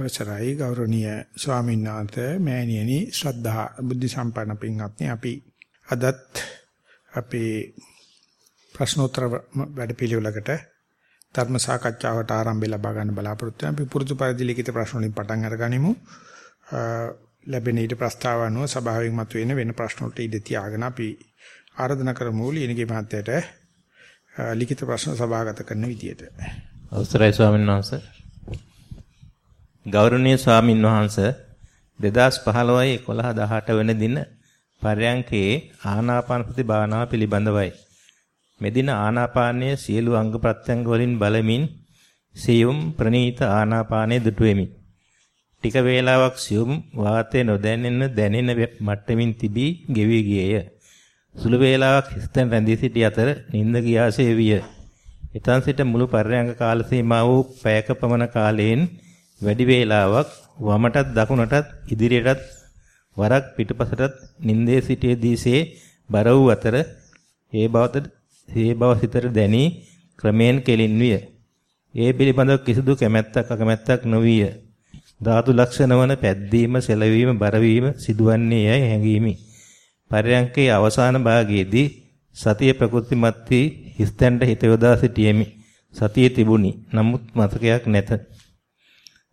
අවසරයි ගෞරවනීය ස්වාමීන් වහන්සේ මෑණියනි ශ්‍රද්ධා බුද්ධ සම්පන්න පින්වත්නි අපි අදත් අපේ ප්‍රශ්නෝත්තර වැඩපිළිවෙලකට ධර්ම සාකච්ඡාවට ආරම්භය ලබා ගන්න බලාපොරොත්තු වෙනවා. අපි පුරුදු පරිදි ලිඛිත ප්‍රශ්න වලින් පටන් අරගනිමු. ලැබෙන ඊට ප්‍රස්තාව අනුව සභාවෙන් මතුවෙන වෙන ප්‍රශ්න වලට ඉඩ තියාගෙන අපි ආරාධනා කරමු ලියනගේ මහත්තයට ලිඛිත ප්‍රශ්න සභාගත කරන විදියට. අවසරයි ස්වාමීන් වහන්සේ. ගෞරවනීය ස්වාමින් වහන්සේ 2015 11 18 වෙනි දින පරයන්කේ ආනාපාන සති භාවනාව පිළිබඳවයි. මෙදින ආනාපානයේ සියලු අංග ප්‍රත්‍යංග වලින් බලමින් සියුම් ප්‍රනීත ආනාපානයේ දුටුවෙමි. ටික වේලාවක් සියුම් වාතයේ නොදැනෙන දැනෙන මට්ටමින් තිබී ගෙවි ගියේය. සුළු වේලාවක් හිස්තෙන් රැඳී සිටි අතර නිින්ද ගියාසේ විය. එතන් සිට මුළු පරයන්ක කාල සීමාව වූ පැයක පමණ කාලයෙන් වැඩි වේලාවක් වමටත් දකුණටත් ඉදිරියටත් වරක් පිටුපසටත් නිින්දේ සිටියේදීසේ බර වූ අතර ඒ බවත ඒ බව සිතට දැනී ක්‍රමෙන් කෙලින් විය. ඒ පිළිබඳව කිසිදු කැමැත්තක් අකමැත්තක් නොවිය. ධාතු ලක්ෂණ වන පැද්දීම, සෙලවීම, බරවීම සිදුවන්නේ යයි හැඟීමි. පරයන්කේ අවසාන භාගයේදී සතිය ප්‍රකෘතිමත් වී හිස්තැන්ට හිත යොදා සිටියෙමි. සතිය තිබුණි. නමුත් මතකයක් නැත.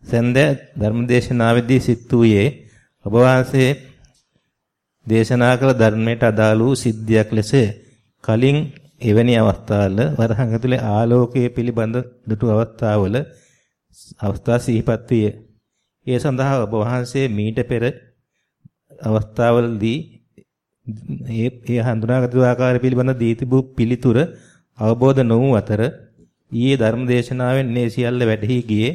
සඳ ධර්මදේශනාවේදී සිත් වූයේ ඔබ වහන්සේ දේශනා කළ ධර්මයට අදාළ වූ සිද්ධියක් ලෙස කලින් එවැනි අවස්ථාවල වරහන් ඇතුලේ ආලෝකයේ පිළිබඳ දුටු අවස්ථාවල අවස්ථා සිහිපත් විය. ඒ සඳහා ඔබ වහන්සේ මීට පෙර අවස්ථාවලදී ඒ ඒ හඳුනාගත් ආකාරය පිළිබඳ දී තිබූ පිළිතුර අවබෝධ නොවූ අතර ඊයේ ධර්මදේශනාවෙන් මේ සියල්ල වැටහි ගියේ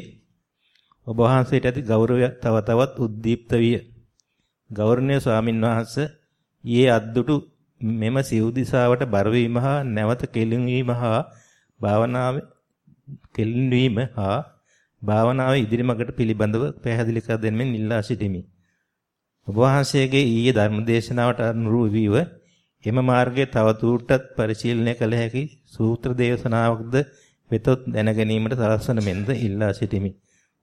ඔබ වහන්සේට ඇති ගෞරවය තව තවත් උද්දීප්ත විය. ගෞරවනීය ස්වාමින් වහන්සේ ඊයේ අද්දුටු මෙම සිව් දිසාවට බර වීම හා නැවත කෙලින් වීම හා භාවනාවේ කෙලින් වීම හා භාවනාවේ ඉදිරි මඟට පිළිබඳව පැහැදිලි කර දෙන්නෙන් ඉල්ලා සිටිමි. ඔබ වහන්සේගේ ඊයේ ධර්මදේශනාවට අනුරූපීව එම මාර්ගයේ තවදුරටත් පරිශීලනය කළ හැකි සූත්‍ර දේශනාවක්ද වෙතොත් දැන ගැනීමට සලස්වන මෙන්ද ඉල්ලා සිටිමි.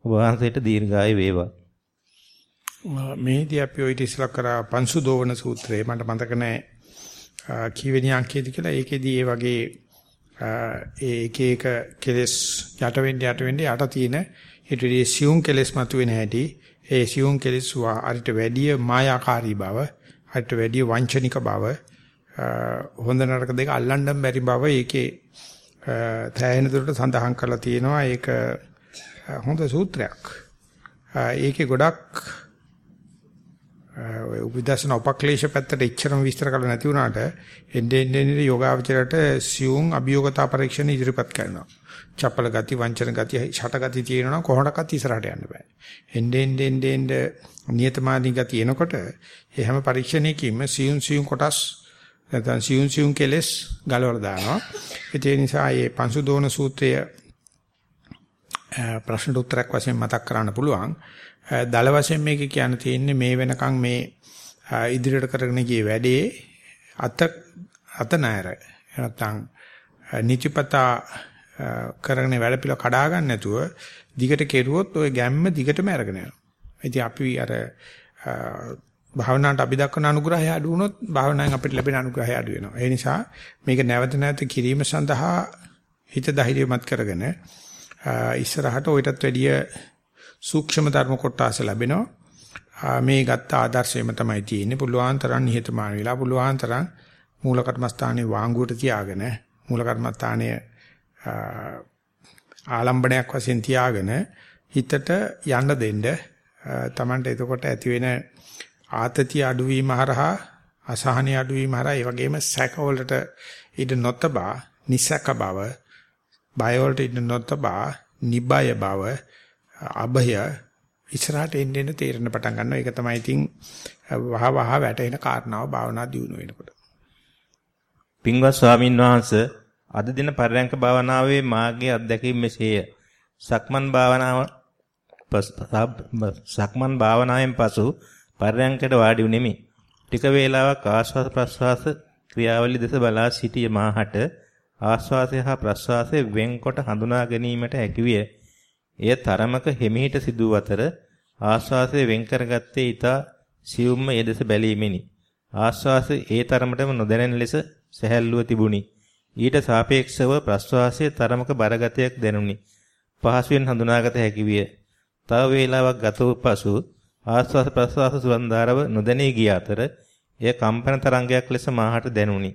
ඔබ වහන්සේට දීර්ඝායු වේවා. මේදී අපි ඔය ඉතිස්ලා කරා පංසු දෝවන සූත්‍රය. මට මතක නැහැ කීවෙනි අංකයේද කියලා. ඒකෙදී ඒ වගේ ඒ එක එක කෙලස් යට වෙන්න යට වෙන්න යට තියෙන ඊට වඩා සියුම් කෙලස් මතුවෙන හැටි. ඒ සියුම් කෙලස් අරිට වැඩිය මායාකාරී බව අරිට වැඩිය වංචනික බව හොඳ නරක දෙක අල්ලන්න බැරි බව ඒකේ තැහෙන දුරට සඳහන් කරලා තියෙනවා. ඒක හොඳ සූත්‍රයක්. ඒකේ ගොඩක් ඔය උපදේශන උපක්ලේශ පැත්තට එච්චරම විස්තර කරලා නැති වුණාට එන්නේ එන්නේ යෝගාවචරයට සියුම් අභියෝගතා පරීක්ෂණ ඉදිරිපත් කරනවා. චපල ගති, වංචන ගති, ෂට ගති තියෙනවා කොහොමඩක්වත් ඉස්සරහට යන්න බෑ. එන්නේ එන්නේ එන්නේ නියතමානී ගති එනකොට ඒ හැම පරීක්ෂණයකින්ම සියුම් සියුම් කොටස් නැත්නම් සියුම් සියුම් කෙලස් ගලවලා දානවා. ඒ නිසා මේ පංසු දෝන සූත්‍රය ප්‍රශ්නට උත්තරයක් වශයෙන් මතක් කරන්න පුළුවන්. දල වශයෙන් මේක කියන්න තියෙන්නේ මේ වෙනකන් මේ ඉදිරියට කරගෙන ගිය වැඩේ අත අත නැර. නැත්තම් නිචිපතා කරගෙන වැඩ පිළ කඩා ගන්න නැතුව දිගට කෙරුවොත් ওই ගැම්ම දිගටම අරගෙන යනවා. ඉතින් අපි අර භාවනාවට අපි දක්වන අනුග්‍රහය අඩු වුණොත් භාවනාවෙන් අපිට ලැබෙන අනුග්‍රහය අඩු වෙනවා. ඒ නිසා මේක නැවත නැවත කිරීම සඳහා හිත ධෛර්යමත් කරගෙන ඉස්සරහට ඔයිටත් වැඩිය සූක්ෂම ධර්ම කොටස ලැබෙනවා. මේ ගත්ත ආදර්ශයම තමයි තියෙන්නේ. පුළුවන් තරම් නිහතමානී වෙලා පුළුවන් තරම් මූල කර්මස්ථානයේ වාංගුවට තියාගෙන මූල කර්මස්ථානයේ ආලම්බණයක් වශයෙන් තියාගෙන හිතට යන්න දෙන්න තමන්ට එතකොට ඇති වෙන ආතතිය අඩුවීම හරහා අසහනිය අඩුවීම හරහා ඒ වගේම සැකවලට ඉඩ නොතබා නිසක බව බය වලට ඉන්න නොතබා නිබය බව අභය ඉස්සරහට එන්න එන්න තේරෙන පටන් ගන්නවා. ඒක තමයි ඉතින් වහ වහ වැටෙන කාරණාව භාවනා දියුණු වෙනකොට. පින්වත් ස්වාමින් වහන්සේ අද දින පරයන්ක භාවනාවේ මාගේ අත්දැකීම් මෙසේය. සක්මන් භාවනාව සක්මන් භාවනාවෙන් පසු පරයන්කට වාඩි වුනිමි. ටික වේලාවක් ආශ්වාස ප්‍රශ්වාස ක්‍රියාවලිය දෙස බලා සිටිය මාහට ආශ්වාසය හා ප්‍රශ්වාසය වෙන්කොට හඳුනා ගැනීමට හැකියිය. එය තරමක හිමීට සිදු අතර ආස්වාසය වෙන් කරගත්තේ ඊතා සියුම්ම ඒ දෙස බැලීමෙනි. ආස්වාසය ඒ තරමටම නොදැනෙන ලෙස සැහැල්ලුව තිබුණි. ඊට සාපේක්ෂව ප්‍රස්වාසයේ තරමක බරගතියක් දැනුනි. පහසුවෙන් හඳුනාගත හැකි විය. තව වේලාවක් ගත වූ පසු ආස්වාස ප්‍රස්වාස සුවන්දාරව නොදැනී ගිය අතර එය කම්පන තරංගයක් ලෙස මාහට දැනුනි.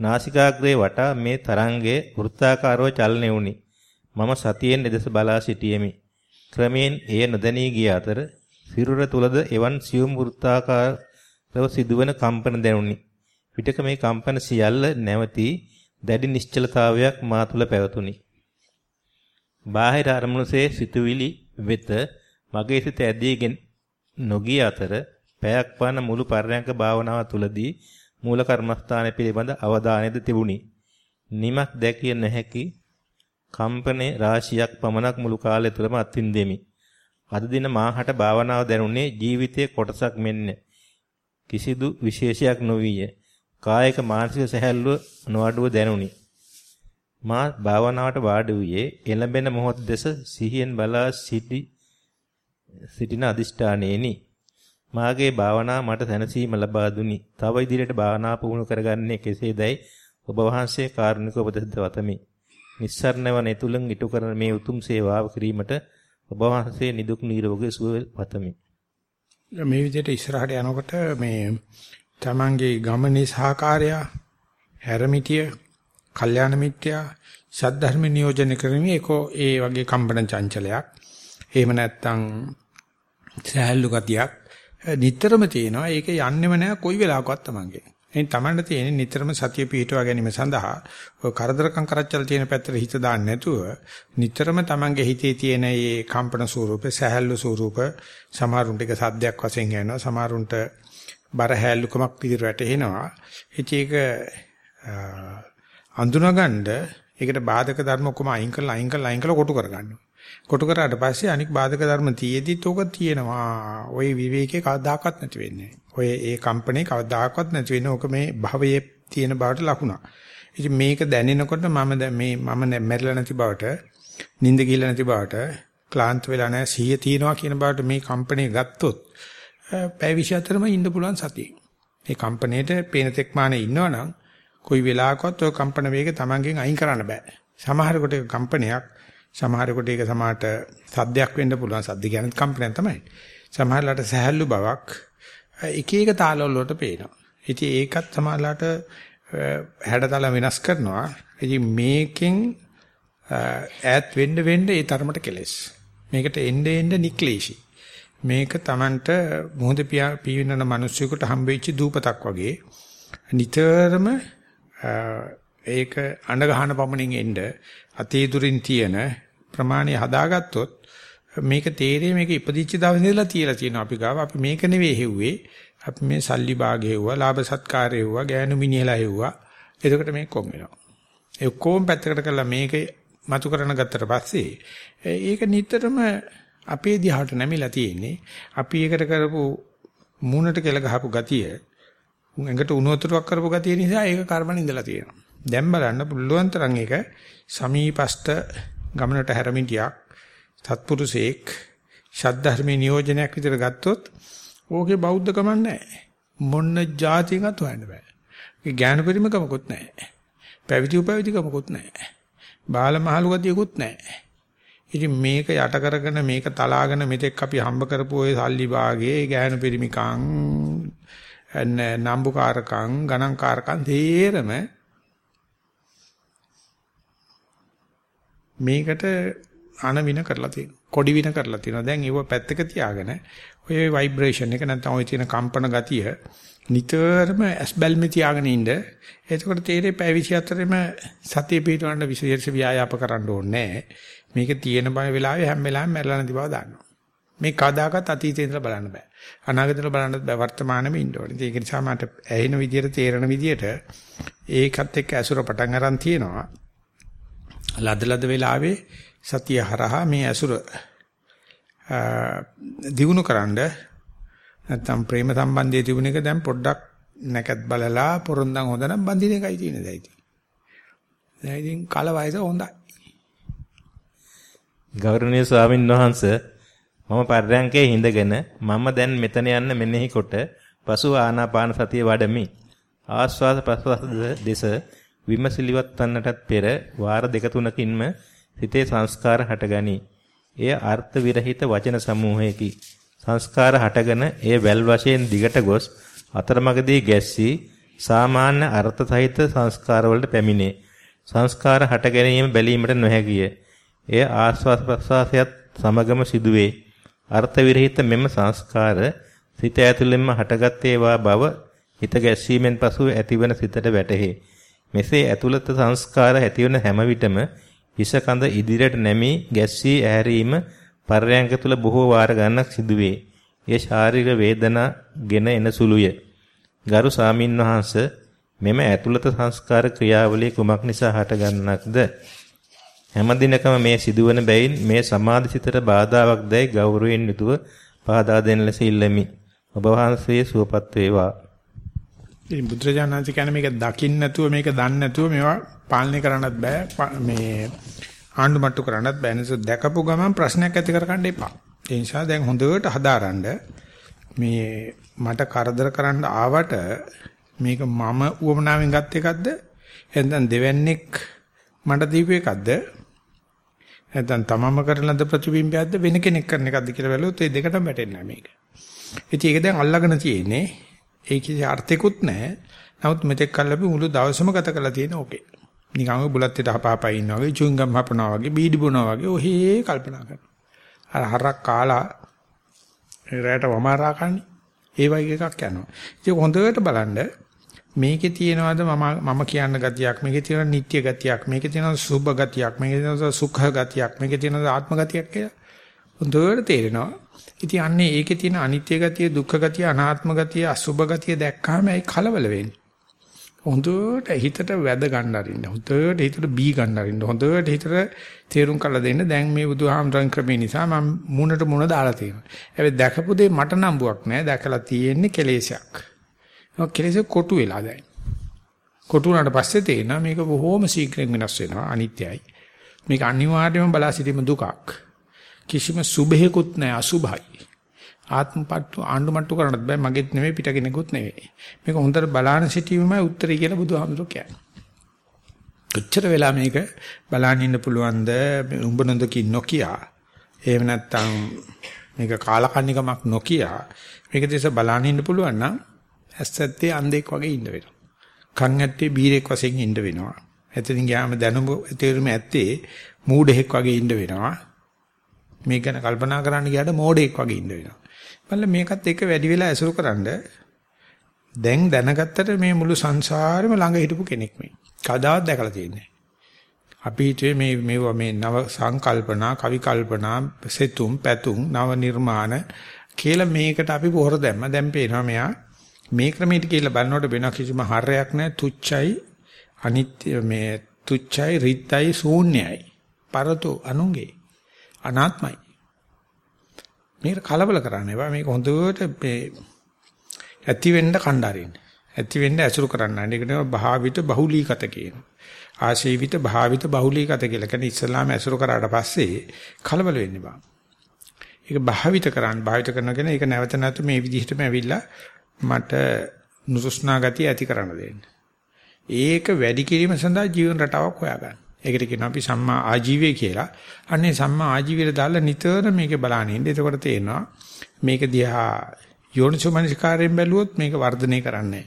නාසිකාග්‍රේ වටා මේ තරංගයේ වෘත්තාකාරව චලනය වුනි. මම සතියෙන් එදෙස බලා සිටියෙමි. ක්‍රමයෙන් එය නොදැනී ගිය අතර සිරුර තුලද එවන් සියුම් වෘත්තාකාරව සිදුවන කම්පන දැනුනි. පිටක මේ කම්පන සියල්ල නැවතී දැඩි නිශ්චලතාවයක් මා තුල පැවතුනි. බාහිර අරමුණුසේ සිතුවිලි වෙත මගේ සිත ඇදීගෙන නොගිය අතර පැයක් පන මුළු පර්යංක භාවනාව තුලදී මූල කර්මස්ථානය පිළිබඳ අවධානයද තිබුණි. නිමක් දැකිය නොහැකි කම්පනේ රාශියක් පමණක් මුළු කාලය තුලම අත්විඳෙමි. අද දින මාහට භාවනාව දැනුනේ ජීවිතයේ කොටසක් මෙන්න. කිසිදු විශේෂයක් නොවිය. කායික මානසික සැහැල්ලුව නොඅඩුව දැනුනි. මා භාවනාවට වාඩි වූයේ එළඹෙන මොහොත දෙස සිහියෙන් බලා සිටි සිටින අදිෂ්ඨානයේනි. මාගේ භාවනාව මට සැනසීම ලබා දුනි. තව ඉදිරියට භාවනා පුහුණු කරගන්නේ කෙසේදයි ඔබ වහන්සේ කාරුණික උපදෙස් දවතමි. නිස්සරණව නෙතුලන් ඉටු කරන මේ උතුම් සේවාව කිරීමට ඔබ වහන්සේ නිදුක් නිරෝගී සුව පතමි. මේ විදිහට ඉස්සරහට යනකොට මේ තමන්ගේ ගමනේ සහකාරය හැරමිටිය කල්යාණ මිත්‍යා සද්ධර්ම නියෝජනය කරන්නේ ඒකෝ ඒ වගේ කම්පන චංචලයක් එහෙම නැත්නම් සහැල්ලු ගතියක් නිතරම තියෙනවා ඒක යන්නෙම නෑ කොයි වෙලාවකවත් තමන්ගේ එහෙනම් තමන්ට තියෙන්නේ නිතරම සතිය පිහිටවා ගැනීම සඳහා ඔය කරදරකම් කරච්චල තියෙන පැත්තට හිත දාන්න නැතුව නිතරම තමන්ගේ හිතේ තියෙන මේ කම්පන ස්වරූප සහැල්ලු ස්වරූප සමහරුන්ට එක සද්දයක් වශයෙන් යනවා සමහරුන්ට බර හැල්ලුකමක් විදිහට වැටෙනවා. ඒක අඳුනගන්න ඒකට බාධක ධර්ම ඔක්කොම අයින් කරලා අයින් කරලා අයින් කරලා කොටු කරගන්නවා. කොටු කරාට පස්සේ අනික් බාධක ධර්ම තියේදිත් ඔක තියෙනවා. ওই විවේකේ කවදාකවත් නැති වෙන්නේ. ඔය ඒ කම්පණේ කවදාකවත් නැති වෙන්නේ. ඕක මේ භවයේ තියෙන බවට ලකුණක්. ඉතින් මේක දැනෙනකොට මම දැන් මේ මම මැරිලා නැති බවට, නිින්ද ගිහලා නැති බවට, ක්ලාන්ත වෙලා නැහැ, සිහිය තියෙනවා කියන බවට මේ කම්පණේ ගත්තොත් පැය 24ම ඉන්න පුළුවන් සතියේ. මේ කම්පණයට පේන තෙක් මානේ ඉන්නවනම් කොයි වෙලාවකවත් ඔය කම්පන වේග Tamanගෙන් අයින් කරන්න බෑ. සමහරකට ඒක කම්පනයක්, සමහරකට ඒක සමාට සද්දයක් වෙන්න පුළුවන්. සද්ද කියන්නේ කම්පනයක් තමයි. සමහරලාට සහැල්ලු බවක් එක එක තාලවල වලට පේනවා. ඉතින් ඒකත් සමහරලාට හැඩතල වෙනස් කරනවා. ඉතින් මේකෙන් ඈත් වෙන්න වෙන්න ඒ තරමට කෙලස්. මේකට එන්න එන්න නික්ලේශී. මේක Tamanට මොහොත පීවිනන මිනිස්සුෙකුට හම්බෙච්ච දූපතක් වගේ නිතරම ඒක අඬ ගහන පමණින් එන්න අතේ දුරින් තියෙන ප්‍රමාණය හදාගත්තොත් මේක තේරෙයි මේක ඉපදිච්ච දවසේ ඉඳලා තියලා තියෙනවා අපි ගාව. අපි මේක නෙවෙයි හෙව්වේ. අපි මේ සල්ලි භාගය හෙව්වා ලාභ සත්කාරය හෙව්වා ගෑනු මිනිහලා හෙව්වා. එතකොට මේක කොම් වෙනවා. ඒ ඔක්කොම පැත්තකට කරලා මේක මතු කරන ගත්තට පස්සේ ඒක නිතරම අපේ දිහාට නැමිලා තියෙන්නේ. අපි ඒකට කරපු මූණට කෙල ගහපු ගතිය ඇඟට උණු වතුරක් කරපු ගතිය නිසා ඒක කර්මණ ඉඳලා තියෙනවා. දැන් බලන්න පුළුවන් තරම් ඒක සමීපස්ත ගමනට හැරමිටියක් තත්පුරුෂයෙක් ශාද්ධර්මයේ නියෝජනයක් විතර ගත්තොත් ඕකේ බෞද්ධකම නැහැ. මොන්න જાතියකට හොයන්න බෑ. ඒ ඥානපරිමකමකුත් නැහැ. පැවිදි උපවිදිකමකුත් නැහැ. බාල මහලුගතියකුත් නැහැ. ඉතින් මේක යට කරගෙන මේක තලාගෙන මෙතෙක් අපි හම්බ කරපු ওই සල්ලි භාගයේ ඥානපරිමිකං නම්බුකාරකං ගණන්කාරකං තේරම මේකට අනවින කරලා තියෙනවා. කොඩි වින කරලා තියෙනවා. දැන් ඒව පැත්තක තියාගෙන ඔය ভাইබ්‍රේෂන් එක නැත්නම් ඔය තියෙන කම්පන ගතිය නිතරම ඇස්බල්මේ තියාගෙන ඉන්න. එතකොට තේරෙයි පැය 24ෙම සතිය පිටවන්න විශේෂ ව්‍යායාම කරන්න ඕනේ නැහැ. මේක තියෙන බය වෙලාවේ හැම වෙලාවෙම මැරලා නැති බව දන්නවා. මේ කදාකත් අතීතේ ඉඳලා බලන්න බෑ. අනාගතේ බලන්නත් බෑ වර්තමානෙම ඉන්න ඕනේ. ඒක නිසා මට ඇහෙන විදියට තේරෙන විදියට ඒකත් එක්ක ඇසුර පටන් අරන් තියෙනවා. ලද ලද වෙලාවේ සතිය හරහා මේ ඇසුර දිනු නැත්තම් ප්‍රේම සම්බන්ධයේ තිබුණ එක දැන් පොඩ්ඩක් නැකත් බලලා පොරොන්දන් හොඳ නම් බඳින එකයි තියෙන්නේ දැන් ඉතින්. දැන් ඉතින් කල වයස හොඳයි. ගෞරවනීය ස්වාමින් වහන්සේ මම පර්යංකේ හිඳගෙන මම දැන් මෙතන යන්න මෙනෙහි කොට පසු ආනාපාන සතිය වඩමි. ආස්වාද ප්‍රස්වාස දෙස විමසිලිවත් වන්නටත් පෙර වාර දෙක තුනකින්ම සිතේ සංස්කාර හටගනී. එය අර්ථ විරහිත වචන සමූහයකි. සංස්කාර හටගෙන එය වැල් වශයෙන් දිගට ගොස් අතරමඟදී ගැස්සී සාමාන්‍ය අර්ථ සහිත සංස්කාර වලට පැමිණේ. සංස්කාර හට ගැනීම බැලීමට නොහැකිය. එය ආස්වාද ප්‍රසවාසයත් සමගම සිදුවේ. අර්ථ විරහිත මෙම සංස්කාර සිත ඇතුළෙන්ම හටගත් ඒවා බව හිත ගැස්සීමෙන් පසු ඇතිවන සිතට වැටහේ. මෙසේ ඇතුළත සංස්කාර ඇතිවන හැම විටම හිස කඳ ඉදිරියට නැමී ගැස්සී ඇහැරීම පර්යංක තුල බොහෝ වාර ගණනක් සිදුවේ. ඒ ශාරීරික වේදනා ගෙන එන සුළුය. ගරු සාමින් වහන්ස මෙම ඇතුළත සංස්කාර ක්‍රියාවලිය කුමක් නිසා හටගන්නක්ද? හැම දිනකම මේ සිදුවන බැවින් මේ සමාධි සිතට බාධාවක් දැයි ගෞරවයෙන් යුතුව පහදා දෙන ලෙස ඉල්ලමි. ඔබ වහන්සේ සුවපත් වේවා. ඉතින් බුද්ධජානනාති කියන්නේ මේක දකින්න නැතුව මේක දන්නේ නැතුව මේවා පාලනය කරන්නත් බෑ මේ ආණ්ඩු මට්ටු කරන්නත් බෑ නිසා දැකපු ගමන් ප්‍රශ්නයක් ඇති කරගන්න එපා. ඒ නිසා දැන් හොඳට හදාරන්න මේ මට කරදර කරන්න ආවට මේක මම උවමනාවෙන් ගත් එකක්ද? එහෙනම් දෙවන්නේක් මට දීපු එකක්ද? නැත්නම් තමම කරන ලද ප්‍රතිබිම්බයක්ද වෙන කෙනෙක් කරන එකක්ද කියලා බැලුවොත් ඒ දෙකටම වැටෙන්නේ නැහැ මේක. ඉතින් ඒක දැන් අල්ලගෙන තියෙන්නේ. ඒකේ අර්ථිකුත් නැහැ. නමුත් මෙතෙක් කල් අපි මුළු දවසම ගත කරලා තියෙන ඕකේ. නිකන් ඔය බුලත් පිට හපාපා ඉන්නවා වගේ චුයින්ගම් හපනවා වගේ බීඩි බොනවා වගේ ඔහේ කල්පනා කරනවා. අර හරක් කාලා රැට වමාරා කන්නේ. ඒ වගේ එකක් යනවා. ඉතින් හොඳට බලන්න මේකේ තියෙනවද මම මම කියන්න ගතියක් මේකේ තියෙන නිට්ටය ගතියක් මේකේ තියෙන සුභ ගතියක් මේකේ තියෙන සුඛ ගතියක් මේකේ තියෙන ආත්ම ගතියක් කියලා හොඳට තේරෙනවා ඉතින් අන්නේ ඒකේ තියෙන අනිත්‍ය ගතිය දුක්ඛ ගතිය අනාත්ම ගතිය අසුභ ගතිය දැක්කම ඒ කලබල වෙන්නේ හොඳට හිතට වැද ගන්න අරින්න හොඳට හිතට බී ගන්න අරින්න හොඳට හිතට තේරුම් කරලා දෙන්න දැන් මේ බුදුහාමරන් ක්‍රමේ නිසා මම මුණට මුණ දාලා තියෙනවා හැබැයි දැකපු දේ මට නම්බුවක් නෑ දැකලා තියෙන්නේ කෙලෙසයක් කෙලෙස කොටු වෙලා දැන්. කොටු වුණාට පස්සේ තේරෙනවා මේක බොහොම ශීඝ්‍රයෙන් වෙනස් වෙනවා අනිත්‍යයි. මේක අනිවාර්යයෙන්ම බලා සිටීම දුකක්. කිසිම සුභයකුත් නැහැ අසුභයි. ආත්මපත්තු ආණ්ඩුමට්ටු කරන්නත් බෑ මගෙත් නෙමෙයි පිට කෙනෙකුත් නෙවෙයි. මේක හොඳට බලාන සිටීමයි උත්තරය කියලා බුදුහාමුදුරුවෝ කියන්නේ. කොච්චර වෙලා මේක බලන්න ඉන්න පුළුවන්ද උඹ නොදකින් නොකිය. එහෙම නැත්නම් මේක කාලකන්නිකමක් නොකිය. මේක දිහා බලන්න ඉන්න පුළුවන් නම් ඇස්සත්තේ අන්ධෙක් වගේ ඉන්න වෙනවා. කන් ඇත්තේ බීරෙක් වශයෙන් ඉන්න වෙනවා. එතනින් ගියාම දැනුම තේරුම ඇත්තේ මූඩෙක් වගේ ඉන්න වෙනවා. මේක ගැන කල්පනා කරන්න ගියාට මෝඩෙක් වගේ ඉන්න වෙනවා. බලන්න මේකත් එක්ක වැඩි වෙලා ඇසුරුකරනද දැන් දැනගත්තට මේ මුළු සංසාරෙම ළඟ හිටපු කෙනෙක් මේ. කවදාවත් දැකලා තියෙන්නේ අපි හිතුවේ මේ මේවා මේ නව සංකල්පනා, කවි කල්පනා, සෙතුම්, පැතුම්, නව නිර්මාණ කියලා මේකට අපි පොහොර දැම්ම. දැන් පේනවා මෙයා මේ ක්‍රමයට කියලා බලනකොට වෙන කිසිම හරයක් නැහැ. තුච්චයි අනිත්‍ය මේ තුච්චයි රිත්යි ශූන්‍යයි. පරතු අනුගේ. අනාත්මයි. මේක කලබල කරන්න එපා. මේක හොඳට මේ ඇති වෙන්න කණ්ඩාරින්න ඇති වෙන්න ඇසුරු කරන්න. ඒකට භාවිත බහුලීගත කියන. ආශීවිත භාවිත බහුලීගත කියලා. කියන්නේ ඉස්ලාම ඇසුරු කරාට පස්සේ කලබල වෙන්න බෑ ඒක භාවිත කරන්න. භාවිත කරනවා කියන්නේ ඒක නැවත නැවත මේ විදිහටම ඇවිල්ලා මට නුසුස්නා ගතිය ඇති කරන්න දෙන්න. ඒක වැඩි කිරීම සඳහා ජීවන රටාවක් හොයාගන්න. ඒකට කියනවා අපි සම්මා ආජීවය කියලා. අන්නේ සම්මා ආජීවයට දාලා නිතර මේක බලන්න ඉන්න. එතකොට තේරෙනවා මේක දිහා යෝනිසෝමනස්කාරයෙන් බැලුවොත් මේක වර්ධනය කරන්නේ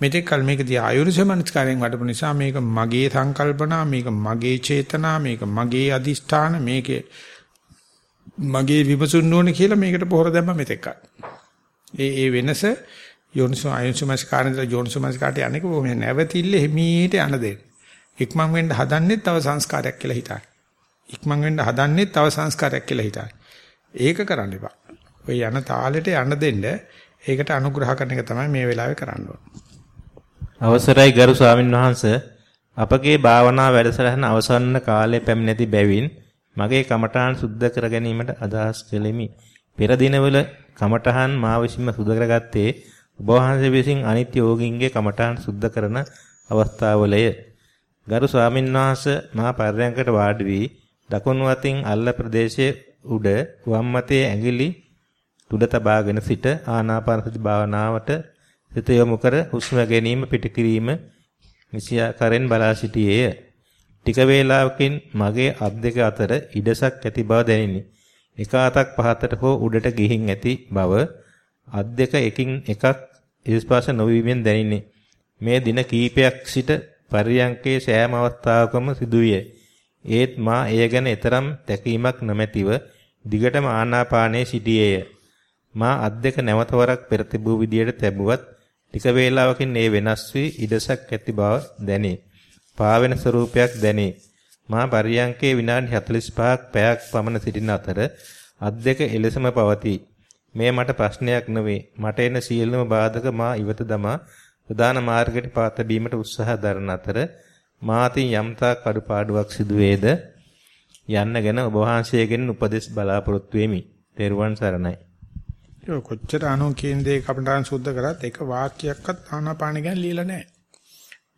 මෙතෙක් කල මේක දිහා ආයුර්සමනස්කාරයෙන් වඩපු නිසා මේක මගේ සංකල්පනා මේක මගේ චේතනා මේක මගේ අදිෂ්ඨාන මේකේ මගේ විමසුන්න ඕනේ කියලා මේකට පොහොර දැම්ම මෙතෙක් කල. ඒ ඒ වෙනස යෝනිසෝ අයෝනිසෝමස්කාරෙන්ද යෝනිසෝමස්කාරට යන්නේ කොහොම නැවතිල්ල හිමීට යන දෙන්න. ඉක්මන් වෙන්න හදන්නේ තව සංස්කාරයක් කියලා හිතන්න. ඉක්මන් වෙන්න හදන්නේ තව සංස්කාරයක් කියලා හිතන්න. ඒක කරන්න එපා. ඔය යන තාලෙට යන්න දෙන්න ඒකට අනුග්‍රහ කරන එක තමයි මේ වෙලාවේ කරන්න අවසරයි ගරු ස්වාමින් වහන්සේ අපගේ භාවනා වැඩසටහන අවසන් කාලයේ පැමිණෙති බැවින් මගේ කමඨාන් සුද්ධ කර ගැනීමට අදහස් කෙලිමි. පෙර දිනවල කමඨහන් මා විසින්ම සුද්ධ කරගත්තේ ඔබ වහන්සේ විසින් අනිත්‍ය යෝගින්ගේ කමඨහන් සුද්ධ කරන අවස්ථාවලය. ගරු ස්වාමීන් වහන්සේ මා පර්යංකයට වාඩි වී දකුණු අතින් අල්ල ප්‍රදේශයේ උඩ වම් අතේ ඇඟිලි තුඩ තබාගෙන සිට ආනාපාන සති භාවනාවට සිත යොමු කර හුස්ම ගැනීම පිටකිරීම නිසියාකාරයෙන් බලා සිටියේය. ටික වේලාවකින් මගේ අත් දෙක අතර ඉඩසක් ඇති බව දැනිනි. එක අතක් පහතට හෝ උඩට ගිහින් ඇති බව අත් දෙක එකින් එකක් ස්පර්ශ නොවීමෙන් දැනිනි. මේ දින කීපයක් සිට පරියංකේ සෑම අවස්ථාවකම සිදුවිය. ඒත් මා එය ගැන ඊතරම් තැකීමක් නොමැතිව දිගටම ආනාපානයේ සිටියේය. මා අත් දෙක නැවත වරක් පෙර තිබූ විදියට තැබුවත් ටික වේලාවකින් ඒ වෙනස් වී ඉඩසක් ඇති බව දැනේ. පාවෙන ස්වරූපයක් දැනේ. මා පරියංකේ විනාඩි 45ක් පැයක් පමණ සිටින අතර අත් දෙක එලෙසම පවතී. මේ මට ප්‍රශ්නයක් නොවේ. මට එන සියලුම බාධක මා ඉවත දමා ප්‍රධාන මාර්ගයට පාත බීමට උත්සාහ දරන අතර මාතින් යම්තාක් අඩුපාඩුවක් සිදු වේද යන්න ගැන ඔබ වහන්සේගෙන් උපදෙස් බලාපොරොත්තු වෙමි. තෙරුවන් සරණයි. ඔය කොච්චර අනෝ කියන දේ කපටාන් සුද්ධ කරත් එක වාක්‍යයක්වත් ආනාපාන ගැන ලියලා නැහැ.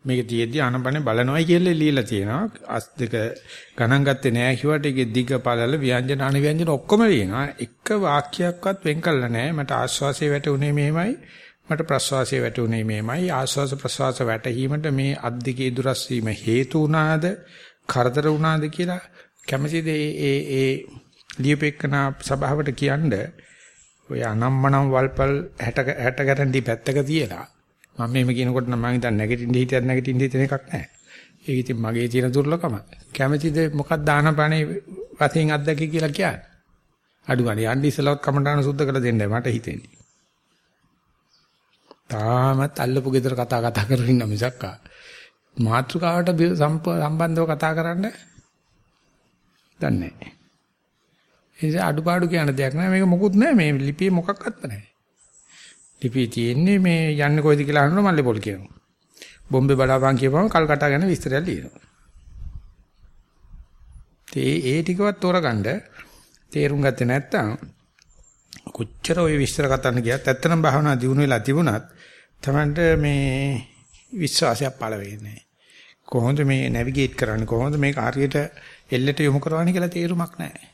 මේක තියෙද්දි ආනාපානේ බලනවයි කියලා ලියලා තියෙනවා. අස් දෙක ගණන් ගත්තේ නැහැ කිව්වට ඒකේ දිග පළල ව්‍යංජන අනිව්‍යංජන ඔක්කොම ලියනවා. එක වාක්‍යයක්වත් වෙන් කළා නැහැ. මට ආශ්වාසයේ වැටුනේ මෙහෙමයි. මට ප්‍රශ්වාසයේ වැටුනේ මෙහෙමයි. ආශ්වාස ප්‍රශ්වාස වැටීමට මේ අද්දිකේ දුරස් වීම හේතු වුණාද? කරදර වුණාද කියලා කැමැතිද ඒ ඒ ඒ ලියපෙකන සභාවට කියන්නේ ඔය අනම්මනම් වල්පල් 60 60 ගැටන්ටි පැත්තක තියලා මම මේක කියනකොට නම් මම හිතන්නේ නැගිටින්න හිටියත් නැගිටින්න හිතෙන එකක් නැහැ. ඒක ඉතින් මගේ තියෙන දුර්ලභම. කැමැතිද මොකක්ද දානපණේ වශයෙන් අත්දැකී කියලා කියන්නේ. අඩු ගන්න යන්න ඉස්සලවත් කමඩාන සුද්ධ කරලා දෙන්නයි මට හිතෙන්නේ. තාමත් අල්ලපු ගෙදර කතා කතා කරගෙන ඉන්න මිසක් මාත්‍රකාවට සම්බන්ධව කතා කරන්න දන්නේ නැහැ. ඒ නිසා අඩුපාඩු කියන දෙයක් නෑ මේක මොකුත් නෑ මේ ලිපියේ මොකක්වත් නෑ. ලිපියේ තියෙන්නේ මේ යන්නේ කොයිද කියලා අහනවා මල්ලේ පොල් කියනවා. බොම්බේ බලාපන් කියපුවම කල්කටා ගැන විස්තරයක් ලියනවා. ඒ ඒ ටිකවත් තෝරගන්න තේරුම් ගත්තේ නැත්නම් කොච්චර ওই විස්තර කතන්න ගියත් ඇත්තනම් භාවනා දිනු වෙලා තිබුණත් Tamanට මේ විශ්වාසයක් පළ වෙන්නේ කොහොමද මේ නැවිගේට් කරන්නේ කොහොමද මේක හරියට එල්ලට යොමු කරවන්නේ කියලා තේරුමක් නැහැ.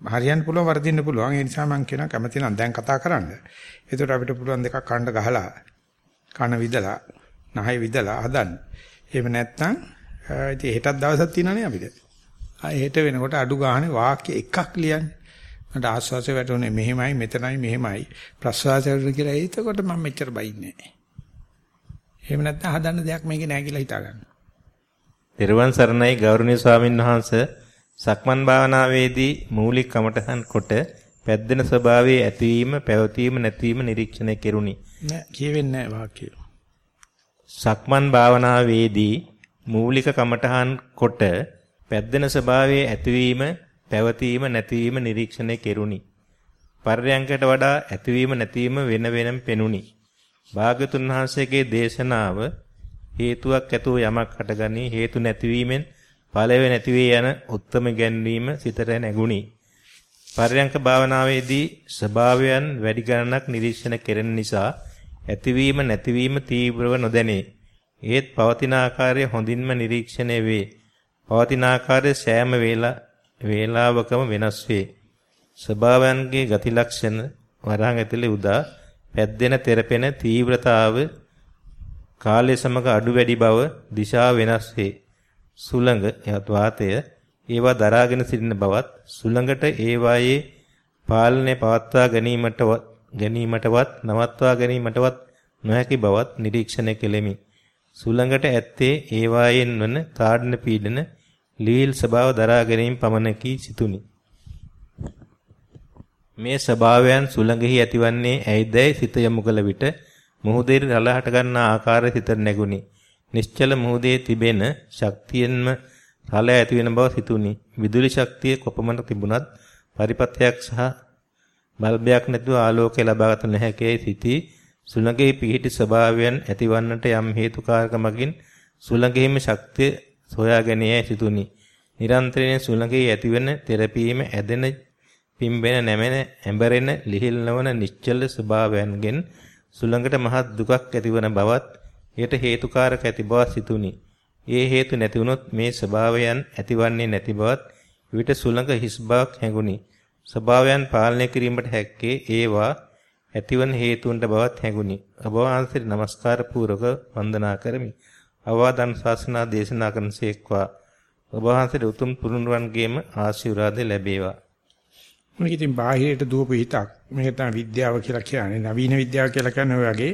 හරියන්න පුළුවන් වර්ධින්න පුළුවන්. ඒ නිසා මම කියනවා කැමති නම් දැන් කතා කරන්න. එතකොට අපිට පුළුවන් දෙකක් කන්න ගහලා කන විදලා, නහය විදලා හදන්න. එහෙම නැත්නම් ඉතින් හෙටක් දවසක් තියෙනවනේ අපිට. ආ හෙට වෙනකොට අඩු ගානේ වාක්‍ය එකක් ලියන්නේ. මට ආස්වාසය වැටුනේ මෙහෙමයි, මෙතනයි, මෙහෙමයි. ප්‍රසවාසය වැටුනේ කියලා එතකොට මම මෙච්චර බයින්නේ නැහැ. එහෙම නැත්නම් හදන්න දෙයක් මේකේ නැහැ කියලා හිතා ගන්න. පෙරවන් සරණයි ගෞරවනීය ස්වාමින් වහන්සේ සක්මන් භාවනාවේදී මූලික කමඨහන් කොට පැද්දෙන ස්වභාවයේ ඇතිවීම පැවතීම නැතිවීම නිරීක්ෂණය කෙරුණි. නෑ කියවෙන්නේ නෑ වාක්‍යය. සක්මන් භාවනාවේදී මූලික කමඨහන් කොට පැද්දෙන ස්වභාවයේ ඇතිවීම පැවතීම නැතිවීම නිරීක්ෂණය කෙරුණි. පර්යංකයට වඩා ඇතිවීම නැතිවීම වෙන වෙනම පෙනුනි. භාගතුන් වහන්සේගේ දේශනාව හේතුවක් ඇතුව යමක් හටගනී හේතු නැතිවීමෙන් ඵලෙව නැති වේ යන උත්තම ගැන්වීම සිතට නැගුණි. පරයන්ක භාවනාවේදී ස්වභාවයන් වැඩි ගණනක් නිරීක්ෂණය කෙරෙන නිසා ඇතිවීම නැතිවීම තීව්‍රව නොදැනේ. ඒත් පවතින ආකාරය හොඳින්ම නිරීක්ෂණය වේ. පවතින ආකාරය සෑම වේලා වේලාවකම වෙනස් වේ. ස්වභාවයන්ගේ ගති ලක්ෂණ වරහන් ඇතුලේ උදා පැද්දෙන තෙරපෙන තීව්‍රතාව කාලය සමග අඩු වැඩි බව දිශා වෙනස් වේ. සුළඟ එහත් වාතය ඒවා දරාගෙන සිටින බවත් සුළඟට ඒවායේ පාලනය පවත්වා ගැනීමටවත් ගැනීමටවත් නවත්වා ගැනීමටවත් නොහැකි බවත් නිරීක්ෂණය කෙලෙමි. සුළඟට ඇත්තේ ඒවායෙන් වන තාඩන පීඩන ලීල් ස්වභාව දරා ගැනීම පමණකී සිතුනි. මේ ස්වභාවයන් සුළඟෙහි ඇතිවන්නේ ඇයිදැයි සිත යොමු කළ විට මුහුදේ රළහට ගන්නා ආකාරය සිතට නැගුණි. නිශ්චල මුහුදේ තිබෙන ශක්තියෙන්ම රළ ඇති වෙන බව සිතුනි. විදුලි ශක්තිය කොපමණ තිබුණත් පරිපත්‍යයක් සහ බල්බයක් නැතුව ආලෝකය ලබාගත නොහැකේ සිටි සුළඟෙහි පිහිටි ස්වභාවයන් ඇතිවන්නට යම් හේතුකාරක මගින් සුළඟෙහිම ශක්තිය සොයා ගැනීමයි සිතුනි. නිරන්තරයෙන් සුළඟෙහි ඇතිවන තෙරපීම ඇදෙන පිම්බෙන නැමෙන ඇඹරෙන ලිහිල් නොවන නිශ්චල ස්වභාවයන්ගෙන් සුළඟට මහත් දුකක් ඇතිවන බවත් එයට හේතුකාරක ඇති බව සිතුනි. ඒ හේතු නැති වුනොත් මේ ස්වභාවයන් ඇතිවන්නේ නැති බවත් විට සුළඟ හිස් බවක් හැඟුනි. ස්වභාවයන් පාලනය කිරීමට හැක්කේ ඒවා ඇතිවන හේතුන්ට බවත් හැඟුනි. ඔබ වහන්සේට নমස්කාර පූර්වක වන්දනා කරමි. අවවාදන් ශාසනා දේශනා කරනසේක්වා ඔබ වහන්සේට උතුම් පුරුණුවන්ගේම ආශිර්වාද ලැබේවා. මේක ඉතින් බාහිරට දුවපු හිතක්. මේක තමයි විද්‍යාව කියලා කියන්නේ. නවීන විද්‍යාව කියලා කියන්නේ ඔය වගේ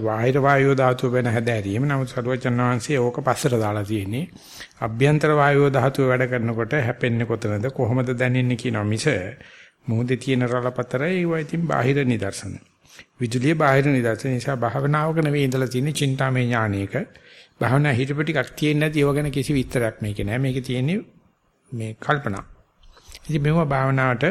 බාහිර වායෝ ධාතුව වෙන හැදෑරීම. නමුත් සරුවචන් වහන්සේ ඕක පස්සට දාලා තියෙන්නේ. අභ්‍යන්තර වායෝ ධාතුව වැඩ කරනකොට හැපෙන්නේ කොතනද කොහොමද දැනෙන්නේ කියනවා මිස මොහොතේ තියෙන රළපතරයි ඒවා ඉතින් බාහිර නිදර්ශන. විදුලිය බාහිර නිදර්ශන නිසා භාවනාවක නෙවෙයි ඉඳලා තියෙන්නේ චින්තාමය ඥානයක. භාවනා හිතපු ටිකක් තියෙන්නේ නැති ඒව ගැන කිසි විස්තරයක් මේකේ නෑ. මේකේ තියෙන්නේ මේ කල්පනා. ඉතින් මේවා භාවනාවට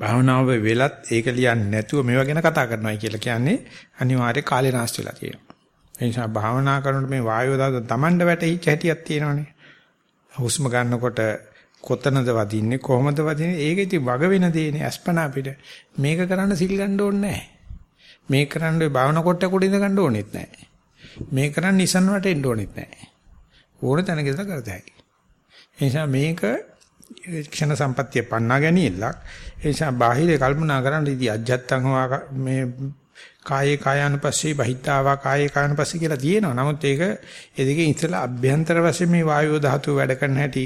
භාවනාව වෙලත් ඒක ලියන්නේ නැතුව මේවා ගැන කතා කරනවා කියලා කියන්නේ අනිවාර්ය කාලේ නාස්ති වෙලා තියෙනවා. ඒ නිසා භාවනා කරනකොට මේ වායුව දාත තමන්ඩ වැටෙච්ච හැටියක් තියෙනවානේ. හුස්ම ගන්නකොට කොතනද වදින්නේ කොහොමද වදින්නේ ඒක ඉතින් වග වෙන දේනේ අස්පනා පිට මේක කරන්න සිල් ගන්න ඕනේ නැහැ මේක කරන්න භාවනා කොට කොට ඉඳ ගන්න ඕනෙත් නැහැ මේක කරන්න ඉසන් වට එන්න ඕනෙත් නැහැ. ඕන තැනක ඉඳලා කරතයි ඒ නිසා මේක ක්ෂණ සම්පත්තිය පන්නා ගැනීමලක් ඒ නිසා බාහිර කල්පනා කරන්න ඉදී අජත්තං මේ කායේ කායानुපස්සේ බහිද්ධාවා කායේ කායानुපස්සේ කියලා තියෙනවා. නමුත් ඒක ඒ දෙකේ ඉතලා අභ්‍යන්තර වශයෙන් මේ වායෝ ධාතුව වැඩ කරන හැටි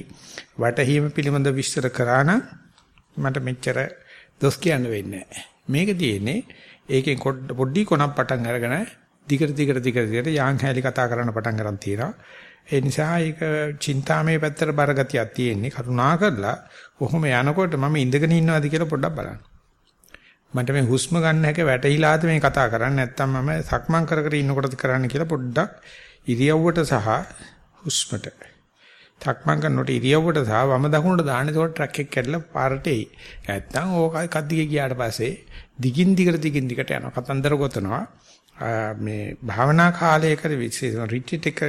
වටහීම පිළිබඳ විස්තර කරා නම් මට මෙච්චර දොස් කියන්න වෙන්නේ මේක තියෙන්නේ ඒකෙන් පොඩ්ඩි කොනක් පටන් අරගෙන දිගට දිගට දිගට දිගට යාන් හැලි කතා කරන්න පටන් ගන්න තියෙනවා. ඒ නිසා ඒක චින්තාමේ පැත්තට බරගතියක් තියෙන්නේ. කරුණා කරලා කොහොම යනකොට මම ඉඳගෙන ඉන්නවද කියලා පොඩ්ඩක් බලන්න. මට මේ හුස්ම ගන්න හැක වැටහිලාද මේ කතා කරන්නේ නැත්නම් මම සක්මන් කර කර ඉන්නකොටද කරන්න කියලා පොඩ්ඩක් ඉරියව්වට සහ හුස්මට සක්මන් කරනකොට ඉරියව්වට සහ වම දකුණට දාන්න ඒකට ට්‍රැක් එක කැඩලා පාරට එයි. නැත්නම් ඕක කද්දිගේ ගියාට පස්සේ දිගින් දිගට දිගින් දිගට යනවා. කතන්දර ගොතනවා. මේ භාවනා කාලයක විශේෂ රිට්‍රීට් එක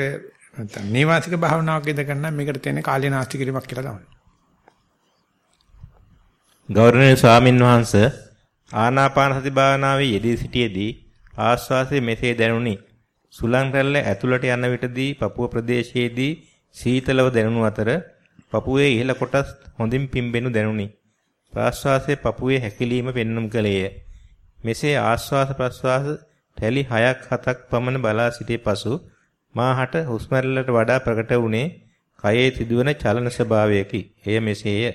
නැත්නම් නේවාසික භාවනාවක් ඉද ගන්න මේකට තියෙන කාලේ නාස්ති කිරීමක් කියලා තමයි. ගෞරවනීය ස්වාමින් වහන්සේ ආනාපාන සති භාවනාවේ යෙදී සිටියේදී ආස්වාසයේ මෙසේ දැනුනි. සුලං රැල්ල ඇතුළට යන විටදී පපුව ප්‍රදේශයේදී සීතලව දැනුණු අතර පපුවේ ඉහළ කොටස් හොඳින් පිම්බෙනු දැනුනි. ප්‍රාශ්වාසයේ පපුවේ හැකිලීම පෙන්눔 කලේය. මෙසේ ආශ්වාස ප්‍රශ්වාස රැලි 6ක් 7ක් පමණ බලා සිටිය පසු මාහට හුස්ම වඩා ප්‍රකට වුණේ කයේ සිදුවන චලන ස්වභාවයකි. එය මෙසේය.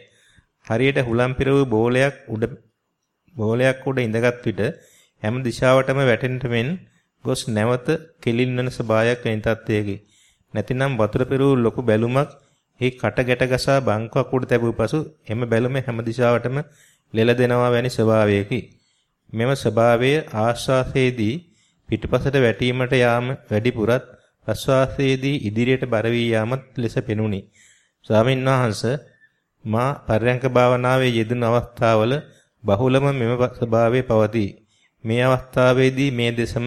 හරියට හුලම් පිර වූ බෝලයක් උඩ බෝලයක් උඩ ඉඳගත් විට හැම දිශාවටම වැටෙන්නට මෙන් ගොස් නැවත කෙලින් වෙන ස්වභාවයක් වෙන තත්ත්වයකි. නැතිනම් වතුර පෙරූ ලොකු බැලුමක් ඒ කට ගැට ගසා බංකුවක් උඩ තැබූ පසු එම බැලුම හැම දිශාවටම ලෙල දෙනවා වැනි ස්වභාවයකි. මෙම ස්වභාවය ආශ්වාසයේදී පිටපසට වැටීමට යාම වැඩිපුරත් ප්‍රශ්වාසයේදී ඉදිරියට බර වී යාමත් ලෙස පෙනුනි. ස්වාමීන් වහන්සේ මා පර්යංක භාවනාවේ යෙදුණු අවස්ථාවල බහුලම මෙම ස්වභාවයේ පවතී. මේ අවස්ථාවේදී මේ දෙසම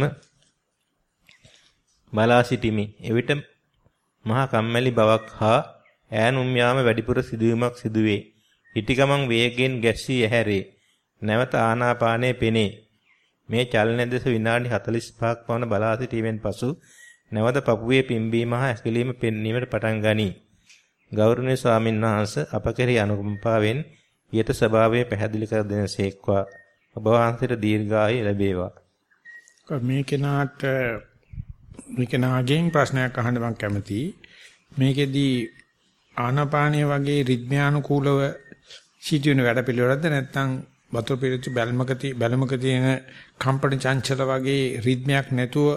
බලා සිටිමි. එවිට මහා කම්මැලි බවක් හා ඈනුම් යාම වැඩිපුර සිදුවීමක් සිදුවේ. හිටිගමන් වේගෙන් ගැස්සී ඇහැරේ. නැවත ආනාපානයේ පෙනේ. මේ චලන දෙස විනාඩි 45ක් පමණ බලා සිටීමෙන් පසු නැවත පපුවේ පිම්බීම හා ඇකිලීම පෙන්වීමට පටන් ගනී. ගෞරවනීය ස්වාමීන් වහන්සේ අප කෙරෙහි අනුකම්පාවෙන් ඊට ස්වභාවය පැහැදිලි කර දෙනසේක්වා. ඔබ වහන්සේට දීර්ඝායු ලැබේවා. මේ කෙනාට මේ කෙනාගෙන් ප්‍රශ්නයක් අහන්න මම කැමතියි. මේකෙදී ආනාපානිය වගේ රිද්මයානුකූලව සිටින වැඩ පිළිවෙලක්ද නැත්නම් වතුර පිරිච්ච බැල්මක බැලමක තියෙන කම්පන චංචල වගේ රිද්මයක් නැතුව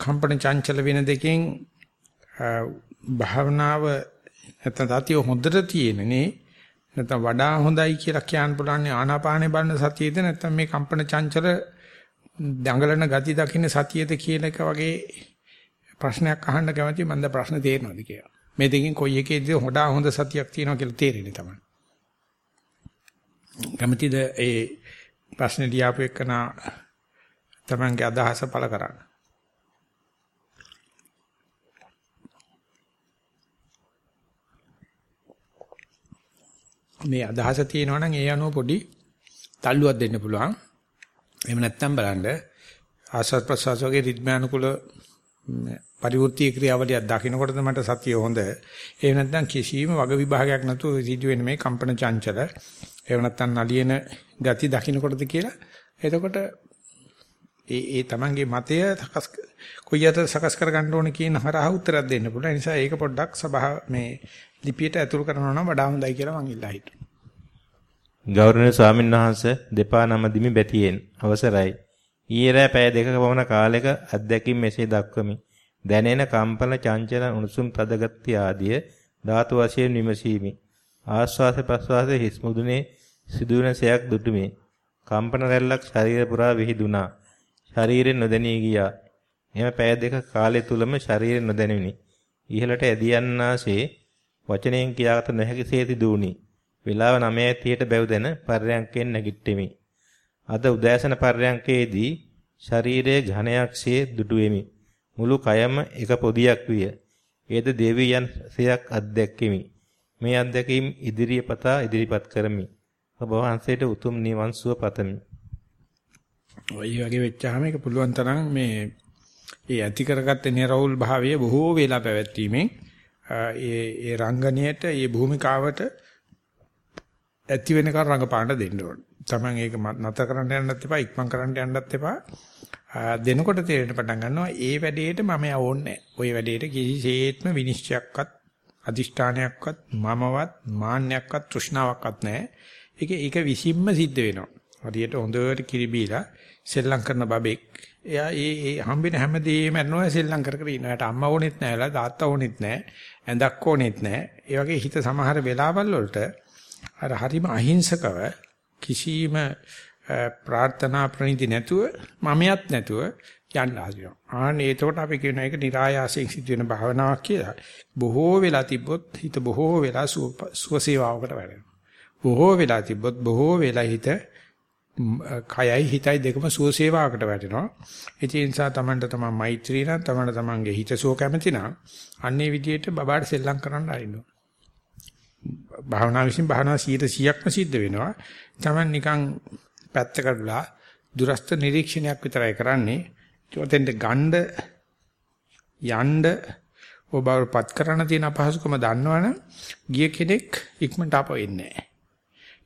කම්පන චංචල වෙන දෙකෙන් භාවනාව නැත්නම් තතිය හොඳට තියෙනනේ නැත්නම් වඩා හොඳයි කියලා කියන්න පුළුවන් ආනාපානේ බලන සතියේද නැත්නම් මේ කම්පන චංචල දඟලන ගති දකින්න සතියේද කියන එක වගේ ප්‍රශ්නයක් අහන්න කැමතියි මම දැන් ප්‍රශ්න තේරෙනවද කියලා. මේ දෙකෙන් කොයි එකේද හොඩා හොඳ සතියක් තියෙනවා කියලා තේරෙන්නේ තමයි. කැමතිද ඒ ප්‍රශ්නේ ලියාපු එකන තමන්ගේ අදහස පළ කරන්න. මේ අදහස තියෙනවා නම් ඒ අනුව පොඩි තල්ලුවක් දෙන්න පුළුවන්. එහෙම නැත්නම් බලන්න ආස්වාද ප්‍රසවාස වගේ රිද්මයානුකූල පරිවෘත්තීය ක්‍රියාවලියක් දකින්නකොටද මට සතිය හොඳ. එහෙම නැත්නම් කිසිම වග විභාගයක් නැතුව සිදුවෙන මේ කම්පන චංචල එහෙම නැත්නම් නලියන ගති දකින්නකොටද කියලා. එතකොට ඒ ඒ තමන්ගේ මතය සකස් කොයි අතර සකස් කර ගන්න ඕන කියන හරහා උත්තරයක් දෙන්න පුළුවන්. ඒ නිසා ඒක පොඩ්ඩක් සභාව මේ ලිපියට ඇතුළු කරනවා නම් වඩා හොඳයි කියලා මම ඉල්ලා හිටියා. ගෞරවනීය ස්වාමින්වහන්සේ දෙපා නමදිමි බැතියෙන් අවසරයි. ඊයේ රෑ පැය දෙකක පමණ කාලයක අත්දැකීම් මෙසේ දක්වමි. දැනෙන කම්පන චංචල උණුසුම් තදගති ආදිය ධාතු වශයෙන් විමසීමි. ආශ්වාස ප්‍රශ්වාස හිස් මුදුනේ සිදුවන සයක් දුටුමි. කම්පන රැල්ලක් ශරීර පුරා විහිදුනා. ශරීරයෙන් නොදැනී ගියා. එම පැය දෙක කාලය තුලම ශරීරයෙන් නොදැනුනි. ඉහළට ඇදියන්නාසේ වචනයෙන් කියාගත නොහැකිසේ සිදුවුනි. වේලාව 9:30ට බැව් දෙන පර්යංකයෙන් නැගිට්ටෙමි. අද උදෑසන පර්යංකයේදී ශරීරයේ ඝනයක්සේ දුටු වෙමි. මුළු කයම එක පොදියක් විය. ඒද දෙවියන් සයක් අත්දැක්කෙමි. මේ අත්දැකීම් ඉදිරිය පතා ඉදිරිපත් කරමි. ඔබ වහන්සේට උතුම් නිවන් සුව පතමි. ඔය වගේ වෙච්චාම ඒක පුළුවන් තරම් මේ ඒ ඇති කරගත්ත නිර්වුල් භාවය බොහෝ වෙලා පැවැත්වීමෙන් ඒ ඒ රංගනයට ඒ භූමිකාවට ඇති වෙනකන් රංගපාන්න දෙන්න ඕන. Taman ඒක නතර කරන්න යන්නත් එපා ඉක්මන් කරන්න යන්නත් එපා. දෙනකොට තේරෙන්න පටන් ගන්නවා ඒ වැඩේට මම යවන්නේ ওই වැඩේට කිසිසේත්ම විනිශ්චයක්වත් අදිෂ්ඨානයක්වත් මමවත් මාන්නයක්වත් තෘෂ්ණාවක්වත් නැහැ. ඒක ඒක විසින්ම සිද්ධ වෙනවා. හරියට හොඳට කිරි බීලා සෙල්ලම් කරන බබෙක් එයා ඒ ඒ හම්බෙන හැමදේම යනවා සෙල්ලම් කර කර ඉන්නවා. යාට අම්මා ඕනෙත් නැහැ, තාත්තා ඕනෙත් නැහැ, ඇඳක් ඕනෙත් නැහැ. ඒ වගේ හිත සමහර වෙලාවල් වලට අර හරිම අහිංසකව කිසිම ප්‍රාර්ථනා ප්‍රණීති නැතුව මමියත් නැතුව යන්න හදනවා. ආන්නේ එතකොට අපි කියන එක નિરાයාසයෙන් සිදුවෙන භාවනාවක් කියලා. බොහෝ වෙලා තිබ්බොත් හිත බොහෝ වෙලා සුවසේවාවකට වැඩෙනවා. බොහෝ වෙලා තිබ්බොත් බොහෝ වෙලා හිත කයයි හිතයි දෙකම සුවසේවාවකට වැටෙනවා. ඒ නිසා තමන්ට තමන් මෛත්‍රී නම් තමන්ට තමන්ගේ හිතසුව කැමති නම් අන්නේ විදියට බබාට සෙල්ලම් කරන්න අරිනවා. භාවනා විසින් භාවනා 100%ක්ම සිද්ධ වෙනවා. තමන් නිකන් පැත්තකටලා දුරස්ත නිරීක්ෂණයක් විතරයි කරන්නේ. ඒතෙන්ට ගණ්ඩ යන්න ඔබවපත් කරන්න තියෙන අපහසුකම දන්නවනම් ගිය කෙනෙක් ඉක්මනට ආපහු එන්නේ නැහැ.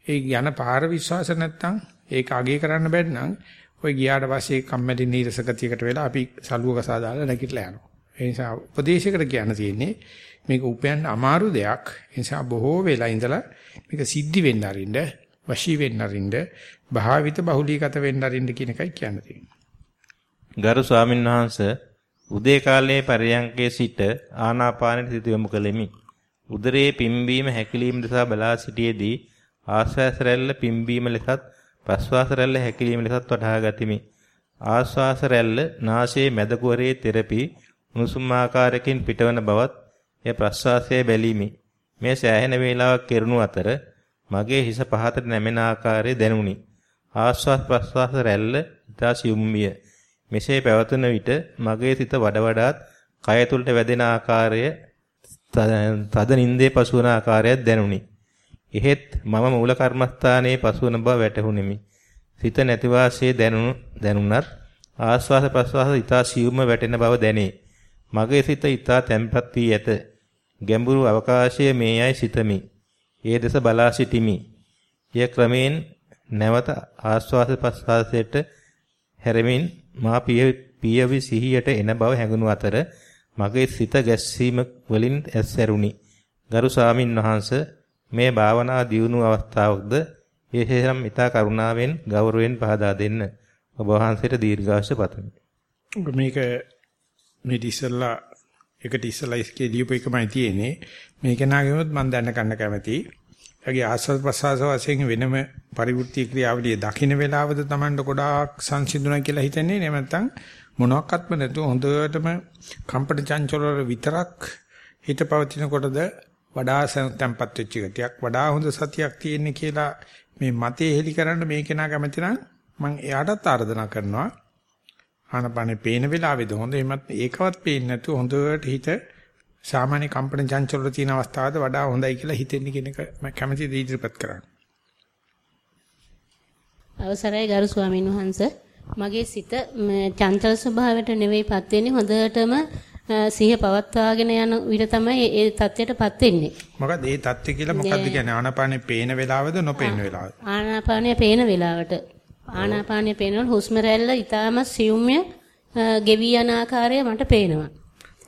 ඒ යන පාර විශ්වාස නැත්තම් ඒක අගේ කරන්න බැරි නම් ඔය ගියාට පස්සේ කම්මැලි නීරස ගතියකට වෙලා අපි සලුවක සාදාලා නැගිටලා යනවා. ඒ නිසා උපදේශයකට කියන්න තියෙන්නේ මේක උපයන්න අමාරු දෙයක්. ඒ නිසා බොහෝ වෙලා ඉඳලා මේක සිද්ධි වෙන්න අරින්න, වශී වෙන්න අරින්න, භාවිත බහුලීගත වෙන්න අරින්න කියන එකයි කියන්න තියෙන්නේ. ගරු ස්වාමීන් වහන්සේ උදේ කාලයේ පරයන්කේ සිට ආනාපානෙට සිත යොමු කළෙමි. උදරයේ පිම්බීම හැකිලිම දෙසා බලා සිටියේදී ආශ්වාස රැල්ල පිම්බීම ලෙසත් ප්‍රශ්වාස රැල්ල හැකිලිම ලෙසත් වටහා ගතිමි. ආශ්වාස රැල්ල නාසයේ මැද කුහරයේ තෙරපි උණුසුම් ආකාරයකින් පිටවන බවත් එය ප්‍රශ්වාසයේ බැලීමි. මේ සෑහෙන වේලාවක් කෙරුණු අතර මගේ හිස පහතට නැමෙන ආකාරය දැනුනි. ආශ්වාස ප්‍රශ්වාස රැල්ල ඉතා සියුම් විය. මෙසේ පැවතුන විට මගේ සිත වඩ වඩාත් කය තුලට වැදෙන ආකාරය තද නින්දේ පසුවන ආකාරයක් දැනුනි. එහෙත් මම මූල කර්මස්ථානයේ පසුවන බව වැටහුණෙමි. සිත නැති වාසියේ දැනුණු දැනුණත් ආස්වාස ප්‍රස්වාස ඊතා සියුම්ව වැටෙන බව දැනේ. මගේ සිත ඊතා තැම්පත් වී ඇත. ගැඹුරු අවකාශයේ මේයයි සිතමි. ඒ දෙස බලා සිටිමි. එය ක්‍රමෙන් නැවත ආස්වාස ප්‍රස්වාසයට හැරෙමින් මා පියවි සිහියට එන බව හැඟුණු අතර මගේ සිත ගැස්සීම වලින් ඇස්සැරුණි. ගරු ස්වාමින් වහන්සේ මේ භාවනා දියුණු අවස්ථාවක්ද විශේෂයෙන්ම ඊතා කරුණාවෙන් ගෞරවයෙන් පහදා දෙන්න. ඔබ වහන්සේට දීර්ඝාෂ පතමි. මේක මේ ඉස්සල්ලා එකට ඉස්සල්ලා ඉස්කේ දීපු එකමයි තියෙන්නේ. මේක නාගෙමුත් මම දැන ගන්න කැමතියි. එයාගේ ආස්වාද ප්‍රසආස වශයෙන් වෙනම පරිවෘත්ති ක්‍රියාවලිය දකින්න වෙලාවද Tamanට ගොඩාක් සංසිඳුණා කියලා හිතන්නේ නේ. නැත්නම් මොනක්වත්ම නැතුව හොඳටම කම්පන චංචල විතරක් හිත පවතිනකොටද වඩා තැම්පත් වෙච්ච ගතියක් වඩා හොඳ සතියක් තියෙන්නේ කියලා මේ මතේ හෙලි කරන්න මේ කෙනා කැමති නම් මම එයාටත් ආරාධනා කරනවා. ආනපනේ පේන වෙලාවේද හොඳ? එමත් ඒකවත් පේන්නේ නැතුව හොඳට හිත සාමාන්‍ය කම්පන චංචල වල තියෙන අවස්ථාවද වඩා හොඳයි කියලා හිතෙන්නේ කියන එක මම කැමති ඉදිරිපත් කරන්න. අවසරයි ගරු ස්වාමීන් වහන්සේ මගේ සිත චංචල ස්වභාවයට නෙවෙයිපත් වෙන්නේ හොඳටම සිහිය පවත්වාගෙන යන විට තමයි ඒ தත්ත්වයටපත් වෙන්නේ. මොකද ඒ தත්ත්වය කියලා මොකද්ද කියන්නේ? ආනාපානේ පේන වෙලාවද නොපේන වෙලාවද? ආනාපානේ පේන වෙලාවට. ආනාපානේ පේනකොට හුස්ම රැල්ල ඊටාම සියුම්ය ගෙවි යන ආකාරය මට පේනවා.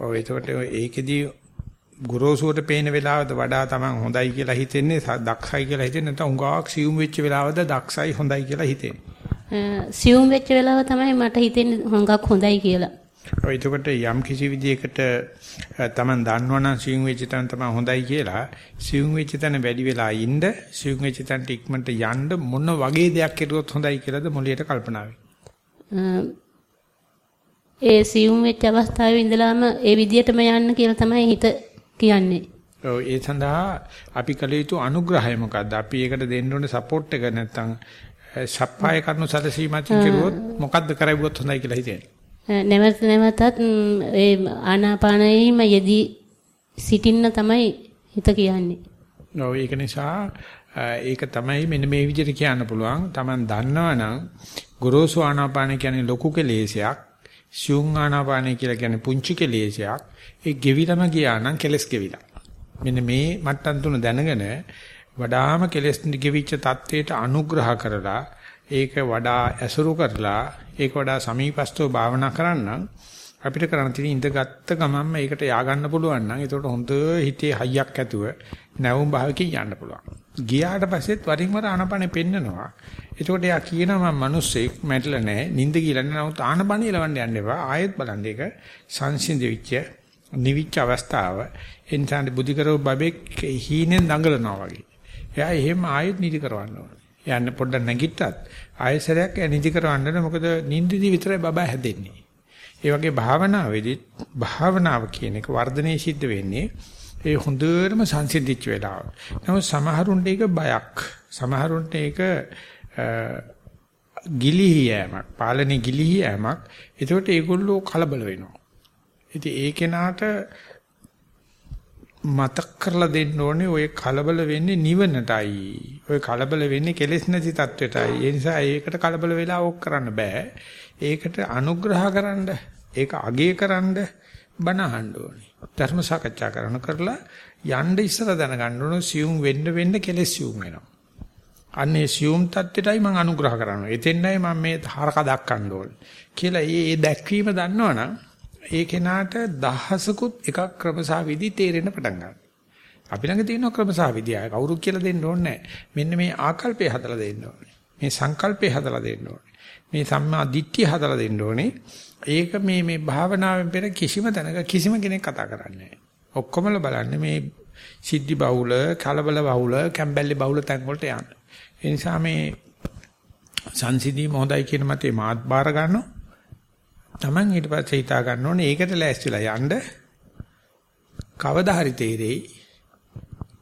ඔව් එතකොට ඒකෙදී ගුරුසුවට පේන වෙලාවද වඩා තමන් හොඳයි කියලා හිතෙන්නේ දක්ෂයි කියලා හිතෙන්නේ නැත්නම් උඟාක් සියුම් වෙච්ච වෙලාවද දක්ෂයි හොඳයි කියලා හිතෙන්නේ. සියුම් වෙච්ච වෙලාව තමයි මට හිතෙන්නේ හොඟක් හොඳයි කියලා. ඔය එතකොට යම් කිසි විදියකට තමන් දන්නවනම් සියුම් වෙච්ච තැන තමයි හොඳයි කියලා සියුම් වෙච්ච තැන වැඩි වෙලා ඉන්න සියුම් වෙච්ච තැනට ඉක්මනට යන්න මොන වගේ දෙයක් කෙරුවොත් හොඳයි කියලාද මොළියට කල්පනා ඒ සියුම් වෙච්ච අවස්ථාවේ ඉඳලාම ඒ විදියටම යන්න කියලා තමයි හිත කියන්නේ. ඔව් ඒ සඳහා අපි කළ යුතු අනුග්‍රහය මොකද්ද? අපි ඒකට දෙන්න ඕනේ සපෝට් එක නැත්තම් සප්පාය කරනු සැලසීමකින් කෙරුවොත් මොකද්ද කරගුවොත් හොඳයි කියලා හිතෙන්නේ. නැවත නැවතත් ඒ ආනාපානයෙහිම යෙදී සිටින්න තමයි හිත කියන්නේ. ඔව් ඒක නිසා ඒක තමයි මෙන්න මේ විදිහට කියන්න පුළුවන්. Taman දන්නවනම් ගොරෝසු ආනාපාන කියන්නේ ලොකු කෙලෙසයක්, සියුම් ආනාපානය කියලා කියන්නේ පුංචි කෙලෙසයක්. ඒ ගෙවිලම ගියා නම් කෙලස් ගෙවිලා. මෙන්න මේ මට්ටම් තුන දැනගෙන වඩාම කෙලස් ගෙවිච්ච தത്വයට අනුග්‍රහ කරලා ඒක වඩා ඇසුරු කරලා ඒක වඩා සමීපස්තව භාවනා කරන්න අපිට කරන්න තියෙන ඉඳගත්ත ගමන්ම ඒකට යා ගන්න පුළුවන් නම් ඒකට හොඳ හිතේ හයියක් ඇතුව නැවුම් භාවකේ යන්න පුළුවන්. ගියාට පස්සෙත් වරින් වර ආනපනේ පෙන්නනවා. එතකොට එයා කියනවා මම මිනිස්සෙක් මැරිලා නැහැ, නිින්ද කියලා නෑ. නමුත් ආනපනේ ලවන්න යන්න එපා. ආයෙත් බලන්න ඒක සංසිඳෙවිච්ච නිවිච්ච අවස්ථාව. එන්සාන්ට බුද්ධි කරව බබෙක් හීනෙන් දඟලනවා වගේ. එයා එහෙම ආයෙත් නිදි කරවන්න ඕන. යන්න පොඩ්ඩක් නැගිට්ටත් ආයෙසරයක් නිදි කරවන්න මොකද නිින්දදී විතරයි බබා හැදෙන්නේ. ඒ වගේ භාවනාවේදී භාවනාව කියන එක වර්ධනයේ සිද්ධ වෙන්නේ ඒ හොඳටම සංසිද්ධිච්ච වෙලාව. නමුත් සමහරුන්ට ඒක බයක්. සමහරුන්ට ඒක ගිලිහි යෑමක්. පාලනේ ගිලිහි යෑමක්. ඒකට ඒගොල්ලෝ කලබල වෙනවා. ඉතින් ඒ කෙනාට මතක් කරලා දෙන්න ඕනේ ඔය කලබල වෙන්නේ නිවනටයි. ඔය කලබල වෙන්නේ කෙලෙස් නැති තත්වෙටයි. ඒ නිසා ඒකට කලබල වෙලා ඕක කරන්න බෑ. ඒකට අනුග්‍රහ කරන්න, ඒක අගය කරන්න බණ අහන්න ඕනේ. ධර්ම සාකච්ඡා කරන කරලා යන්න ඉස්සර දැනගන්න ඕනේ සියුම් වෙන්න වෙන්න කෙලෙස් සියුම් වෙනවා. අන්නේ සියුම් தත්වෙටයි මම අනුග්‍රහ කරනවා. එතෙන්යි මම මේ හරක දක්වන්න ඕනේ. කියලා ඒ දැක්වීම දන්නවනම් ඒ කෙනාට දහසකුත් එකක් ක්‍රමසා විදි තේරෙන්න පටන් ගන්නවා. අපි ළඟ තියෙන ක්‍රමසා විදි ආය කවුරු කියලා දෙන්න ඕනේ මෙන්න මේ ආකල්පය හදලා දෙන්න ඕනේ. මේ සංකල්පය හදලා දෙන්න ඕනේ. මේ සම්මා දිට්ඨිය හදලා දෙන්න ඕනේ. ඒක මේ මේ භාවනාවෙන් පෙර කිසිම තැනක කිසිම කෙනෙක් කතා කරන්නේ ඔක්කොමල බලන්නේ මේ සිද්ධි බහුල, කලබල බහුල, කැම්බැල්ලි බහුල තැන් වලට යන්න. ඒ නිසා මේ සංසිධීම හොඳයි කියන මතේ මාත් බාර ගන්නවා. Taman ඊට පස්සේ හිතා ගන්න ඕනේ ඒකට ලෑස්තිලා යන්න කවදා හරි තේරෙයි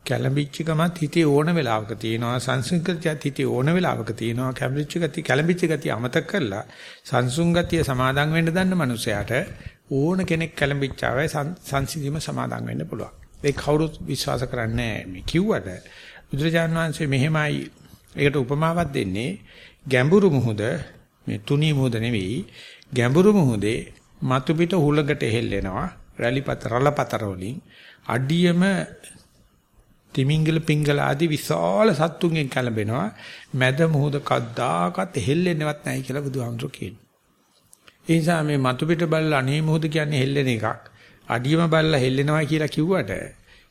කැළඹිච්ච ගමත් හිතේ ඕන වෙලාවක තියෙනවා. සංසුන්ගතියත් හිතේ ඕන වෙලාවක තියෙනවා. කැළඹිච්ච ගතිය කැළඹිච්ච ගතිය අමතක කරලා සංසුන් ගතිය සමාදන් වෙන්න දන්න මනුස්සයාට ඕන කෙනෙක් කැළඹිච්චාවයි සංසිඳීම සමාදන් වෙන්න පුළුවන්. ඒ කවුරුත් විශ්වාස කරන්නේ මේ කිව්වට බුදුරජාණන් වහන්සේ මෙහෙමයි ඒකට උපමාවක් දෙන්නේ. ගැඹුරු මුහුද මේ තුනී මුහුද නෙවෙයි ගැඹුරු මුහුදේ මතු පිට හුලඟට හෙල්ලෙනවා රැලිපත රළපතර වලින් අඩියම තිමිංගල පිංගල ආදී විශාල සත්තුන්ගෙන් කැළඹෙනවා මැද මුහුද කද්දාකත් හෙල්ලෙන්නේවත් නැහැ කියලා බුදුහාමුදුරු කියනවා. ඒ නිසා මේ මතු පිට බල්ලා අනේ මුහුද කියන්නේ හෙල්ලෙන එකක්. අඩියම බල්ලා හෙල්ලෙනවා කියලා කිව්වට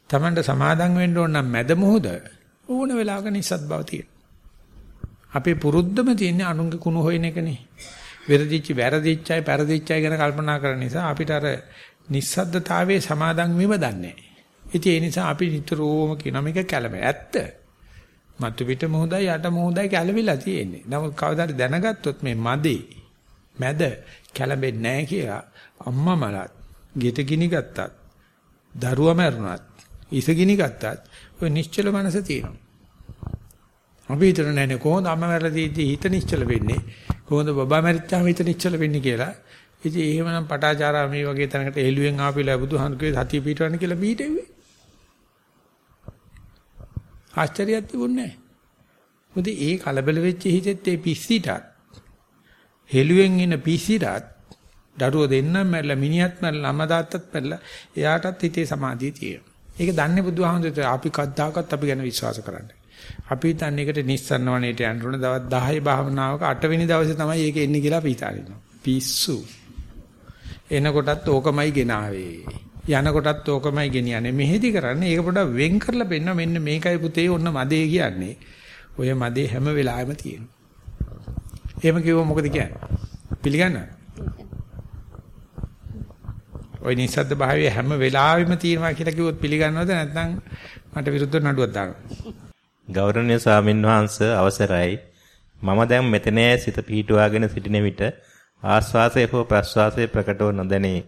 Tamanට සමාදම් වෙන්න ඕන නම් මැද මුහුද ඕන වෙලාවක නිසත් බව තියෙනවා. අපේ පුරුද්දම තියෙන්නේ අනුන්ගේ කුණු හොයන එකනේ. වෙරදිච්ච වැරදිච්චයි පෙරදිච්චයි ගැන කල්පනා කරන නිසා අපිට අර නිස්සද්දතාවයේ සමාදන් වීම දන්නේ නැහැ. ඉතින් ඒ නිසා අපි නිතරම කියන මේක කැළම ඇත්ත. මතු පිට මොහොදයි යට මොහොදයි කැළවිලා තියෙන්නේ. නමුත් කවදාද දැනගත්තොත් මේ මදේ මැද කැළඹෙන්නේ නැහැ කියලා අම්මා මලත් ගෙට ගිනි ගත්තත් දරුවා මැරුණත් ඉස ගිනි ගත්තත් ඔය නිශ්චල මනස තියෙනවා. අපි හිතන නැනේ කොහොමද අම්මා මැරලා තියෙද්දි හිත නිශ්චල වෙන්නේ කොහොමද බබා මැරිච්චාම හිත නිශ්චල වෙන්නේ කියලා. ඉතින් එහෙමනම් පටාචාරා මේ වගේ තැනකට එළුවෙන් ආපිලා බුදුහාමුදුරේ සතිය පිටවන්න කියලා පිටෙව්වේ. ආශ්චර්යයක් තිබුණේ නැහැ. මොකද ඒ කලබල වෙච්ච හිතෙත් ඒ පිස්සිට හෙළුවෙන් ඉන පිසිරත් දරුවෝ දෙන්නම මැරලා මිනිහත් මැරලා අම්මා තාත්තත් මැරලා එයාටත් හිතේ සමාධිය තියෙනවා. ඒක දන්නේ බුදුහාමුදුරුවෝ අපි කද්දාකත් අපි ගැන විශ්වාස කරන්නේ. අපි හිතන්නේ ඒකට නිස්සන්න වනේට යන්න ඕන දවස් 10 භාවනාවක 8 වෙනි දවසේ තමයි ඒක එන්නේ කියලා අපි හිතාගෙන පිස්සු. එනකොටත් ඕකමයි ගෙනාවේ. යනකොටත් ඕකමයි ගෙනියන්නේ. මෙහෙදි කරන්නේ ඒක පොඩ්ඩක් වෙන් කරලා පෙන්න මෙන්න මේකයි පුතේ ඔන්න මදේ කියන්නේ. ඔය මදේ හැම වෙලාවෙම තියෙනවා. එහෙම කිව්වොත් මොකද කියන්නේ? පිළිගන්නවද? ওই නිසද්ද භාවයේ හැම වෙලාවෙම තියෙනවා කියලා කිව්වොත් පිළිගන්නවද නැත්නම් මට විරුද්ධව නඩුවක් දානවා? ගෞරවනීය ස්වාමින් වහන්සේ අවසරයි. මම දැන් මෙතන සිත පිහිටුවාගෙන සිටින විට ආස්වාසය හෝ ප්‍රස්වාසය ප්‍රකටව නොදැනේ.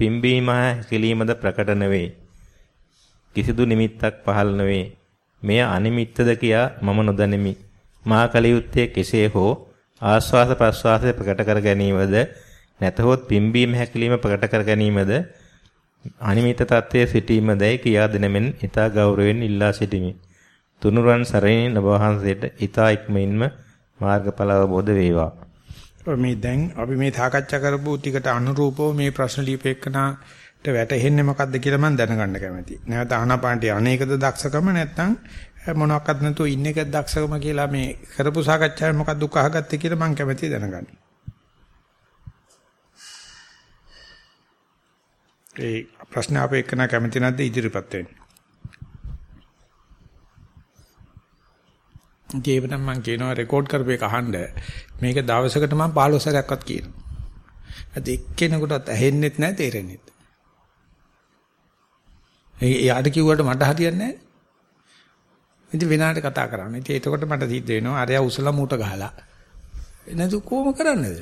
පිම්බීම හැකිලීමද ප්‍රකට නොවේ. කිසිදු නිමිත්තක් පහළ නොවේ. මෙය අනිමිත්තද කියා මම නොදනිමි. මා කල යුත්තේ කෙසේ හෝ ආස්වාස ප්‍රස්වාසය ප්‍රකට කර ගැනීමද නැතහොත් පිම්බීම හැකිලිම ප්‍රකට කර ගැනීමද අනිමිත තත්ත්වයේ සිටීමදයි කියා දෙනමෙන් ඊතා ගෞරවයෙන් ඉල්ලා සිටිමි. තුනුරුවන් සරණින් ඔබ වහන්සේට ඊතා ඉක්මනින්ම මාර්ගඵල අවබෝධ වේවා. මේ දැන් අපි මේ සාකච්ඡා කරපු ටිකට අනුරූපව මේ ප්‍රශ්න ලියපෙන්නාට වැටහෙන්නේ මොකද්ද කියලා මම දැනගන්න කැමතියි. නැවත ආනාපානට අනේකද දක්ෂකම නැත්නම් මොනවාක්වත් නැතුව ඉන්න එකද දක්ෂකම කියලා මේ කරපු සාකච්ඡාවේ මොකක්ද දුක අහගත්තේ කියලා මම කැමතියි දැනගන්න. ඒ ප්‍රශ්න අපේ එක්කන කැමති නැද්ද ඉදිරිපත් වෙන්න. ඒක නම් මම කියනවා රෙකෝඩ් කරපු එක අහන්න මේක දවසකට මම 15 සැරයක්වත් කියනවා. අද එක්කෙනෙකුටත් ඇහෙන්නෙත් නැහැ තේරෙන්නෙත්. ඒ යාට කිව්වට මට හරියන්නේ නැහැ. ඉතින් වෙනාට කතා කරන්නේ. ඉතින් එතකොට මට සිද්ධ වෙනවා අරයා උසලා මූට ගහලා. එනදු කොහොම කරන්නේද?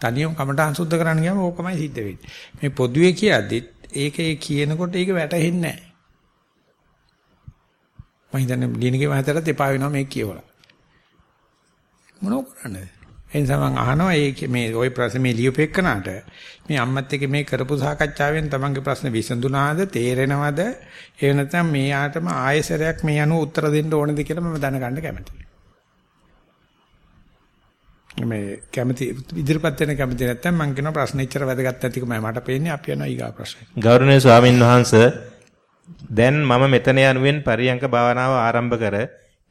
තනියම කමටහන් සුද්ධ කරන්න ගියාම ඕකමයි සිද්ධ වෙන්නේ. මේ පොදුවේ කියද්දිත් ඒකේ කියනකොට ඒක වැටහෙන්නේ නැහැ. මම හිතන්නේ ලියනගේ මහතරත් එපා වෙනවා මේක කියවලා. මොනව කරන්නද? එනිසා මම අහනවා මේ මේ ওই ප්‍රශ්නේ මේ ලියුපෙක්කනට මේ අම්මත් එක්ක මේ කරපු සාකච්ඡාවෙන් තමන්ගේ ප්‍රශ්න විසඳුනාද තේරෙනවද? ඒ නැත්නම් මේ ආතම ආයෙසරයක් මේ අනුව උත්තර දෙන්න ඕනද කියලා මම දැනගන්න කැමතියි. මේ කැමති ඉදිරිපත් වෙන කැමති නැත්නම් මම කියන ප්‍රශ්න ඉච්චර වැදගත් නැතිකමයි මට පේන්නේ අපි යනවා ඊගා ප්‍රශ්නේ. ගෞරවනීය ස්වාමින් වහන්සේ දැන් මම මෙතන යනුවෙන් පරියංක භාවනාව ආරම්භ කර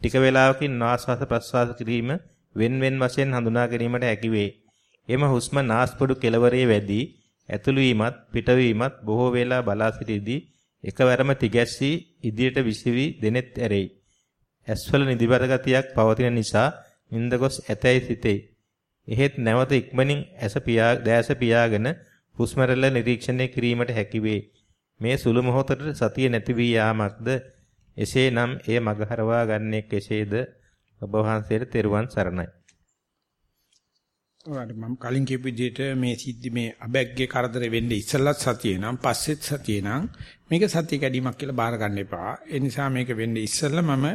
ටික වේලාවකින් නාස්වාස ප්‍රස්වාස කිරීම wen wen වශයෙන් හඳුනා ගැනීමට හැකි වේ. එම හුස්ම නාස්පුඩු කෙළවරේ වැඩි ඇතුළු වීමත් පිටවීමත් බොහෝ වේලා බලා සිටීදී එකවරම තිගැස්සී ඉදිරියට විසිවි දෙනෙත් ඇරෙයි. ඇස්වල නිදිබර ගතියක් පවතින නිසා නිින්ද ගොස් ඇතැයි සිතේ. එහෙත් නැවත ඉක්මනින් ඇස පියා දැස පියාගෙන හුස්ම රැල්ල නිරීක්ෂණය කිරීමට හැකි වේ. මේ සුළු මොහොතට සතිය නැති වී යාමක්ද එසේනම් එය මගහරවා ගන්නේ කෙසේද ඔබ වහන්සේට තෙරුවන් සරණයි. ඔයාලට මම කලින් කියපු විදිහට මේ සිද්ධි මේ අබැග්ගේ කරදර වෙන්නේ ඉස්සෙල්ලත් සතියේ නම් පස්සෙත් සතියේ නම් මේක සතිය කැඩීමක් කියලා බාර ගන්න එපා. ඒ නිසා මේක වෙන්නේ ඉස්සෙල්ලා මම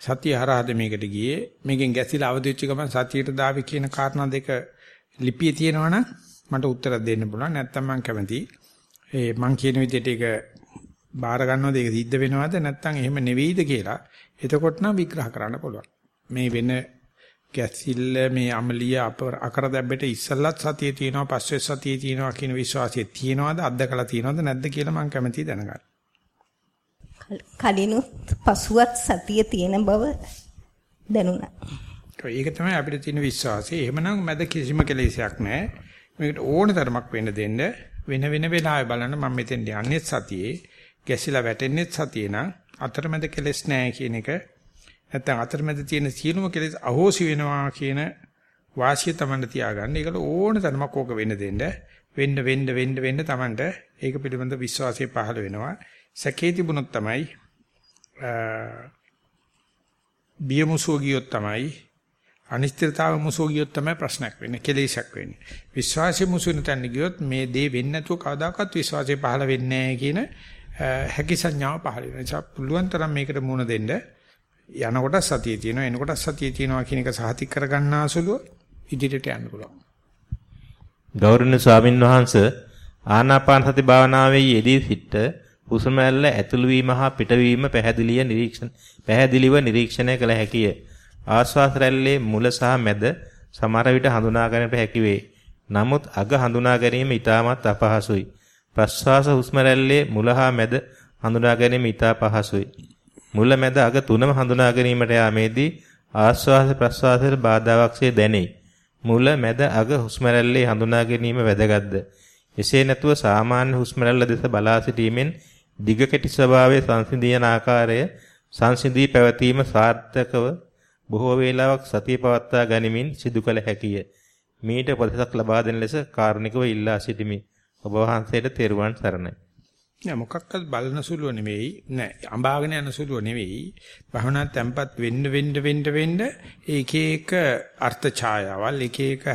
සතිය හරහාද මේකට ගියේ. මේකෙන් ගැසිලා අවදි වෙච්ච ගමන් සතියට දාවි කියන කාරණා දෙක ලිපියේ තියෙනවනම් මට උත්තර දෙන්න පුළුවන්. නැත්තම් මම කැමතියි ඒ මං කියන විදිහට ඒක බාර ගන්නවද ඒක සිද්ධ වෙනවද නැත්නම් එහෙම නෙවෙයිද කියලා එතකොට නම් විග්‍රහ කරන්න පුළුවන් මේ වෙන ගැසිල්ල මේ අමලිය අකර දැබ්බට ඉස්සල්ලත් සතියේ තියෙනවා පස්සේ සතියේ තියෙනවා කියන විශ්වාසය තියෙනවද අත්දකලා තියෙනවද නැද්ද කියලා මම කැමතියි දැනගන්න. කලිනුත් පසුවත් සතිය තියෙන බව දැනුණා. ඒක තමයි අපිට තියෙන විශ්වාසය. එහෙමනම් මැද කිසිම කෙලෙසයක් නැහැ. මේකට ඕන තරමක් වෙන්න දෙන්න. වෙන වෙන වෙලාවෙ බලන්න මම මෙතෙන් යන්නේ සතියේ ගැසිලා වැටෙන්නේ සතියේ නම් අතරමැද කෙලස් නැහැ කියන එක නැත්නම් අතරමැද තියෙන සියලුම කෙලස් අහෝසි වෙනවා කියන වාසිය තමන්ට තියාගන්න. ඒකට ඕන තරමක් ඕක වෙන්න දෙන්න. වෙන්න වෙන්න වෙන්න වෙන්න තමන්ට ඒක පිළිබඳ විශ්වාසය පහළ වෙනවා. සැකේ තිබුණොත් තමයි බියමුසෝ ගියොත් තමයි අනිශ්චිතතාව මුසෝ ගියොත් තමයි ප්‍රශ්නයක් වෙන්නේ කෙලෙසක් වෙන්නේ. විශ්වාසය මුසුන තැන්න ගියොත් මේ දේ වෙන්නේ නැතුව කවදාකවත් විශ්වාසය පහළ වෙන්නේ නැහැ කියන හැකි සංඥාව පහළ වෙනවා. ඒ පුළුවන් තරම් මේකට මුණ දෙන්න යනකොට සතිය තියෙනවා එනකොට සතිය තියෙනවා කියන එක සාහිතික කරගන්නාසුලුව ඉදිරියට යන්න පුළුවන්. ගෞරවනීය ස්වාමින් වහන්සේ ආනාපාන සති භාවනාවේ යෙදී සිට හුස්ම රැල්ල ඇතුළු වීම හා පිටවීම පැහැදිලිව නිරීක්ෂණ පැහැදිලිව නිරීක්ෂණය කළ හැකිය. ආශ්වාස රැල්ලේ මුල සහ මැද සමහර විට හඳුනා ගැනීමට හැකි වේ. නමුත් අග හඳුනා ගැනීම ඉතාමත් අපහසුයි. ප්‍රශ්වාස හුස්ම රැල්ලේ මුල හා මැද හඳුනා ගැනීම ඉතා පහසුයි. මුල මැද අග තුනම හඳුනා ගැනීමට යාමේදී ආශ්වාස ප්‍රශ්වාසයට බාධාවක්සේ දැනේ. මුල මැද අග හුස්ම රැල්ලේ හඳුනා ගැනීම වැදගත්ද? එසේ නැතුව සාමාන්‍ය හුස්ම රැල්ල දෙස බලා සිටීමෙන් දිග කෙටි ස්වභාවයේ සංසිඳියන ආකාරය සංසිඳී පැවතීම සාර්ථකව බොහෝ වේලාවක් සතිය පවත්වා ගනිමින් සිදු කළ හැකිය. මීට උපදෙසක් ලබා දෙන ලෙස කාරුණිකව ඉල්ලා සිටිමි. ඔබ වහන්සේට තෙරුවන් සරණයි. නෑ මොකක්වත් බලන සුළුව නෙවෙයි නෑ අඹාගෙන යන සුළුව නෙවෙයි භවනා tempat වෙන්න වෙන්න වෙන්න වෙන්න එක එක අර්ථ ඡායාවල් එක එක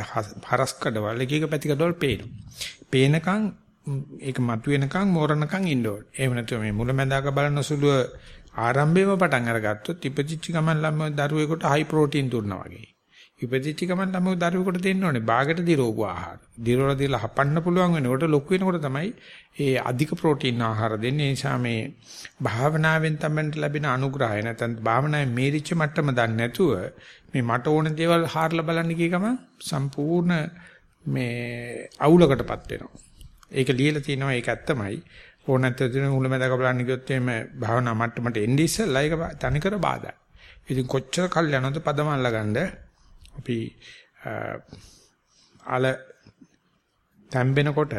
හරස්කඩවල් එක එක පැතිකඩවල් පේනවා පේනකන් ඒක මතුවෙනකන් මෝරණකන් ඉන්න ඕනේ එහෙම නැත්නම් මේ මුලැමැදාක බලන සුළුව ආරම්භයේම පටන් අරගත්තොත් ඉපදිච්ච ගමන් ළම දරුවෙකුට හයි ප්‍රෝටීන් දුන්නා වගේ ඉපදිච්ච ගමන් ළම දරුවෙකුට දෙන්න ඕනේ බාගෙට දිරෝපු ආහාර. දිරවල දීලා හපන්න පුළුවන් වෙනකොට ලොකු වෙනකොට තමයි ඒ අධික ප්‍රෝටීන් ආහාර දෙන්නේ. ඒ නිසා මේ භාවනාවෙන් තමයි ලැබෙන අනුග්‍රහය නැත්නම් භාවනාවේ මේරිච්ච මට්ටම දන්නේ නැතුව මේ මට ඕන දේවල් හාරලා බලන්න කිය ගම සම්පූර්ණ මේ අවුලකටපත් වෙනවා. ඒක ලියලා තිනවා ඒක ඇත්තමයි. ඕන නැත්නම් මුලමෙදාක බලන්න ගියොත් එimhe භාවනා මට්ටමට එන්නේ ඉස්සෙල්ලා ඒක තනිකර බාධායි. ඉතින් කොච්චර කල් යනවද පදම අල්ලගන්න අපි අල තැම්බෙනකොට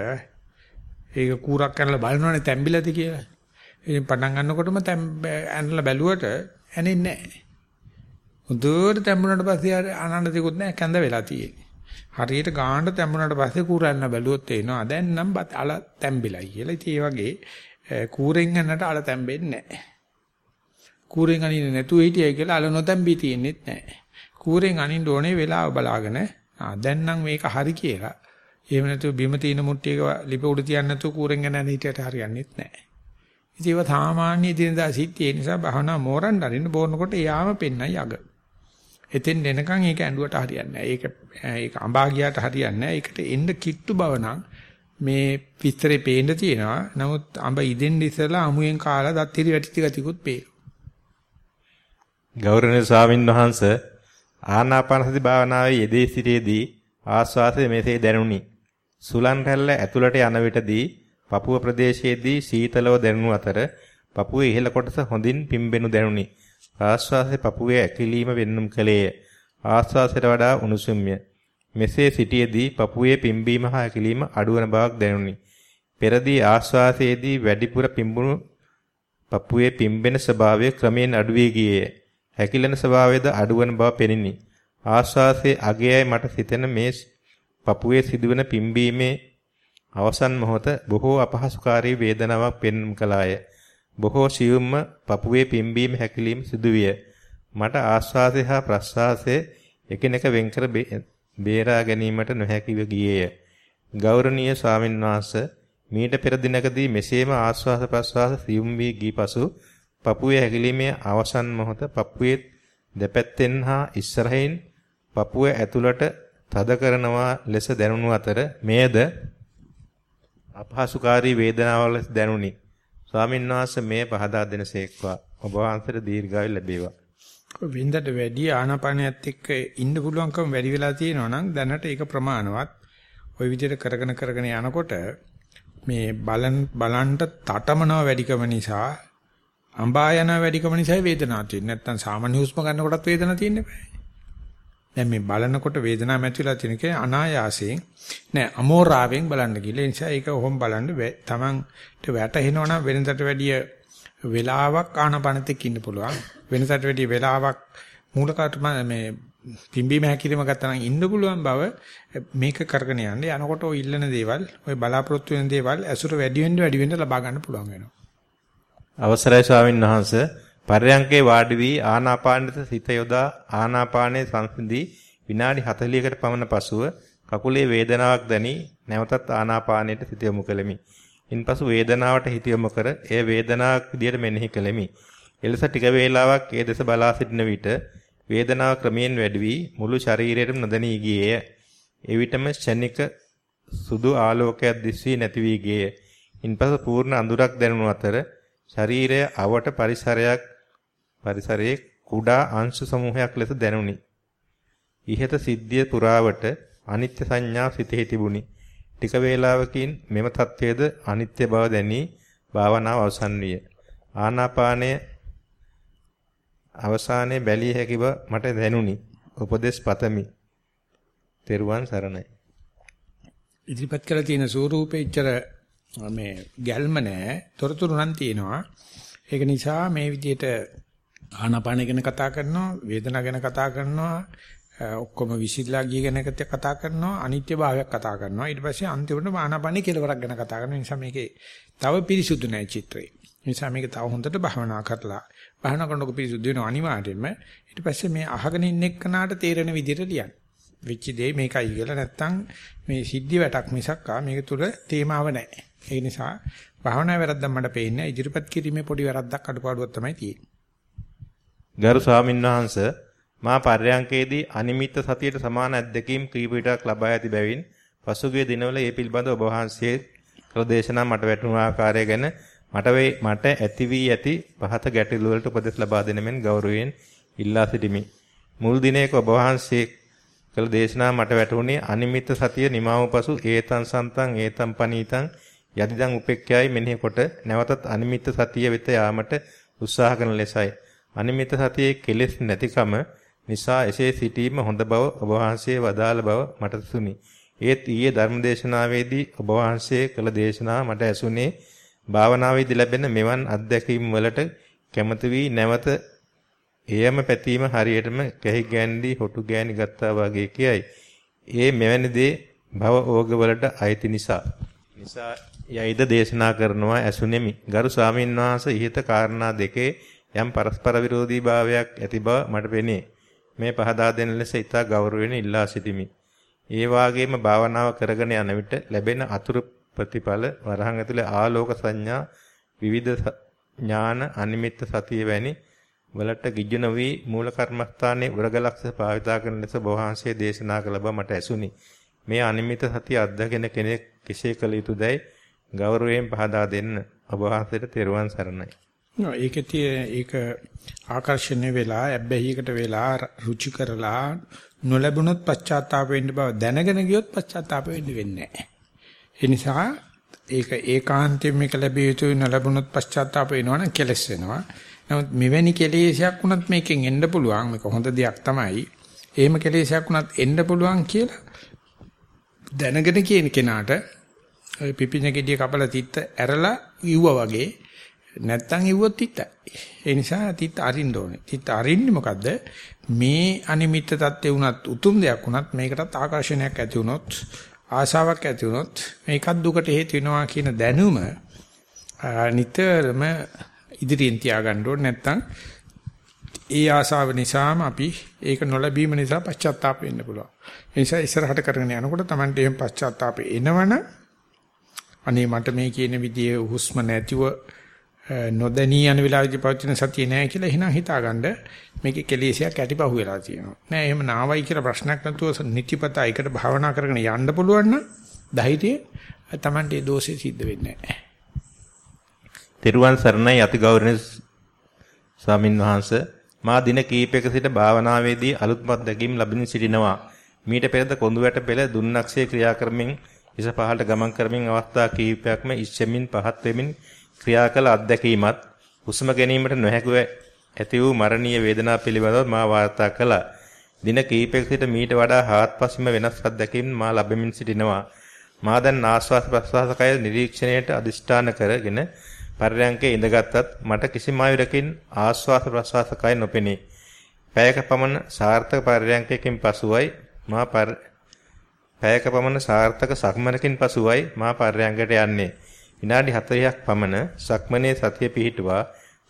ඒක කූරක් කරලා බලනවනේ තැම්බිලාද කියලා. ඉතින් පටන් ගන්නකොටම ඇනලා බැලුවට ඇනෙන්නේ නැහැ. හොඳට තැම්බුණාට පස්සේ අනන්න දෙකුත් නැහැ කැඳ වෙලා තියෙන්නේ. හරියට ගානට තැම්බුණාට පස්සේ කූරන්න බැලුවොත් තේනවා දැන් නම් අල තැම්බිලයි කියලා. ඉතින් ඒ වගේ කූරෙන් යනට අල තැම්බෙන්නේ නැහැ. කූරෙන් අනින්නේ නැතුව හිටියයි කියලා අල නොතැම්බී තියෙන්නේත් නැහැ. කූරෙන් අනින්න ඕනේ වෙලාව බලාගෙන ආ දැන් නම් මේක හරි කියලා. එහෙම නැතුව බිම තියෙන මුට්ටියක ලිප උඩ තියන්න නැතුව කූරෙන් යන හිටියට හරියන්නේත් නැහැ. ඉතින් ඒවා සාමාන්‍ය දිනදා සිද්ධිය නිසා බහනා මෝරන් අරින්න බෝනකොට යාම පෙන්නයි අග. එතෙන් එනකන් ඒක ඇඬුවට හරියන්නේ නැහැ. ඒක ඒක අඹා ගියාට හරියන්නේ නැහැ. ඒකට එන්න කිට්ටු බව නම් මේ විස්තරේ පේන්න තියෙනවා. නමුත් අඹ ඉදෙන්න ඉස්සලා අමුයෙන් කාලා දත් හිරි වැටිච්ච ගතිකුත් පේනවා. ගෞරවනීය ස්වාමින් වහන්සේ ආනාපානසති භාවනාවේ යෙදී සිටියේදී ආස්වාසය මෙසේ දැනුනි. සුලන් රැල්ල ඇතුළට යන විටදී පපුව ප්‍රදේශයේදී සීතලව දැනුණු අතර පපුවේ ඉහළ කොටස හොඳින් පිම්බෙනු දැනුනි. ආස්වාසයේ පපුවේ ඇකිලීම වෙන්නුම් කලේය. ආස්වාසයට වඩා උණුසුම්ය. මෙසේ සිටියේදී පපුවේ පිම්බීම හා ඇකිලීම අඩුවන බවක් දැනුනි. පෙරදී ආස්වාසයේදී වැඩිපුර පිම්බුණු පපුවේ පිම්බෙන ස්වභාවය ක්‍රමයෙන් අඩු වී ගියේය. හැකිලෙන ස්වභාවයද අඩුවන බව පෙනිනි. ආශ්වාසයේ අගයයි මට සිතෙන මේ පපුවේ සිදුවන පිම්බීමේ අවසන් මොහොත බොහෝ අපහසුකාරී වේදනාවක් පෙන්වම් කළාය. බොහෝ සියුම්ම පපුවේ පිම්බීම හැකිලිම සිදුවිය. මට ආශ්වාසය හා ප්‍රශ්වාසය එකිනෙක වෙන්කර බේරා ගැනීමට නොහැකිව ගියේය. ගෞරවනීය ස්වාමින්වහන්සේ මීට පෙර දිනකදී මෙසේම ආශ්වාස ප්‍රශ්වාස සියුම් වී ගී පසු පපුවේ හැකිලීමේ අවසන් මොහොත පපුවේ දෙපැත්තෙන් හා ඉස්සරහින් පපුව ඇතුළට තද කරනවා ලෙස දැනුණු අතර මෙයද අපහසුකාරී වේදනාවල දැනුනි. ස්වාමීන් වහන්සේ මේ පහදා දෙනසේක්වා ඔබ වහන්සේට දීර්ඝායු ලැබේවා. වින්දට වැඩි ආනාපානියත් එක්ක ඉන්න පුළුවන්කම වැඩි වෙලා තියෙනවා නම් දැනට ඒක ප්‍රමාණවත්. ওই විදිහට කරගෙන කරගෙන යනකොට මේ බලන් බලන්ට තටමනව වැඩිකම නිසා අඹා යන වැඩිකම නිසා වේදනාවක් තියෙන්නේ. නැත්තම් සාමාන්‍ය හුස්ම ගන්නකොටත් වේදනාවක් තියෙන්නේ නැහැ. දැන් මේ බලනකොට වේදනාවක් ඇතිවලා තියෙන කේ අනායාසයෙන් නෑ අමෝරාවෙන් බලන්න කියලා. ඒ නිසා ඒක ඔහොම බලන්න තමන්ට වැටහෙනවනම් වෙනදට වැඩිය වෙලාවක් ආනපනතෙක් ඉන්න පුළුවන්. වෙනසට වැඩිය වෙලාවක් මූලකට මේ පිම්බීම හැකිරීම ගත්තා නම් ඉන්න පුළුවන් බව මේක කරගෙන යන්න යනකොට ඔය ඉල්ලන දේවල් ඔය බලාපොරොත්තු වෙන දේවල් ඇසුර වැඩි වෙන්න වැඩි වෙන්න ලබා ගන්න පුළුවන් වෙනවා. අවසරයි ස්වාමීන් වහන්ස පර්යංකේ වාඩි වී ආනාපානෙත සිත යොදා ආනාපානයේ සංසිඳී විනාඩි 40කට පමණ පසුව කකුලේ වේදනාවක් දැනි නැවතත් ආනාපානයට සිත යොමු කළෙමි. ඉන්පසු වේදනාවට හිත යොමු කර එය වේදනාවක් විදියට මෙනෙහි කළෙමි. එලෙස ටික වේලාවක් ඒ දෙස බලා සිටින විට වේදනාව ක්‍රමයෙන් වැඩි වී මුළු ශරීරයටම නොදැනී ගියේය. එවිටම ෂණික සුදු ආලෝකයක් දිස්වී නැති වී ගියේය. ඉන්පසු පූර්ණ අඳුරක් දැනුණු අතර ශරීරය අවට පරිසරයක් පරිසරයේ කුඩා අංශ සමූහයක් ලෙස දැනුනි. ইহත සිද්ධිය පුරාවට අනිත්‍ය සංඥා සිතෙහි තිබුණි. ටික වේලාවකින් මෙම தത്വයේද අනිත්‍ය බව දැනී භාවනාව අවසන් විය. ආනාපානය අවසානයේ බැලිය හැකිව මට දැනුනි. උපදේශ පතමි. තෙරුවන් සරණයි. ඉදිරිපත් කරලා තියෙන ස්වරූපෙ ඉච්චර මේ ගැල්ම නැහැ. තොරතුරු නම් තියෙනවා. ඒක නිසා මේ විදිහට ආනාපාන ගැන කතා කරනවා, වේදනාව ගැන කතා කරනවා, ඔක්කොම විසිරලා ගිය ගැන කතා කරනවා, අනිත්‍ය භාවයක් කතා කරනවා. ඊට පස්සේ අන්තිමට ආනාපානේ කෙලවරක් ගැන කතා කරනවා. නිසා මේකේ තව පිරිසුදු නැහැ චිත්‍රේ. නිසා මේක තව හොඳට භවනා කරලා භවනා කරනකොට පිරිසුදු වෙනවා අනිවාර්යයෙන්ම. ඊට පස්සේ මේ අහගෙන ඉන්න එක්කනාට තේරෙන විදිහට ලියන්න. වෙච්ච දේ මේකයි කියලා නැත්තම් මේ සිද්ධි වැටක් මිසක් ආ මේක තුල තේමාව නැහැ. ඒ නිසා භාවනා වැරද්දක් මට පේන්නේ ඉදිරිපත් කිරීමේ පොඩි වැරද්දක් අඩපාඩුවක් තමයි තියෙන්නේ. ගරු ස්වාමින්වහන්ස මා පර්යංකේදී අනිමිත්ත සතියට සමාන අත්දැකීම් කීපයකට ලබා ඇති බැවින් පසුගිය දිනවල ඒ පිළිබඳව ඔබ වහන්සේ කළ දේශනා මට වැටුණු ආකාරය ගැන මට වේ මට ඇති වී ඇති පහත ගැටළු වලට උපදෙස් ලබා දෙන මෙන් ගෞරවයෙන් ඉල්ලා සිටිමි. මුල් දිනයක ඔබ වහන්සේ කළ දේශනා මට වැටුණේ අනිමිත්ත සතිය නිමාව පසු ඒතං සන්තං ඒතං පනීතං යදිදං උපේක්ඛයයි මෙනෙහි කොට නැවතත් අනිමිත්ත සතිය වෙත යාමට උත්සාහ කරන ලෙසයි. අනිමිත්ත සතියේ කෙලෙස් නැතිකම නිසා එසේ සිටීම හොඳ බව ඔබ වහන්සේ වදාළ බව මට තුනි. ඒත් ඊයේ ධර්මදේශනාවේදී ඔබ වහන්සේ කළ දේශනාව මට ඇසුනේ භාවනාවේදී ලැබෙන මෙවන් අත්දැකීම් වලට කැමති වී නැවත එයම පැතීම හරියටම කැහි ගෑන්ඩි හොටු ගෑණි ගත්තා වගේ කියයි. ඒ මෙවැනි දේ භව ඕග වලට අයිති නිසා. නිසා යයිද දේශනා කරනවා ඇසුනේමි. ගරු ස්වාමීන් වහන්සේ ඉහත කාරණා දෙකේ යම් පරස්පර විරෝධී භාවයක් ඇති බව මට පෙනේ. මේ පහදා දෙන ලෙස ඉතා ගෞරවයෙන් ඉල්ලා සිටිමි. ඒ වාගේම භාවනාව කරගෙන යන විට ලැබෙන අතුරු ප්‍රතිඵල වරහන් ඇතුලේ ආලෝක සංඥා විවිධ ඥාන අනිමිත්ත සතිය වැනි වලට ගිජු නොවි මූල කර්මස්ථානයේ උරගලක්ෂ භාවිතා කරන ලෙස බෝවහන්සේ දේශනා කළ බව මට ඇසුනි. මේ අනිමිත්ත සතිය අත්දගෙන කෙනෙක් කෙසේ කළ යුතුදයි ගෞරවයෙන් පහදා දෙන්න ඔබ වහන්සේට තෙරුවන් සරණයි. ඒකෙති ඒක ආකර්ෂණය වෙලා ඇබ්බැහියකට වෙලා රුචි කරලා නොලැබුණොත් පශ්චාත්තාප වෙන්න බව දැනගෙන ගියොත් පශ්චාත්තාප වෙන්න වෙන්නේ නැහැ. ඒ නිසා ඒක ඒකාන්තයෙන් මේක ලැබිය යුතුයි නොලැබුණොත් පශ්චාත්තාප වෙනවනම් කෙලස් වෙනවා. නමුත් මෙවැනි කෙලෙසයක් වුණත් මේකෙන් එන්න පුළුවන්. මේක හොඳ දෙයක් තමයි. එහෙම කෙලෙසයක් වුණත් එන්න පුළුවන් කියලා දැනගෙන කියන කෙනාට ඔය පිපිඤ්ඤ ගෙඩිය කපලා තිත්ත ඇරලා ඉව්වා වගේ නැත්තම් ඉව්වොත් තිත්තයි. ඒ නිසා තිත්ත අරින්න ඕනේ. තිත්ත අරින්නේ මොකද්ද? මේ අනිමිත්ත தත්ත්වේ වුණත් උතුම් දෙයක් වුණත් මේකටත් ආකර්ෂණයක් ඇති වුණොත් ආශාවක් ඇති වුණොත් මේකත් දුකට හේතු වෙනවා කියන දැනුම නිතරම ඉදිරියෙන් තියාගන්න ඕනේ නැත්තම් ඒ ආශාව නිසාම අපි ඒක නොලැබීම නිසා පශ්චාත්තාප වෙන්න පුළුවන්. ඒ නිසා ඉස්සරහට කරගෙන යනකොට Tamante එහෙම පශ්චාත්තාප එනවන අනේ මට මේ කියන විදිහේ හුස්ම නැතිව නොදැනී යන වෙලාවේදී පවතින සතිය නැහැ කියලා එහෙනම් හිතාගන්න මේකේ කෙලෙසයක් ඇටිපහුව වෙලා තියෙනවා. නෑ එහෙම නාවයි කියලා ප්‍රශ්නයක් නැතුව නිතිපතා එකට භාවනා කරගෙන යන්න පුළුවන් නම් ධෛර්යය Tamante දෝෂේ සිද්ධ වෙන්නේ නැහැ. තෙරුවන් සරණයි අතිගෞරවනීය ස්වාමින් වහන්සේ මා දින කීපයක සිට භාවනාවේදී අලුත්මත් දැකීම් ලැබෙමින් සිටිනවා. මීට පෙරද කොඳු වැට පෙළ දුන්නක්සේ ක්‍රියා කරමින් ඉස පහළට ගමන් කරමින් අවස්ථා කීපයක්ම ඉස්සෙමින් පහත් වෙමින් ක්‍රියා කළ අත්දැකීමත් හුස්ම ගැනීමට නොහැකිව ඇති වූ මරණීය වේදනා පිළිබඳව මා වාර්තා කළා. දින කීපයක සිට මීට වඩා හාත්පසින්ම වෙනස් අත්දැකීම් මා ලැබෙමින් සිටිනවා. මා දැන් ආස්වාස් ප්‍රස්වාසකය නිරීක්ෂණයට අදිෂ්ඨාන කරගෙන පර්යංකේ ඉඳගත්ත් මට කිසිම ආයුරකින් ආස්වාස ප්‍රස්වාස කය නොපෙනී. පැයක පමණ සාර්ථක පර්යංකයකින් පසුවයි මා පර් පැයක පමණ සාර්ථක සක්මනකින් පසුවයි මා පර්යංකයට යන්නේ. විනාඩි 40ක් පමණ සක්මනේ සතිය පිහිටුවා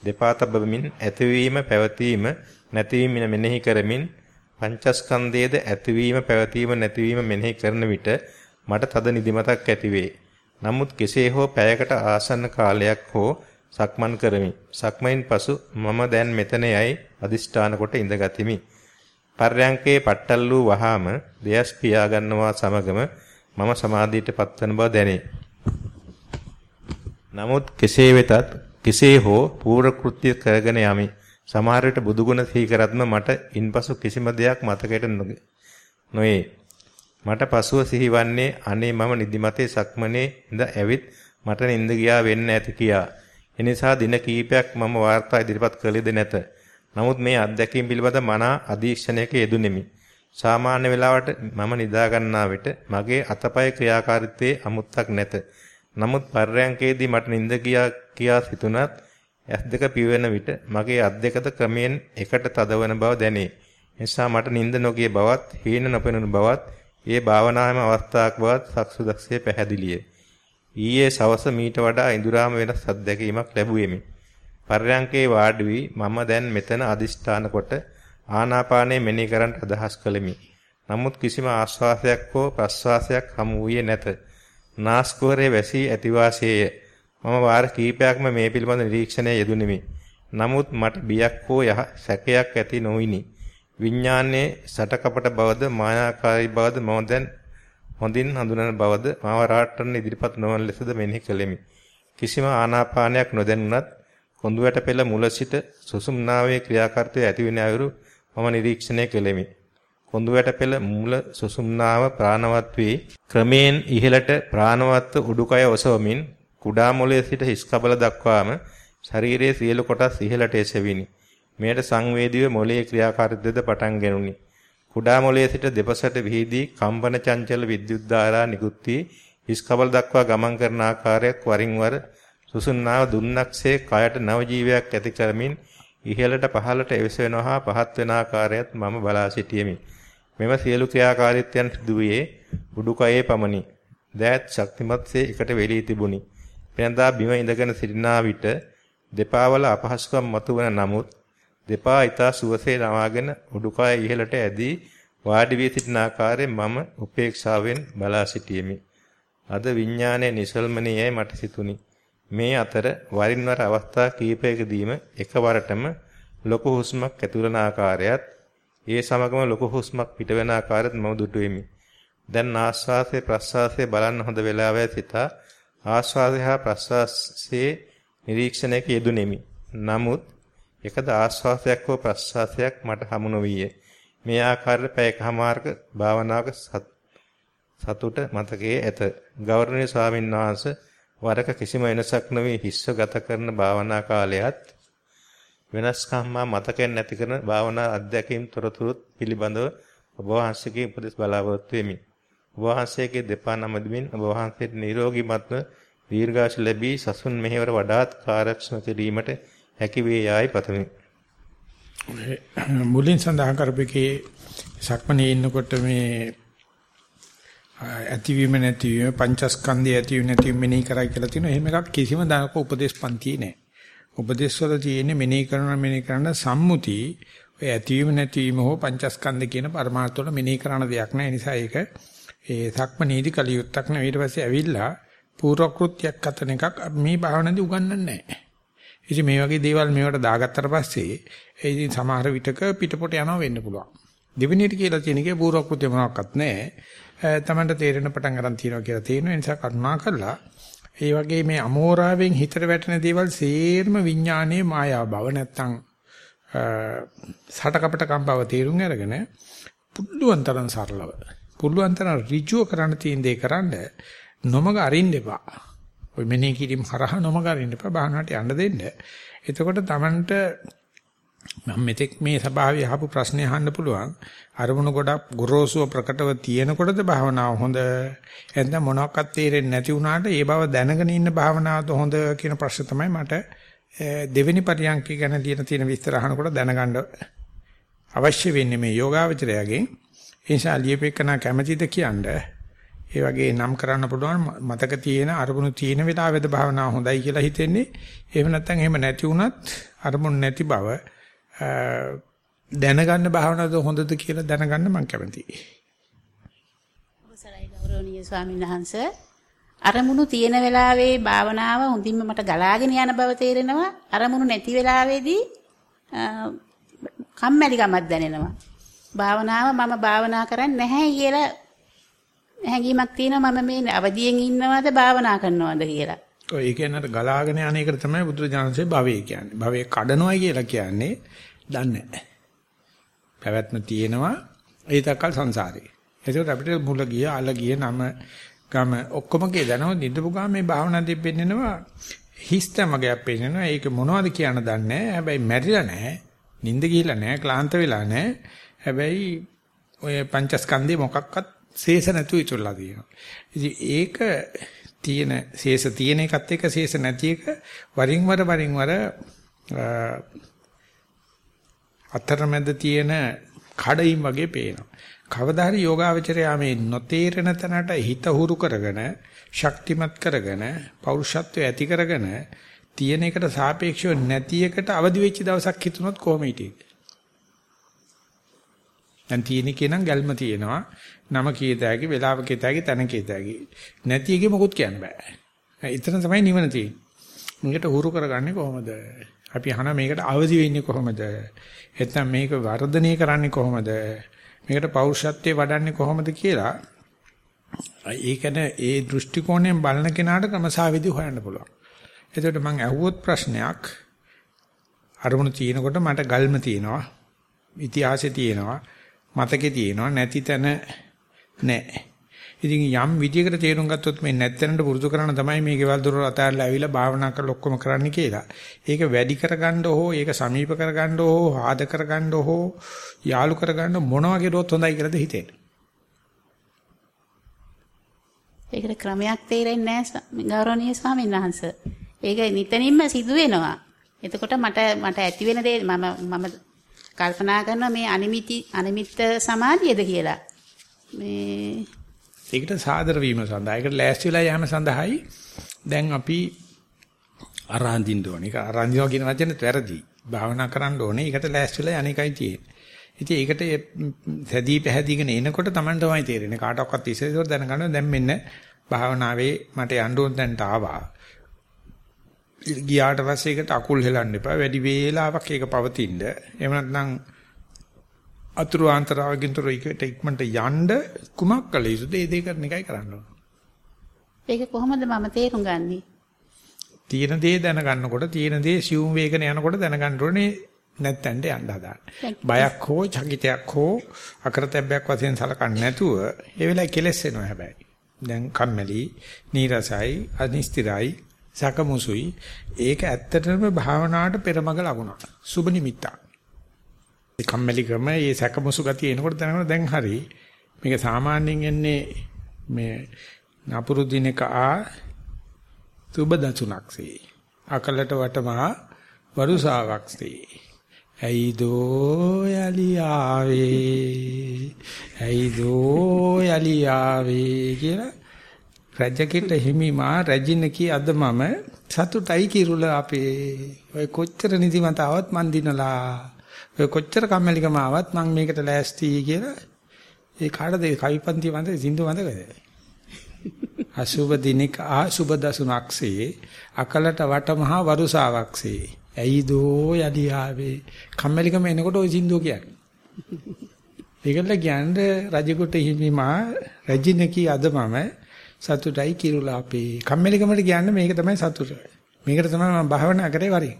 දෙපා තබමින් ඇතිවීම පැවතීම නැතිවීම මෙනෙහි කරමින් පංචස්කන්ධයේද ඇතිවීම පැවතීම නැතිවීම මෙනෙහි කරන විට මට තද නිදිමතක් ඇතිවේ. නමුත් කෙසේ හෝ පැයකට ආසන්න කාලයක් හෝ සක්මන් කරමි. සක්මයින් පසු මම දැන් මෙතන යයි අදිෂ්ඨාන කොට ඉඳගතිමි. පර්යංකේ පට්ටල් වූ වහාම දෙයස් පියා ගන්නවා සමගම මම සමාධියට පත්වන බව දැනේ. නමුත් කෙසේ වෙතත් කෙසේ හෝ පූර්ව කෘත්‍ය කරගෙන යමි. සමහර විට බුදුගුණ සිහි කරත්ම මට ඉන්පසු කිසිම දෙයක් මතකයට නොවේ. මට පසුව සිහිවන්නේ අනේ මම නිදිමතේ සක්මනේ ඉඳ ඇවිත් මට නිින්ද ගියා වෙන්න ඇති කියා. එනිසා දින කීපයක් මම වාර්තා ඉදිරිපත් කළේද නැත. නමුත් මේ අත්දැකීම් පිළිබඳ මනා අධීක්ෂණයක යෙදුණෙමි. සාමාන්‍ය වෙලාවට මම නිදා ගන්නා විට මගේ අතපය ක්‍රියාකාරීත්වයේ අමුත්තක් නැත. නමුත් පර්යංකේදී මට නිින්ද ගියා කියා සිතුණත් ඇස් දෙක පිවෙන විට මගේ අත් දෙකද ක්‍රමයෙන් එකට තදවන බව දැනේ. නිසා මට නිින්ද නොගිය බවත්, හීන නොපෙනුණු බවත්, ඒ භාවනාවේ අවස්ථාවක් බවත් සක්සුදක්සේ පැහැදිලිය. ඊයේ සවස මීට වඩා ඉඳුරාම වෙනස් අත්දැකීමක් ලැබුවෙමි. පර්යංකේ වාඩි වී මම දැන් මෙතන අදිෂ්ඨාන කොට ආනාපානය මෙනෙහි කරන්න අදහස් කළෙමි. නමුත් කිසිම ආශ්වාසයක් හෝ ප්‍රශ්වාසයක් හමු වූයේ නැත. නාස්කුහරේ වැසී ඇති වාසයේය. මම වාර කිහිපයක්ම මේ පිළිබඳ නිරීක්ෂණයේ යෙදුණෙමි. නමුත් මට බියක් හෝ යහ සැකයක් ඇති නොවිනි. විඥානයේ සටකපට බවද මායාකාරී බවද මම දැන් හොඳින් හඳුනන බවද මාව රාට්ටන ඉදිරිපත් නොවන ලෙසද මෙනෙහි කළෙමි. කිසිම ආනාපානයක් නොදැනුණත් කොඳුයට පෙළ මුල සිට සුසුම්නාවේ ක්‍රියාකාරීත්වය ඇතිවෙන අයුරු මම නිරීක්ෂණය කෙලෙමි. කොඳුයට පෙළ මුල සුසුම්නාව ප්‍රාණවත් වී ක්‍රමයෙන් ඉහළට ප්‍රාණවත් උඩුකය ඔසවමින් කුඩා මොළයේ සිට හිස් කබල දක්වාම ශරීරයේ සියලු කොටස් ඉහළට එසවිනි. මෙයට සංවේදීව මොළයේ ක්‍රියාකාරීත්වයද පටන් ගැනුනි. කුඩා මොළයේ සිට දෙපසට විහිදී කම්පන චංචල විද්‍යුත් ධාරා නිකුත් වී හිස් කබල දක්වා ගමන් කරන ආකාරයක් වරින් වර සුසුම්නාව දුන්නක්සේ කයට නව ජීවයක් ඇති කරමින් ඉහළට පහළට එවිසෙනවා පහත් වෙන ආකාරයත් මම බලා සිටියෙමි. මෙම සියලු ක්‍රියාකාරීත්වයන් සිදුවේ උඩුකයේ පමණි. දෑත් ශක්තිමත්සේ එකට වෙලී තිබුණි. පෙනදා බිම ඉඳගෙන සිටිනා විට දෙපා වල අපහසුකම් මතුවන නමුත් දෙපා ඊතා සුවසේ නවාගෙන උඩුකය ඉහළට ඇදී වාඩි වී සිටින ආකාරය මම උපේක්ෂාවෙන් බලා සිටියෙමි. අද විඥානයේ නිසල්මනියයි මට සිතුනි. මේ අතර වරින් වර අවස්ථා කීපයකදීම එකවරටම ලොකු හුස්මක් ඇතුළන ආකාරයත් ඒ සමගම ලොකු හුස්මක් පිටවෙන ආකාරයත් මම දුටුවෙමි. දැන් ආස්වාසයේ ප්‍රස්වාසයේ බලන්න හොඳ වෙලාවයි සිතා ආස්වාසය හා ප්‍රස්වාසයේ නිරීක්ෂණයක යෙදුණෙමි. නමුත් එකද ආස්වාසයක් හෝ ප්‍රස්වාසයක් මට හමු නොවිය. මේ ආකාරයට පැයකමාරක භාවනාවක සතුට මතකයේ ඇත. ගෞරවනීය ස්වාමීන් වහන්සේ වරක කිසිම වෙනසක් නොවේ හිස්ව ගත කරන භාවනා කාලයත් වෙනස්කම් මා මතකයෙන් නැති කරන භාවනා අධ්‍යක්ීම් තොරතුරුත් පිළිබඳව ඔබ වහන්සේගේ උපදෙස් බලාපොරොත්තු වෙමි. ඔබ වහන්සේගේ දෙපා නමදමින් ඔබ වහන්සේට නිරෝගීමත්ව දීර්ඝාෂ ලැබී සසුන් මෙහෙවර වඩාත් කාර්යක්ෂම කිරීමට හැකි වේ යයි පතමි. මුලින් සඳහන් කරපේකේ සක්මනේ ඉන්නකොට මේ ඇතිවීම නැතිවීම පංචස්කන්ධය ඇතිවීම නැතිවීම මෙනෙහි කරයි කියලා තියෙනවා. එහෙම එකක් කිසිම දායක උපදේශ පන්තියේ නැහැ. උපදේශ වල තියෙන්නේ මෙනෙහි කරන මෙනෙහි කරන සම්මුති ඔය ඇතිවීම නැතිවීම හෝ පංචස්කන්ධ කියන පරමාර්ථ වල මෙනෙහි කරන දෙයක් නැහැ. නිසා ඒක ඒ සක්මනීදි කලියුත්තක් නෙවෙයි. ඊට පස්සේ ඇවිල්ලා පූර්වකෘත්‍යයක් අතන එකක් මේ භාවනාවේදී උගන්වන්නේ නැහැ. ඉතින් මේ වගේ දේවල් මේවට දාගත්තට පස්සේ ඒ ඉතින් සමහර විටක පිටපොට යනවා වෙන්න පුළුවන්. දෙවෙනියට කියලා තියෙන එකේ පූර්වකෘත්‍ය මොනවත් නැහැ. තමන්ට තේරෙන පටන් ගන්න තියනවා කියලා තේරෙන නිසා කරුණා කරලා ඒ වගේ මේ අමෝරාවෙන් හිතට වැටෙන දේවල් සේරම විඥානයේ මායාව බව නැත්තම් සටකපට කම්බව තේරුම් අරගෙන පුළුවන් තරම් සරලව පුළුවන් තරම් ඍජුව කරන්න තියෙන දේ කරන්න නොමග අරින්න එපා. ඔය මෙනේ කිරීම හරහා නොමග අරින්න එපා. බාහනට යන්න දෙන්න. එතකොට Tamanට මම මෙතෙක් මේ සභාවේ අහපු ප්‍රශ්නේ අහන්න පුළුවන්. අරමුණු ගොඩක් ගොරෝසුව ප්‍රකටව තියෙනකොටද භාවනාව හොඳ? එතන මොනවාක්වත් තේරෙන්නේ නැති වුණාට ඒ බව දැනගෙන ඉන්න භාවනාවද හොඳ කියන ප්‍රශ්න තමයි මට දෙවෙනි පරියන්ක ගැන ලියන තියෙන විස්තර අහනකොට දැනගන්න අවශ්‍ය වෙන්නේ මේ යෝගාවචරයගෙන්. ඒ නිසා ලියපෙකන කැමැතිද කියන්නේ ඒ වගේ නම් කරන්න පුළුවන් මතක තියෙන අරමුණු තියෙන වෙලාවෙද භාවනාව හොඳයි කියලා හිතෙන්නේ. එහෙම නැත්නම් එහෙම නැති වුණත් අරමුණු නැති බව දැනගන්න භාවනාවද හොඳද කියලා දැනගන්න මම කැමතියි. අවසරයි ගෞරවනීය ස්වාමීන් වහන්ස අරමුණු තියෙන වෙලාවේ භාවනාව හොඳින්ම මට ගලාගෙන යන බව තේරෙනවා. අරමුණු නැති වෙලාවේදී කම්මැලි ගමක් දැනෙනවා. භාවනාව මම භාවනා කරන්නේ නැහැ කියලා හැඟීමක් තියෙනවා මම මේ අවදියෙන් ඉන්නවද භාවනා කරනවද කියලා. ඔය ඒ කියන්නේ ගලාගෙන යන එකට තමයි බුදුරජාණන්සේ භවය කියන්නේ. භවය කඩනවයි කියලා කියන්නේ දන්නේ නැහැ. පැවැත්ම තියෙනවා ඒ තකල් සංසාරේ. ඒකට අපිට මුල ගිය, අල ගිය, නම ගම ඔක්කොම කියදනවා නිදපු ගාම මේ භාවනා දෙපෙන්නනවා හිස්තම ගයක් පෙන්නනවා. ඒක මොනවද කියන්න දන්නේ නැහැ. හැබැයි මැරිලා නැහැ. නිින්ද ගිහිලා නැහැ. ක්ලාන්ත වෙලා නැහැ. හැබැයි ඔය පංචස්කන්ධේ මොකක්වත් ශේෂ නැතුව ඉතුරුලා තියෙනවා. ඉතින් ඒක තියෙන ශේෂ තියෙන එකත් එක්ක ශේෂ නැති එක වරින් වර වරින් වර අතරමැද තියෙන කඩයින් වගේ පේනවා. කවදා හරි යෝගාවචරයා මේ නොතේරෙන තැනට හිත හුරු කරගෙන ශක්තිමත් කරගෙන පෞරුෂත්වය ඇති කරගෙන තියෙන එකට සාපේක්ෂව නැති එකට අවදි වෙච්ච දවසක් හිතුනොත් කොහොම හිටියේ දැන් තියෙන කෙනම් ගැල්ම තියෙනවා. නම කීයතෑගි, වෙලාව කීයතෑගි, තැන කීයතෑගි. නැති එකේ මොකුත් කියන්න බෑ. එතන තමයි නිවන තියෙන්නේ. මේකට හුරු කරගන්නේ කොහොමද? අපි අහන මේකට අවදි වෙන්නේ කොහොමද? එතන මේක වර්ධනය කරන්නේ කොහොමද? මේකට පෞරුෂත්වයේ වඩන්නේ කොහොමද කියලා ඒකන ඒ දෘෂ්ටි කෝණයෙන් බලන කෙනාට ක්‍රමසාවිදි හොයන්න පුළුවන්. එතකොට මම අහුවොත් ප්‍රශ්නයක් අරමුණු තියෙනකොට මට ගල්ම තියෙනවා. ඉතිහාසෙ තියෙනවා. මතකේ තියෙනවා නැති තැන නැහැ. ඉතින් යම් විදියකට තේරුම් ගත්තොත් මේ නැත්තැනට පුරුදු කරන තමයි මේ ගෙවල් දොර අතහැරලා ඇවිල්ලා භාවනා කරලා ඔක්කොම කරන්න කියලා. ඒක වැඩි කරගන්න හෝ ඒක සමීප කරගන්න හෝ ආද කරගන්න හෝ යාලු කරගන්න මොන වගේ රොත් හොඳයි කියලාද හිතෙන්නේ. ඒකට ක්‍රමයක් තේරෙන්නේ නැහැ ගෞරවනීය ස්වාමීන් වහන්සේ. ඒක නිතනින්ම සිදු වෙනවා. එතකොට මට මට ඇති වෙන දේ මම මම කල්පනා කරනවා මේ අනිමිති අනිමිත්ත සමාධියද කියලා. මේ ඒකට සාදර වීම සඳහා ඒකට ලෑස්ති වෙලා යෑම සඳහායි දැන් අපි අරහන්දින්න ඕනේ. ඒක අරහන්දිනවා කියන වචනේත් වැරදි. භාවනා කරන්න ඕනේ. ඒකට ලෑස්ති වෙලා යන්නේකයි තියෙන්නේ. ඉතින් ඒකට සැදී පැහැදීගෙන එනකොට Taman තමයි තේරෙන්නේ. කාටවත් ඉස්සෙල්ලා දැනගන්න දැන් මෙන්න භාවනාවේ මට යන්න ඕන තැනට ආවා. ගියාට පස්සේ ඒකට අකුල් හෙලන්න එපා. වැඩි වේලාවක් ඒක පවතින්න. එහෙම නැත්නම් අතුරු ආන්තරාවකින්තර එකට ඉක්මනට යන්න කුමක් කළ යුතුද? ඒ දේ කරන එකයි කරන්න ඕන. ඒක කොහොමද මම තේරුම් ගන්නේ? තියෙන දේ දැනගන්නකොට තියෙන දේ සියුම් වේගන යනකොට දැනගන්න ඕනේ නැත්තෙන්ට යන්න හදාන්න. බයක් හෝ චකිතයක් හෝ අකරතැබ්බයක් වශයෙන් සලකන්නේ නැතුව ඒ වෙලාවේ කෙලස් එනවා හැබැයි. දැන් කම්මැලි, නීරසයි, අනිස්තිරයි සැකමුසුයි ඒක ඇත්තටම භාවනාවට පෙරමග ලකුණක් සුබ නිමිත්තක් ඒ කම්මැලිකම මේ සැකමුසු ගතිය එනකොට දැනගන්න දැන් හරි. මේක සාමාන්‍යයෙන් එන්නේ මේ නපුරු දිනක ආ සුබ දසුණක්සේ අකලට වටමා වරුසාවක්සේ ඇයිදෝ යලි ආවේ? ඇයිදෝ යලි ආවේ කියලා රජකිට හිමිමා රජිනකී අද මම සතුටයි කිරුල අපේ. ඔය කොච්චර නිදිමතාවත් මන් දිනලා ඔය කොච්චර කම්මැලිකම ආවත් මම මේකට ලෑස්ති කියලා ඒ කාටද කවිපන්ති වන්ද සින්දු වන්දකද අසුබ දිනක ආසුබ දසුණක්සේ අකලට වටමහා වරුසාවක්සේ ඇයිදෝ යලි ආවේ කම්මැලිකම එනකොට ওই සින්දුව කියන්නේ ඒකල කියන්නේ රජෙකුට හිමිමා රජිනකී අද මම සතුටයි කිරුලා අපේ. කම්මැලිකමට කියන්නේ මේක තමයි සතුට. මේකට තමයි මම භාවනා කරේ වරින්.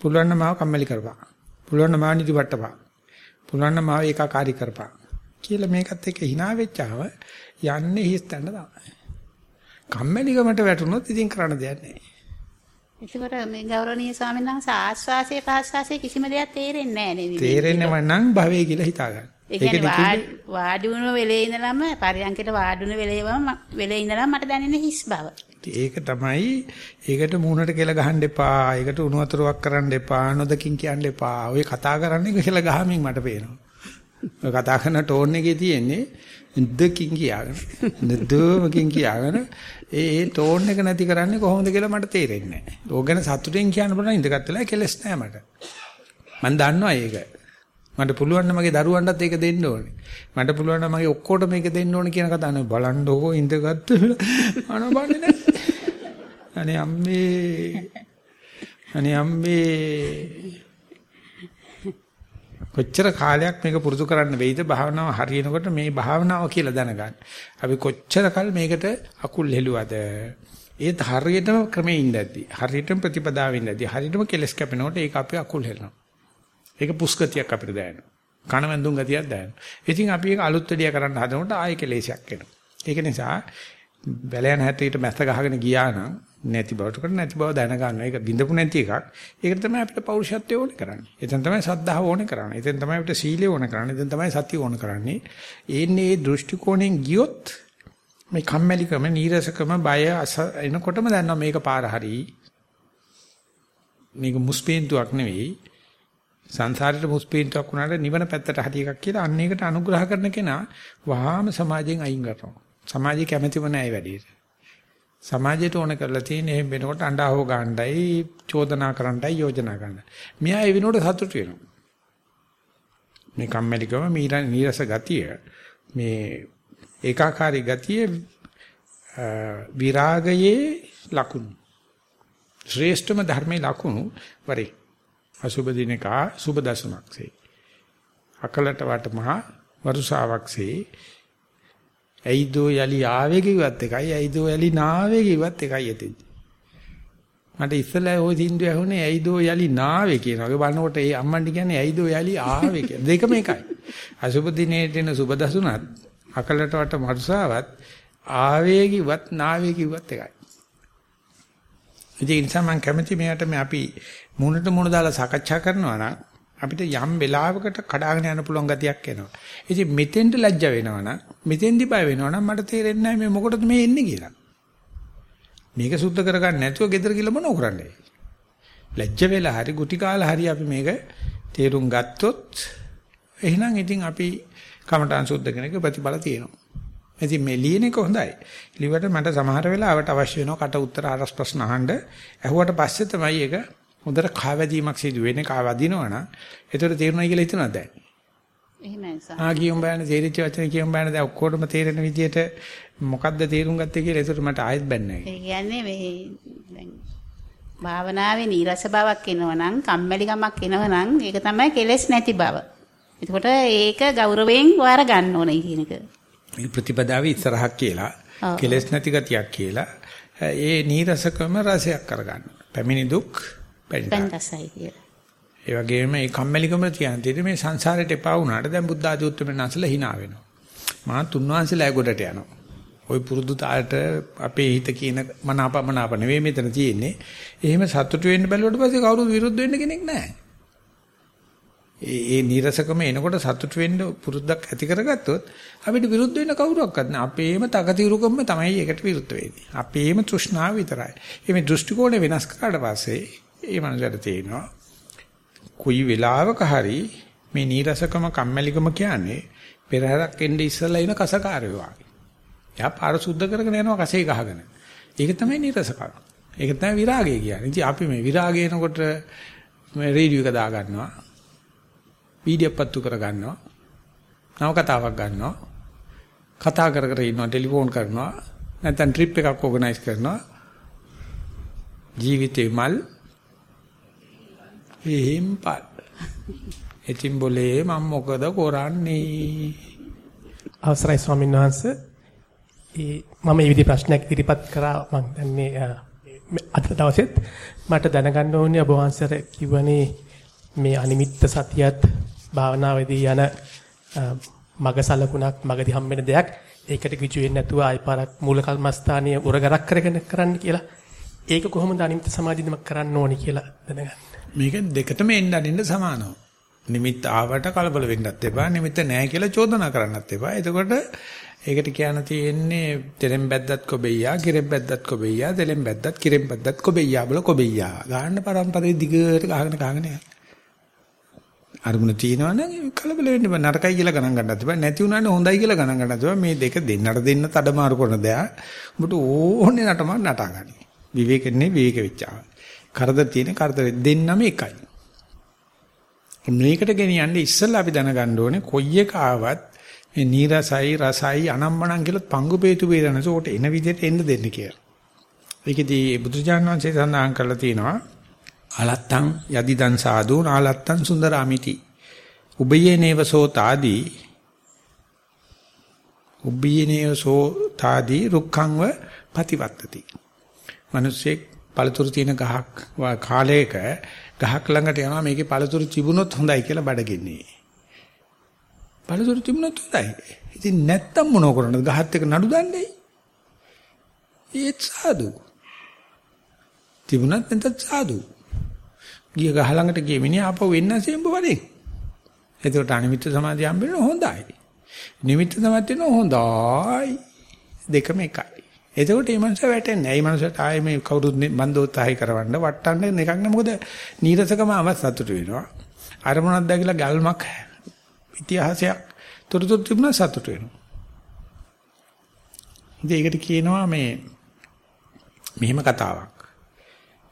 පුළුවන් නම් මාව කම්මැලි කරපන්. පුළුවන් නම් මාව නිදිවට්ටපන්. පුළුවන් නම් මාව ඒකාකාරී කරපන්. කියලා මේකත් එක්ක hina වෙච්චාම යන්නේ හිස්තැන්න තමයි. කම්මැලිකමට වැටුනොත් ඉතින් කරන්න දෙයක් නැහැ. ඒකවල මේ ගෞරවනීය ස්වාමීන් වහන්සේ ආස්වාසේ පහස්වාසේ කිසිම දෙයක් තේරෙන්නේ නැහැ නේද? තේරෙන්නව නම් භවය කියලා හිතා ගන්න. ඒ කියන්නේ වාඩි වුණ වෙලේ ඉඳලම පරියන්කයට වාඩි වුණ වෙලේම වෙලේ ඉඳලම මට දැනෙන හිස් බව. ඒක තමයි ඒකට මූණට කියලා ගහන්න එපා. ඒකට උණු වතුරක් කරන්න එපා. නොදකින් කියන්න එපා. ඔය කතා කරන්නේ කියලා ගහමින් මට පේනවා. ඔය කතා කරන ටෝන් එකේ තියෙන්නේ දෙකින් කියාගෙන. නදුමකින් කියාගෙන ඒ ඒ ටෝන් එක නැති කරන්නේ කොහොමද කියලා මට තේරෙන්නේ නැහැ. ඕක ගැන සතුටින් කියන්න බලන ඉඳගත් වෙලා කෙලස් නැහැ මට. මම දන්නවා ඒක. මට පුළුවන් නම් මගේ දරුවන්ටත් ඒක දෙන්න ඕනේ. මට පුළුවන් නම් මගේ ඔක්කොටම මේක දෙන්න ඕනේ කියන කතාව නෙවෙයි. බලන්නකෝ ඉඳගත්ත අනබන්නේ නැහැ. අනේ අම්මේ. අනේ අම්මේ. කොච්චර කාලයක් මේක පුරුදු කරන්න වෙයිද භාවනාව හරියනකොට මේ භාවනාව කියලා දැනගන්න. අපි කොච්චර කල් මේකට අකුල් හෙළුවද? ඒත් හරියටම ක්‍රමේ ඉඳද්දි හරියටම ප්‍රතිපදාවෙ ඉඳද්දි හරියටම කෙලස් කැපෙනකොට ඒක අපි අකුල් හෙලනවා. ඒක පුස්කතියක් අපිට දැනෙනවා. කණවැන්දුම් ගතියක් දැනෙනවා. ඉතින් අපි ඒක අලුත් දෙයක් කරන්න හදනකොට ආයෙ කෙලෙසයක් එනවා. ඒක නිසා බැලයන් හැටියට මැස්ස ගහගෙන ගියා නම් නැති බවට කොට නැති බව දැන ගන්න. ඒක බින්දපු නැති එකක්. ඒකට තමයි අපිට පෞරුෂත්වය ඕනේ කරන්නේ. එතෙන් තමයි සද්ධාව ඕනේ කරන්නේ. එතෙන් තමයි අපිට සීලය ඕනේ කරන්නේ. එතෙන් තමයි සතිය ඕනේ කරන්නේ. ඒන්නේ මේ දෘෂ්ටි කෝණයෙන් ගියොත් මේ කම්මැලිකම, නීරසකම, බය එනකොටම දන්නවා මේක පාර හරි. මේක මුස්පේන්තුවක් නෙවෙයි. සංසාරේට මුස්පීන්තුවක් වුණාට නිවන පැත්තට හරි එකක් කියලා අන්න ඒකට අනුග්‍රහ කරන කෙනා වහාම සමාජයෙන් අයින් කරනවා. සමාජය කැමැතිම නැහැ වැඩිට. සමාජයට ඕන කරලා තියෙන එහෙම වෙනකොට අඬාව ගන්නයි, චෝදනා කරන්නයි, යෝජනා කරන්නයි. මෙයා ඒ වෙනකොට සතුට වෙනවා. මේ කම්මැලිකම, මීරන් නීරස ගතිය, මේ ඒකාකාරී ගතිය විරාගයේ ලකුණු. ශ්‍රේෂ්ඨම ධර්මයේ ලකුණු වරේ. අසුබ දිනකා සුබ දසුණක්සේ. අකලට වටමහා වරුසාවක්සේ ඇයිදෝ යලි ආවේ කිව්වත් එකයි ඇයිදෝ යලි නාවේ කිව්වත් එකයි එතෙන්ද. මට ඉස්සෙල්ලා ওই සින්දු ඇහුනේ ඇයිදෝ යලි නාවේ කියනවා. ඒ බලනකොට ඒ අම්මන්ඩි කියන්නේ ඇයිදෝ යලි ආවේ කියලා. දෙකම එකයි. අසුබ දිනේ දෙන සුබ දසුණත් අකලට වට මරුසාවත් ආවේ කිව්වත් නාවේ කිව්වත් එකයි. ඒ නිසා මම කැමති මෙයාට මේ අපි මුණට මුණ දාලා සාකච්ඡා කරනවා නම් අපිට යම් වෙලාවකට කඩාගෙන යන්න පුළුවන් ගතියක් එනවා. ඉතින් මෙතෙන්ට ලැජ්ජ වෙනවනම් මෙතෙන්දි බය වෙනවනම් මට තේරෙන්නේ නැහැ මේ මොකටද මේ එන්නේ කියලා. මේක සුද්ධ කරගන්න නැතුව ගෙදර ගිහලා මොනව කරන්නේ? ලැජ්ජ වෙලා හරි ගුටි කාලා හරි අපි මේක තේරුම් ගත්තොත් එහෙනම් ඉතින් අපි කමඨාන් සුද්ධ කෙනෙක් ප්‍රතිඵල තියෙනවා. ඉතින් මේ ලියන එක හොඳයි. ලිවට මට සමහර වෙලාවට අවශ්‍ය වෙනවා කට උත්තර අරස් ප්‍රශ්න අහන්න. ඇහුවට පස්සේ තමයි ඒක හොඳට කාවැදීමක් සිදු වෙන්නේ කාවදිනවනම් ඒතර තේරුණා කියලා හිතනවද දැන්? එහෙමයි සර්. ආ කියුම් බෑනේ තේරිච්ච වචන කියුම් බෑනේ දැන් ඔක්කොටම තේරෙන විදිහට මොකද්ද තේරුම් ගත්තේ කියලා ඒතර මට ආයෙත් බැන්නේ ඒ කියන්නේ මේ දැන් භාවනාවේ නීරස බවක් එනවනම් කම්මැලිකමක් එනවනම් ඒක තමයි කෙලෙස් නැති බව. එතකොට ඒක ගෞරවයෙන් වාර ගන්න ඕනේ කියන එක. මේ ප්‍රතිපදාවේ ඉස්සරහක් කියලා. කෙලස් නැති ගතියක් කියලා ඒ නීරසකම රසයක් කරගන්න. පැමිණි දුක් පෙන්දසයි කියලා. ඒ වගේම මේ කම්මැලිකම තියන තියෙන්නේ මේ සංසාරයට එපා වුණාට දැන් බුද්ධ ආදී උත්තරමෙන් නැසලා hina වෙනවා. මා තුන්වංශලා ගොඩට යනවා. ওই පුරුදු තාලට අපේ හිත කියන මනාපමනාප නෙවෙයි මෙතන තියෙන්නේ. එහෙම සතුටු වෙන්න බැලුවට පස්සේ කවුරුත් විරුද්ධ වෙන්න කෙනෙක් නැහැ. ඒ ඒ නීරසකම එනකොට සතුටු වෙන්න පුරුද්දක් ඇති කරගත්තොත් අපිට විරුද්ධ වෙන්න කවුරක්වත් නැහැ. අපේම තකතිරුකම තමයි ඒකට විරුද්ධ වෙන්නේ. අපේම තෘෂ්ණාව විතරයි. මේ දෘෂ්ටි කෝණය වෙනස් කරාට පස්සේ ඒ මනසට තේනවා කොයි වෙලාවක හරි මේ නීරසකම කම්මැලිකම කියන්නේ පෙරහැරක් එන්නේ ඉස්සලා ඉන කසකාරයෝ වගේ. එයා පාර සුද්ධ කරගෙන යනවා කසේ ගහගෙන. ඒක තමයි නීරසකම. ඒක තමයි විරාගය කියන්නේ. ඉතින් අපි මේ විරාගය එනකොට මේ රේඩියෝ එක දා ගන්නවා. වීඩියෝ පත්තු කර ගන්නවා. නව කතාවක් ගන්නවා. කතා කර කර ඉන්නවා ටෙලිෆෝන් කරනවා. නැත්නම් ට්‍රිප් එකක් ඕගනයිස් කරනවා. ජීවිතේ මල් එහෙම්පත්. එතින් બોලේ මම මොකද කරන්නේ? අවසරයි ස්වාමීන් වහන්සේ. ඒ මම මේ විදිහ ප්‍රශ්නයක් ඉදිරිපත් කරා මම දැන් මේ අ, මේ අද දවසෙත් මට දැනගන්න ඕනේ ඔබ වහන්සේට කිව්වනේ මේ අනිමිත්ත සතියත් භාවනාවේදී යන අ, මග සලකුණක් මගදී හම්බෙන දෙයක් ඒකට කිචු වෙන්නේ නැතුව ආයි පාරක් මූල කර්මස්ථානීය උරගරක් කරගෙන කරන්න කියලා. ඒක කොහොමද අනිමිත්ත සමාධියදම කරන්න ඕනේ කියලා දැනගන්න. මේක දෙකටම එන්න අරින්න සමානව. නිමිත්ත ආවට කලබල වෙන්නත් එපා. නිමිත්ත නැහැ කියලා චෝදනා කරන්නත් එපා. එතකොට ඒකට කියන්න තියෙන්නේ තෙරෙන් බැද්දත් කොබෙයියා, කිරෙන් බැද්දත් කොබෙයියා, තෙලෙන් බැද්දත් කිරෙන් බැද්දත් කොබෙයියා බල කොබෙයියා. ගන්න පරම්පරේ දිගට ගහගෙන ගහගෙන යන්න. අරමුණ තියෙනවනම් කලබල වෙන්න බෑ. නරකයි කියලා ගණන් ගන්නත් බෑ. නැති වුණානේ හොඳයි කියලා ගණන් ගන්නත් බෑ. මේ දෙක දෙන්නට දෙන්න තඩමාරු කරන දෙයක්. ඔබට ඕනේ නටම නටා ගන්න. විවේකනේ විවේක වෙච්චා. කරදර තියෙන කරදර දෙන්නම එකයි. මේකට ගෙනියන්නේ ඉස්සෙල්ලා අපි දැනගන්න ඕනේ කොයි එක ආවත් මේ නීරසයි රසයි අනම්මනම් කියලා පංගු පේතු වේදනස උට එන විදිහට එන්න දෙන්න කියලා. ඒකෙදී බුදුජානක වහන්සේ සඳහන් කරලා තියෙනවා අලත්තං යදිදං සාදු නාලත්තං සුන්දරාමිති. උබයේනේව සෝතාදී උබ්බීනේව සෝතාදී රුක්ඛංව පතිවත්තති. මිනිස්සෙක් පළතුරු තියෙන ගහක් කාලයක ගහක් ළඟට යනවා මේකේ පළතුරු තිබුණොත් හොඳයි කියලා බඩගින්නේ. පළතුරු තිබුණොත් හොඳයි. ඉතින් නැත්තම් මොනව කරන්නද? ගහත් එක නඩු දන්නේ. ඒත් සාදු. තිබුණත් නැතත් සාදු. ගිය ගහ ළඟට ගිය මිනිහා ආපහු වෙන්නසේ උඹ වරේ. එතකොට අනිමිත්ත සමාධිය හම්බෙන්න හොඳයි. නිමිත්ත සමාධිය වෙන හොඳයි. දෙකම එකයි. එතකොට මේ මනුස්සයා වැටෙන්නේ. ඒ මනුස්සයාට ආයේ මේ කවුරුත් මන්දෝත්සාහය කරවන්න වටන්න එකක් නෑ. මොකද නීරසකම අවස් සතුට වෙනවා. අරමුණක් දැකලා ගල්මක් ඉතිහාසයක් තොරතුරු තිබුණා සතුට වෙනවා. ඉතින් ඒකට කියනවා මේ මෙහෙම කතාවක්.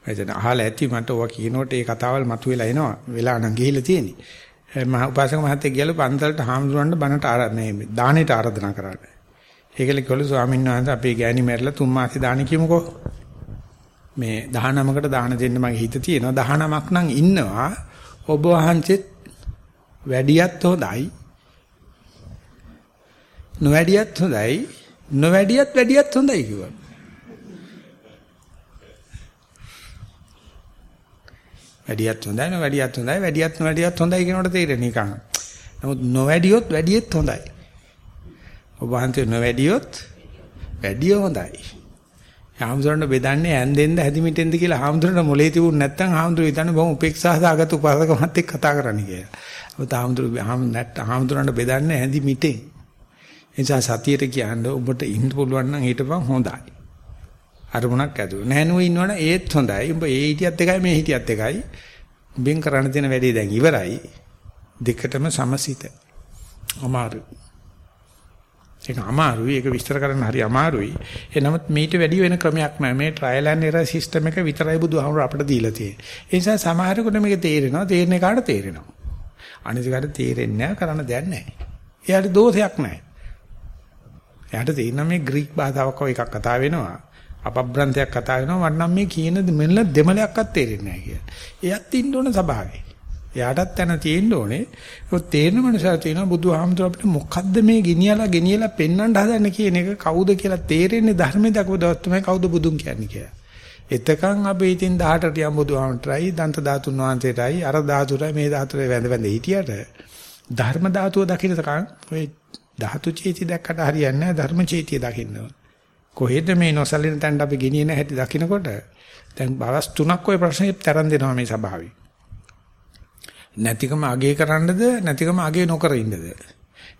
එතන අහලා ඇති මට ඔවා කියනකොට ඒ කතාවල් මතුවෙලා එනවා. වෙලා නම් ගිහිල්ලා තියෙන්නේ. මහ උපාසක මහත්තයා කියලා පන්සලට හාමුදුරන්ට බණට මේ දානෙට ආරාධනා කරා. ඒකල කිව්වලු ස්වාමීන් වහන්සේ අපේ ගෑණි මැරලා තුන් මාසේ දාන කියමුකෝ. මේ 19කට දාන දෙන්න මගේ හිත තියෙනවා 19ක් නම් ඉන්නවා ඔබ වහන්සේත් වැඩියත් හොඳයි නොවැඩියත් හොඳයි නොවැඩියත් වැඩියත් හොඳයි කිව්වා. වැඩියත් හොඳයි නොවැඩියත් හොඳයි වැඩියත් නොවැඩියත් හොඳයි කියනකොට තේරෙන්නේ නිකන්. නමුත් නොවැඩියොත් වැඩියෙත් හොඳයි. ඔබ වහන්සේ නොවැඩියොත් වැඩිය හොඳයි. හාමුදුරන්ට බෙදන්නේ ඇන්දෙන්ද හැදිමිටෙන්ද කියලා හාමුදුරන්ට මොලේ තිබුණ නැත්නම් හාමුදුරුවෝ හිතන්නේ බොහොම උපේක්ෂාසහගත උපාසකමත් එක්ක කතා කරන්න කියලා. ඔබ හාමුදුරුවෝ හාමුදුරන්ට බෙදන්නේ හැදිමිටෙන්. ඒ නිසා සතියට කියන්නේ ඔබට ඉන්න පුළුවන් නම් හිටපන් හොඳයි. අරමුණක් ඇදුව. නැහනුව ඉන්නවනේ ඒත් හොඳයි. උඹ ඒ හිටියත් එකයි මේ හිටියත් එකයි. උඹෙන් කරන්න තියෙන වැඩේ දැන් ඉවරයි. දෙකටම සමසිත. අමාරුයි. ඒක අමාරුයි. ඒක විස්තර කරන්න හරි අමාරුයි. ඒ නමුත් මීට වැඩි වෙන ක්‍රමයක් නෑ. මේ ට්‍රයල් ඇන්ඩ් එරර් සිස්ටම් එක විතරයි බුදුහාමුදුර අපිට දීලා තියෙන්නේ. ඒ නිසා සමහරෙකුට මේක තේරෙනවා. තේරෙන කාට තේරෙනවා. අනිත් කාට තේරෙන්නේ නෑ කරන්න දෙයක් නෑ. එයාට දෝෂයක් නෑ. එයාට තේරෙන මේ ග්‍රීක භාෂාවක් වගේ එකක් කතා වෙනවා. අපබ්‍රන්තයක් කතා වෙනවා. මට නම් මේ කියන මෙන්න දෙමලයක්වත් තේරෙන්නේ නෑ කියලා. එයත් ඉන්න ඕන සභාවේ. එයාටත් තන තියෙන්න ඕනේ. ඒක තේරෙන මනුස්සයා තියෙනවා බුදුහාමුදුර අපිට මොකද්ද මේ ගෙනියලා ගෙනියලා පෙන්වන්න හදන්නේ කියන එක කවුද කියලා තේරෙන්නේ ධර්මයේ දක්ව දවස් තමයි කවුද බුදුන් කියන්නේ කියලා. එතකන් අපි ඉතින් 18ට යම් බුදුහාමුදුරයි දන්ත ධාතුන් වහන්සේටයි අර ධාතුරයි මේ ධාතුරේ වැඳ වැඳ හිටියට ධර්ම ධාතුව දකින්නකන් ඔය ධාතු චේති දැක්කට හරියන්නේ නැහැ ධර්ම චේතිය දකින්න ඕන. කොහෙද මේ නොසලින තැනට අපි ගෙනියන හැටි දකින්නකොට දැන් බවස් තුනක් ওই ප්‍රශ්නේ තරන් දෙනවා මේ සභාවේ. නැතිකම අගේ කරන්නද නැතිකම අගේ නොකර ඉන්නද?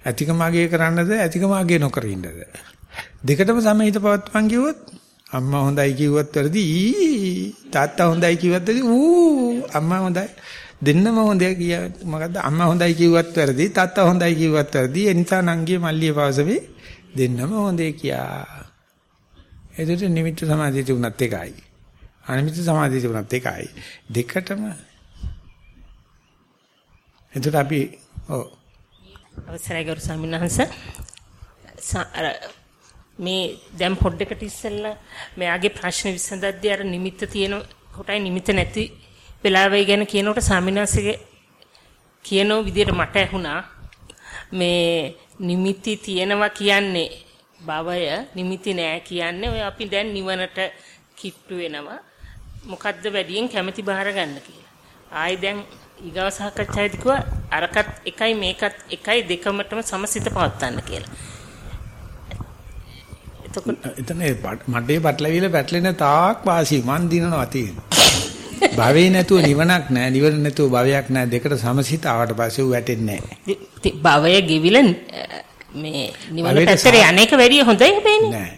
ඇතිකම අගේ කරන්නද ඇතිකම අගේ නොකර ඉන්නද? දෙකටම සමහිත පවත්පන් කිව්වොත් අම්මා හොඳයි කිව්වත් වැරදි තාත්තා හොඳයි කිව්වත් වැරදි ඌ අම්මා හොඳයි. දෙන්නම හොඳයි කිය මොකද්ද? අම්මා හොඳයි කිව්වත් වැරදි තාත්තා හොඳයි කිව්වත් වැරදි. ඒ නිසා නංගියේ මල්ලියේ පවසවේ දෙන්නම හොඳේ කියා. එදිට නිමිත්ත සමාධිය තිබුණත් එකයි. අනිමිත්ත සමාධිය තිබුණත් එකයි. දෙකටම එතකොට අපි ඔව්. අවසරයි ගරු ස්වාමීන් වහන්සේ. මේ දැන් පොඩ්ඩකට ඉස්සෙල්ලා මෙයාගේ ප්‍රශ්න විසඳද්දී අර නිමිත්ත තියෙන කොටයි නිමිත්ත නැති වෙලාවයි ගැන කියනකොට ස්වාමීන් වහන්සේගේ කියන විදිහට මට ඇහුණා. මේ නිමිති තියෙනවා කියන්නේ භවය නිමිති නෑ කියන්නේ ඔය අපි දැන් නිවනට කිට්ටු වෙනවා. මොකද්ද වැඩියෙන් කැමැති බාර ගන්න කියලා. ආයි දැන් ඊගව සාකච්ඡාවේදී කිව්වා අරකට එකයි මේකත් එකයි දෙකමටම සමසිත පවත්වන්න කියලා. එතකොට එතන මඩේ පටලවිල පැටලෙන තාක් වාසි මන් දිනනවා තියෙනවා. භවේ නැතුව නිවනක් නැහැ නිවන නැතුව භවයක් නැහැ දෙකට සමසිත ආවට පස්සේ වැටෙන්නේ නැහැ. භවය ගෙවිල මේ නිවන පැත්තට අනේක වැඩිය හොඳයි හැබැයිනේ. නෑ.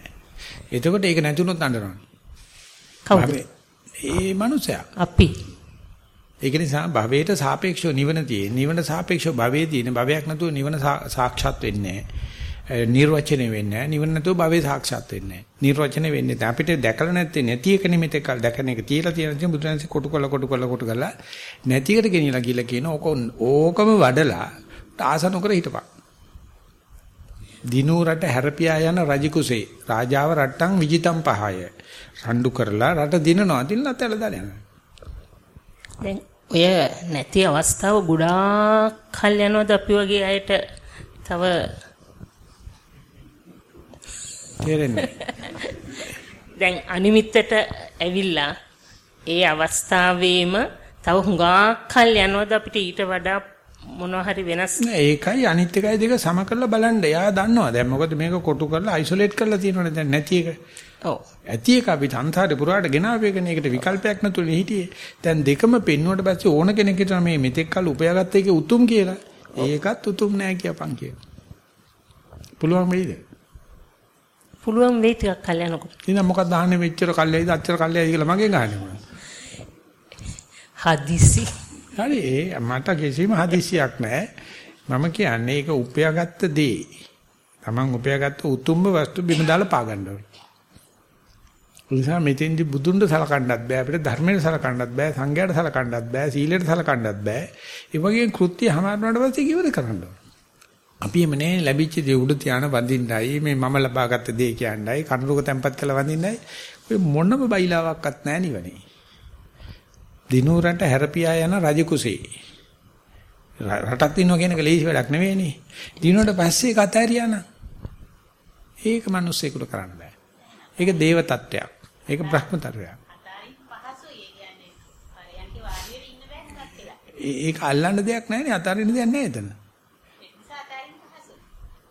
එතකොට ඒක නැතුනොත් අඬනවා. කවුද? ඒ මනුස්සයා. අපි. ඒක නිසා භවයට සාපේක්ෂව නිවන තියෙන. නිවන සාපේක්ෂව භවයේ තියෙන. භවයක් නැතුව නිවන සාක්ෂාත් වෙන්නේ නැහැ. නිර්වචනය වෙන්නේ නැහැ. නිවන නැතුව භවේ සාක්ෂාත් වෙන්නේ නැහැ. නිර්වචනය වෙන්නේ නැහැ. අපිට දැකලා නැත්තේ නැති එක නිමිත එක දැකන එක තියලා තියෙන ඉතින් බුදුරජාණන්සේ කොටු කළ කොටු කළ කොටු කළා නැති එකට ගෙනියලා කියලා කියන ඕක ඕකම වඩලා ආසන කර හිටපන්. දිනු රට හැරපියා යන රජ කුසේ රාජාව රට්ටම් විජිතම් පහය රණ්ඩු කරලා රට දිනනවා දිනලා තැල දාලා දැන් ඔය නැති අවස්ථාව ගොඩාක් කල් යනවාද අපි වගේ අයට තව තේරෙන්නේ දැන් අනිමිත්තට ඇවිල්ලා ඒ අවස්ථාවේම තව හුඟක් කල් යනවාද අපිට ඊට වඩා මොනවා හරි වෙනස් නෑ ඒකයි අනිත් එකයි දෙක සම කරලා බලන්න. එයා දන්නවා. දැන් මොකද මේක කොටු කරලා අයිසොලේට් කරලා තියෙනවනේ දැන් නැති එක. ඔව් ඇති එක අපි සංසාරේ පුරාට ගෙනාවේකනේ. ඒකට විකල්පයක් නැතුනේ හිටියේ. දැන් දෙකම පෙන්වුවට පස්සේ ඕන කෙනෙක් හිටන මේ මෙතෙක් කල උපයාගත්ත එකේ උතුම් කියලා. ඒකත් උතුම් නෑ කියපන් කියලා. පුළුවන් වෙයිද? පුළුවන් වෙයි ටිකක් කල් යනකොට ඉතින් මොකක්ද අහන්නේ මෙච්චර කල්යයිද අච්චර කල්යයිද කියලා මගෙන් අහන්නේ මොනවද? හදිසි හරි මට කිසිම හදිසියක් නැහැ. මම කියන්නේ ඒක උපයාගත්ත දේ. Taman උපයාගත්ත උතුම්ම වස්තු බිම දාලා පාගන්න ඕනේ. නිසා මෙතෙන්දි බුදුන්ට සලකන්නත් බෑ අපිට ධර්මයට සලකන්නත් බෑ සංඝයාට සලකන්නත් බෑ සීලයට සලකන්නත් බෑ. ඒ වගේ කෘත්‍ය හමාරුනාට පස්සේ කිව්වද කරන්න ඕනේ. අපි එමු නේ ලැබිච්ච දේ උඩ තියාන වඳින්නයි මේ මම ලබාගත්ත දේ කියන්නයි කනුරුක තැම්පත් කළ වඳින්නයි ඔය මොනම බයිලාවක්වත් නැහැ නිවනේ. දිනුරට හැරපියා යන රජ කුසේ. රටක් දිනනවා කියන එක ලේසි වැඩක් නෙවෙයිනේ. දිනුවට පස්සේ කතරියාන. ඒක මිනිස්සෙකුට කරන්න බෑ. ඒක දේව තත්ත්වයක්. ඒක බ්‍රහ්ම තත්ත්වයක්. ඒක අල්ලන්න දෙයක් නැහැ නේ අතාරින්න දෙයක් නැහැ එතන.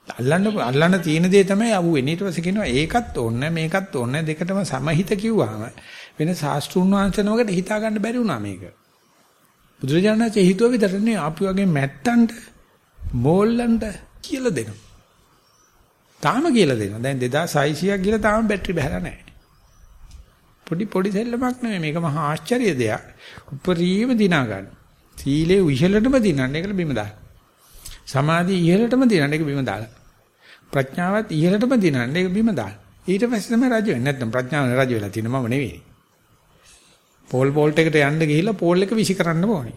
අල්ලන්න අල්ලන්න තියෙන දේ තමයි අහුවෙන්නේ. ඊට පස්සේ කියනවා ඒකත් ඕනේ මේකත් ඕනේ දෙකටම සමහිත කිව්වහම වෙන ශාස්ත්‍රුන් වහන්සේනමකට හිතා ගන්න බැරි වුණා මේක. බුදුරජාණන් වහන්සේ හිතුව විතරනේ අපි වගේ මැට්ටන්ට මෝල්ලන්ට කියලා දෙනවා. තාම කියලා දෙනවා. දැන් 2600ක් ගිහලා තාම බැටරි බහලා නැහැ. පොඩි පොඩි සෙල්ලමක් නෙමෙයි මේක මහා ආශ්චර්ය දෙයක්. උපරිම දිනා ගන්න. සීලේ ඉහළටම දිනන්න ඒකට බිම දාන්න. සමාධිය ඉහළටම දිනන්න ඒක බිම දාන්න. ප්‍රඥාවත් ඉහළටම දිනන්න ඒක බිම දාන්න. ඊට පස්සේ තමයි රජ වෙන්නේ. නැත්නම් ප්‍රඥාව රජ වෙලා තියෙන මම නෙවෙයි. පෝල් බෝල්ට් එකට යන්න ගිහිල්ලා පෝල් එක විසි කරන්න ඕනේ.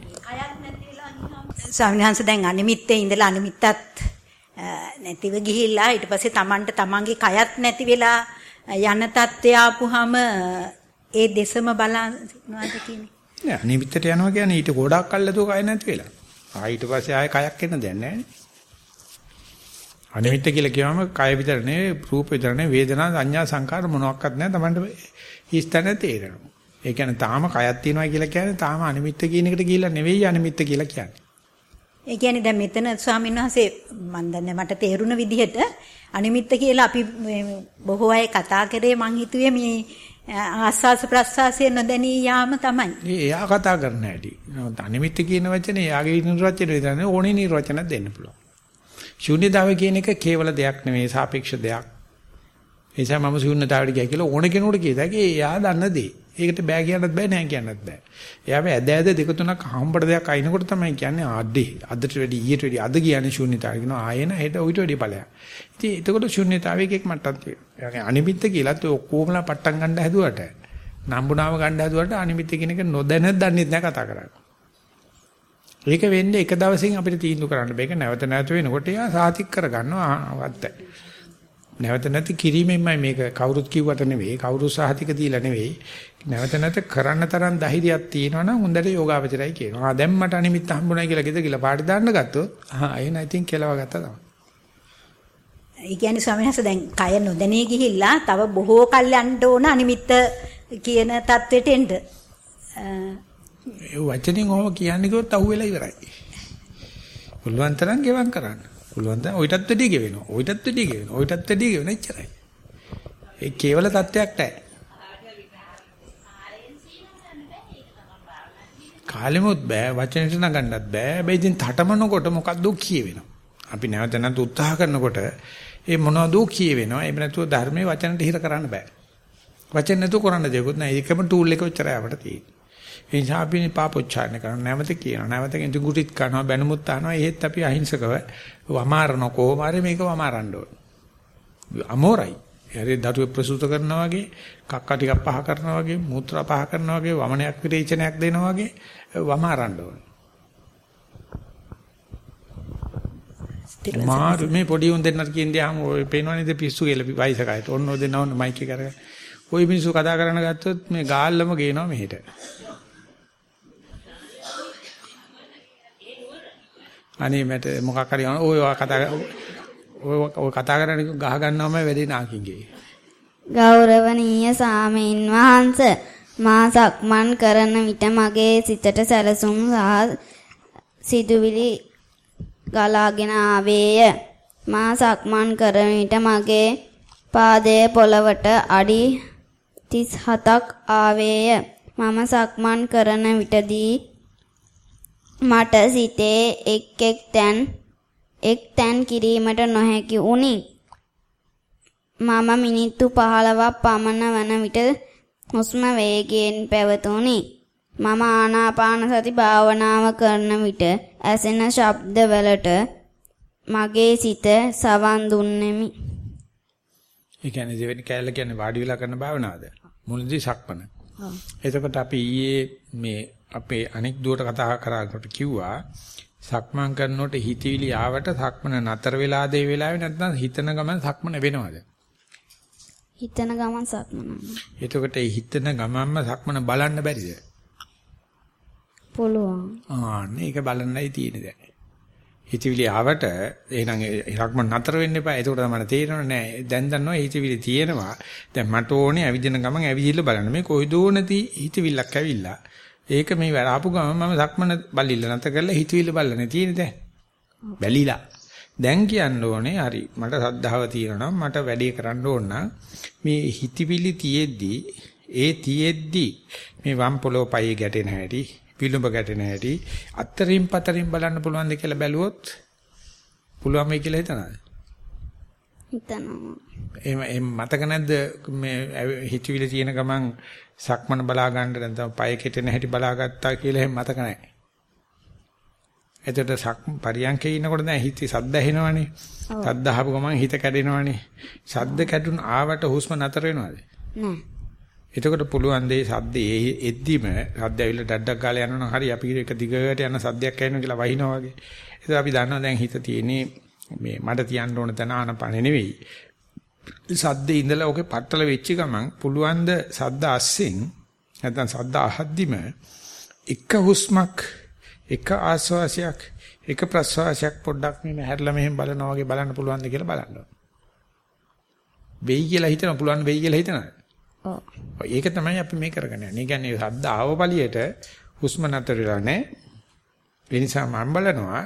ස්වාමීන් වහන්සේ දැන් අනිමිත්තේ ඉඳලා අනිමිත්තත් නැතිව ගිහිල්ලා ඊට පස්සේ Tamanට Tamanගේ කයත් නැති වෙලා යන තත්ත්වය ආපුහම ඒ දෙසම බලනවාද කියන්නේ. නෑ අනිමිත්තට යනවා කියන්නේ ඊට ගොඩක් කල්ලාතෝ කය නැති වෙලා. ආ ඊට පස්සේ ආයෙ කයක් එන්න දෙයක් නැහැ අනිමිත්ත කියලා කියවම කය විතර නෙවෙයි රූප විතර නෙවෙයි වේදනා සංඥා සංකාර මොනවත් නැහැ Tamanට හිස්තන තේරෙනවා. ඒ කියන්නේ තාම කයක් තියෙනවා කියලා කියන්නේ තාම අනිමිත්ත කියන එකට ගිහිල්ලා නෙවෙයි අනිමිත්ත කියලා කියන්නේ. ඒ කියන්නේ දැන් මෙතන ස්වාමීන් වහන්සේ මම දන්නේ මට තේරුණ විදිහට අනිමිත්ත කියලා අපි බොහෝ අය කතා කරේ මං හිතුවේ මේ ආස්වාස ප්‍රස්වාසය නොදැනී යාම තමයි. එයා කතා කරන හැටි. අනිමිත්ත කියන වචනේ එයාගේ නිර්වචන විතරනේ ඕනේ නිර්වචනක් දෙන්න පුළුවන්. ශූන්‍යතාව කියන එක කේවල දෙයක් නෙවෙයි සාපේක්ෂ දෙයක්. ඒ නිසා මම ශූන්‍යතාවට ගියා කියලා ඕන කෙනෙකුට කියතයි එයා දන්න දේ. ඒකට බෑ කියන්නත් බෑ නෑ කියන්නත් බෑ. එයාව ඇද ඇද දෙක තුනක් හම්බට දෙයක් අයින්කොට තමයි කියන්නේ ආඩේ අදට වැඩි ඊට වැඩි අද කියන්නේ ශූන්‍යතාවය කියනවා ආයෙන හෙට ඊට වැඩි ඵලයක්. ඉතින් එතකොට ශූන්‍යතාවයේ එකක් මට්ටම් තියෙනවා. يعني අනිමිත්ත කියලාත් ඔය ඔක්කොමලා පට්ටම් ගන්න හැදුවට නම්බුනාව ගන්න හැදුවට අනිමිත්ත කියන එක නොදැන දන්නේ නැහැ කතා කරන්නේ. ඒක වෙන්නේ එක දවසින් අපිට තීන්දුව කරන්න බෑ. ඒක නැවත නැවත වෙනකොට එයා සාතික් කරගන්නවා අවත්ත. නැවත නැති කිරීමෙන්මයි මේක කවුරුත් කිව්වට නෙවෙයි කවුරු සාහිතික දීලා නෙවෙයි නැවත නැවත කරන්න තරම් ධෛර්යයක් තියෙනවා නම් හොඳට යෝගාවචරයි කියනවා. ආ දැන් මට අනිමිත් හම්බුනායි කියලා ගෙද කියලා පාටි දාන්න ගත්තොත් ආ එන ඉතින් කෙලව ගත්තා තමයි. ඒ කියන්නේ ස්වාමීන් වහන්සේ දැන් කය නොදැනී ගිහිල්ලා තව බොහෝ කල් යන්න ඕන අනිමිත්ත කියන தത്വෙට එන්න. ඒ වචනෙන් ඔහොම කියන්නේ කිව්වොත් අහුවෙලා ඉවරයි. පුළුවන් තරම් ගෙවම් කරන්න. පුළුවන් තරම් ඔයිටත් වැඩිය ගෙවෙනවා. ඔයිටත් වැඩිය ගෙවෙනවා. ඔයිටත් වැඩිය ගෙවෙනවා. එච්චරයි. ඒ කේවල தත්වයක් නැහැ. කාලෙමුත් බෑ වචනෙට නගන්නත් බෑ. හැබැයි ඉතින් තටමනකොට මොකද්ද කියවෙනවා. අපි නැවත නැවත උත්සාහ කරනකොට ඒ මොනවද කියවෙනවා. එහෙම නැතුව ධර්මයේ වචනට හිර කරන්න බෑ. වචන නැතුව කරන්න දෙයක්වත් නැහැ. ඒකම ටූල් එක උච්චරයි අපිට තියෙන්නේ. ඒ නිසා අපි පාපොච්චාරණ කරන නැවත කියනවා. නැවත ඉඳුගුටිත් කරනවා බැනුමුත් අහනවා. ඒත් අපි අහිංසකව වමාරන කොහොම හරි මේක වමාරන්න ඕන. අමෝරයි. හරි දරුවෙක් ප්‍රසූත කරනවා වගේ, කක්ක ටිකක් පහ කරනවා වගේ, මූත්‍රා පහ කරනවා වගේ, වමනයක් විරේචනයක් දෙනවා වගේ වමාරන්න ඕන. මාරු මේ පොඩි උන් දෙන්නත් කියන්නේ ආම ඔය පේනවනේ පිස්සු කියලා වයසකයට. ඔන්න ඔය දෙන්නව මයික් එක කරගෙන. ওই මිනිස්සු කතා කරන ගත්තොත් මේ ගාල්ලම ගේනවා මෙහෙට. අනේ මට මොකක් හරි ඔය කතා ඔය කතා කරන්නේ ගහ ගන්නවම වැඩි නාකින්ගේ. ගෞරවනීය සාමීන් වහන්ස මා සක්මන් කරන විට මගේ සිතට සැලසුම් සහ සිදුවිලි ගලාගෙන ආවේය. මා සක්මන් කරන විට මගේ පාදයේ පොළවට අඩි 37ක් ආවේය. මම සක්මන් කරන විටදී මට සිතේ එක් එක් තැන් එක් තැන් කිරීමට නොහැකි වුනි. මම මිනිත්තු 15ක් පමණ වන විට හුස්ම වේගයෙන් පැවතුණි. මම ආනාපාන සති භාවනාව කරන විට ඇසෙන ශබ්ද වලට මගේ සිත සවන් දුන්නෙමි. ඒ කියන්නේ දෙවෙනි කැලල කියන්නේ වාඩි වෙලා කරන භාවනාවද? මුලදී සක්මන. එතකොට අපි ඊයේ මේ අපේ අනෙක් දුවට කතා කරාකට කිව්වා සක්මන් කරනකොට හිතවිලි ආවට සක්මන නතර වෙලා දේ වෙලාවේ නැත්නම් හිතන ගමන් සක්මන වෙනවද? හිතන ගමන් සක්මන. එතකොට ඒ හිතන ගමන්ම සක්මන බලන්න බැරිද? පුළුවන්. ආන්න ඒක බලන්නයි තියෙන්නේ දැන්. හිතවිලි ආවට එහෙනම් සක්මන් නතර වෙන්න එපා. එතකොට තමයි තේරෙන්නේ නැහැ. දැන් දන්නවා හිතවිලි තියෙනවා. දැන් මට ඕනේ ඇවිදින ගමන් ඇවිදින්න බලන්න. මේ කොයිදෝ නැති හිතවිල්ලක් ඇවිල්ලා. ඒක මේ ආපු ගමන් මම සක්මන බල්ලිල්ල නැත කරලා හිතවිල්ල බලන්නේ තියෙන්නේ දැන්. බැලිලා. දැන් කියන්න ඕනේ හරි මට සද්ධාව තියෙනවා මට වැඩේ කරන්න ඕන නම් මේ හිතවිලි තියෙද්දි ඒ තියෙද්දි මේ වම් පොළොව පයේ ගැටෙන හැටි පිළුඹ ගැටෙන හැටි අත්තරින් පතරින් බලන්න පුළුවන් ද කියලා බැලුවොත් පුළුවන් වෙයි කියලා හිතනවාද? හිතනවා. එහෙම එහෙම මතක නැද්ද මේ හිතවිලි තියෙන ගමන් සක්මන බලා ගන්න නැත්නම් පය කෙටෙන හැටි බලාගත්තා කියලා එහෙම මතක නැහැ. එතකොට සක් පරියන්කේ ඉන්නකොට දැන් හිතේ සද්ද ඇහෙනවනේ. සද්ද අහපු ගමන් හිත කැඩෙනවනේ. සද්ද කැඩුන ආවට හුස්ම නතර වෙනවද? නෑ. එතකොට පුළුවන් දේ සද්දේ එද්දිම සද්ද ඇවිල්ලා ඩඩක් ගාලා යනවනම් හරි අපි එක දිගට යන සද්දයක් ඇහෙනවා කියලා වහිනවා වගේ. ඒක අපි දන්නවා දැන් හිත තියෙන්නේ මේ මඩ තියන්න ඕන තැන ආනපන නෙවෙයි. සද්දේ ඉඳලා ඔකේ පట్టල වෙච්ච ගමන් පුළුවන් ද සද්ද අස්සෙන් නැත්නම් සද්ද අහද්දිම එක හුස්මක් එක ආස්වාසයක් එක ප්‍රස්වාසයක් පොඩ්ඩක් මේ හැරලා මෙහෙම බලනවා වගේ බලන්න පුළුවන්ද කියලා බලන්න. වෙයි කියලා හිතන පුළුවන් වෙයි කියලා හිතනවා. ඔව්. ඒක තමයි අපි මේ කරගෙන යන්නේ. කියන්නේ ශබ්ද ආවපලියට හුස්ම නතර වෙලා නැහැ. ඒ නිසා මම බලනවා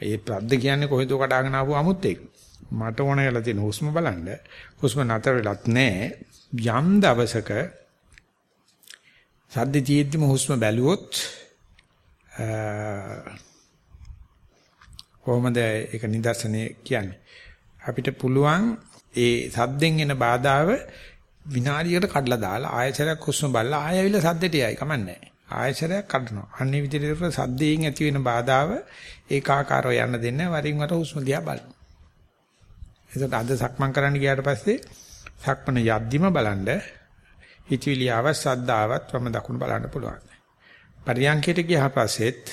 මේ ප්‍රද්ද කියන්නේ කොහෙද කඩාගෙන ආපු 아무ත් එක්ක. මට ඕන වෙලා තියෙන හුස්ම බලන්න. හුස්ම නතර වෙලත් නැහැ. යම් දවසක සද්ද තියෙද්දිම හුස්ම බැලුවොත් කොහොමද ඒක නිදර්ශනය කියන්නේ? අපිට පුළුවන් ඒ සද්දෙන් එන බාධාව විනාඩියකට කඩලා දාලා ආයතරයක් හුස්ම බලලා ආයෙවිල සද්දට යයි කමන්නේ. ආයතරයක් කඩනවා. අන්නේ විදිහට සද්දයෙන් ඇති වෙන බාධාව ඒකාකාරව යන්න දෙන්නේ වරින් වර හුස්ම දිහා බලනවා. එතකොට අද සක්මන් කරන්න ගියාට පස්සේ සක්මන යද්දිම බලන්න හිතවිලි ආව සද්දාවත් වම දකුණ බලන්න පුළුවන්. පරියන්කයට ගියා පස්සෙත්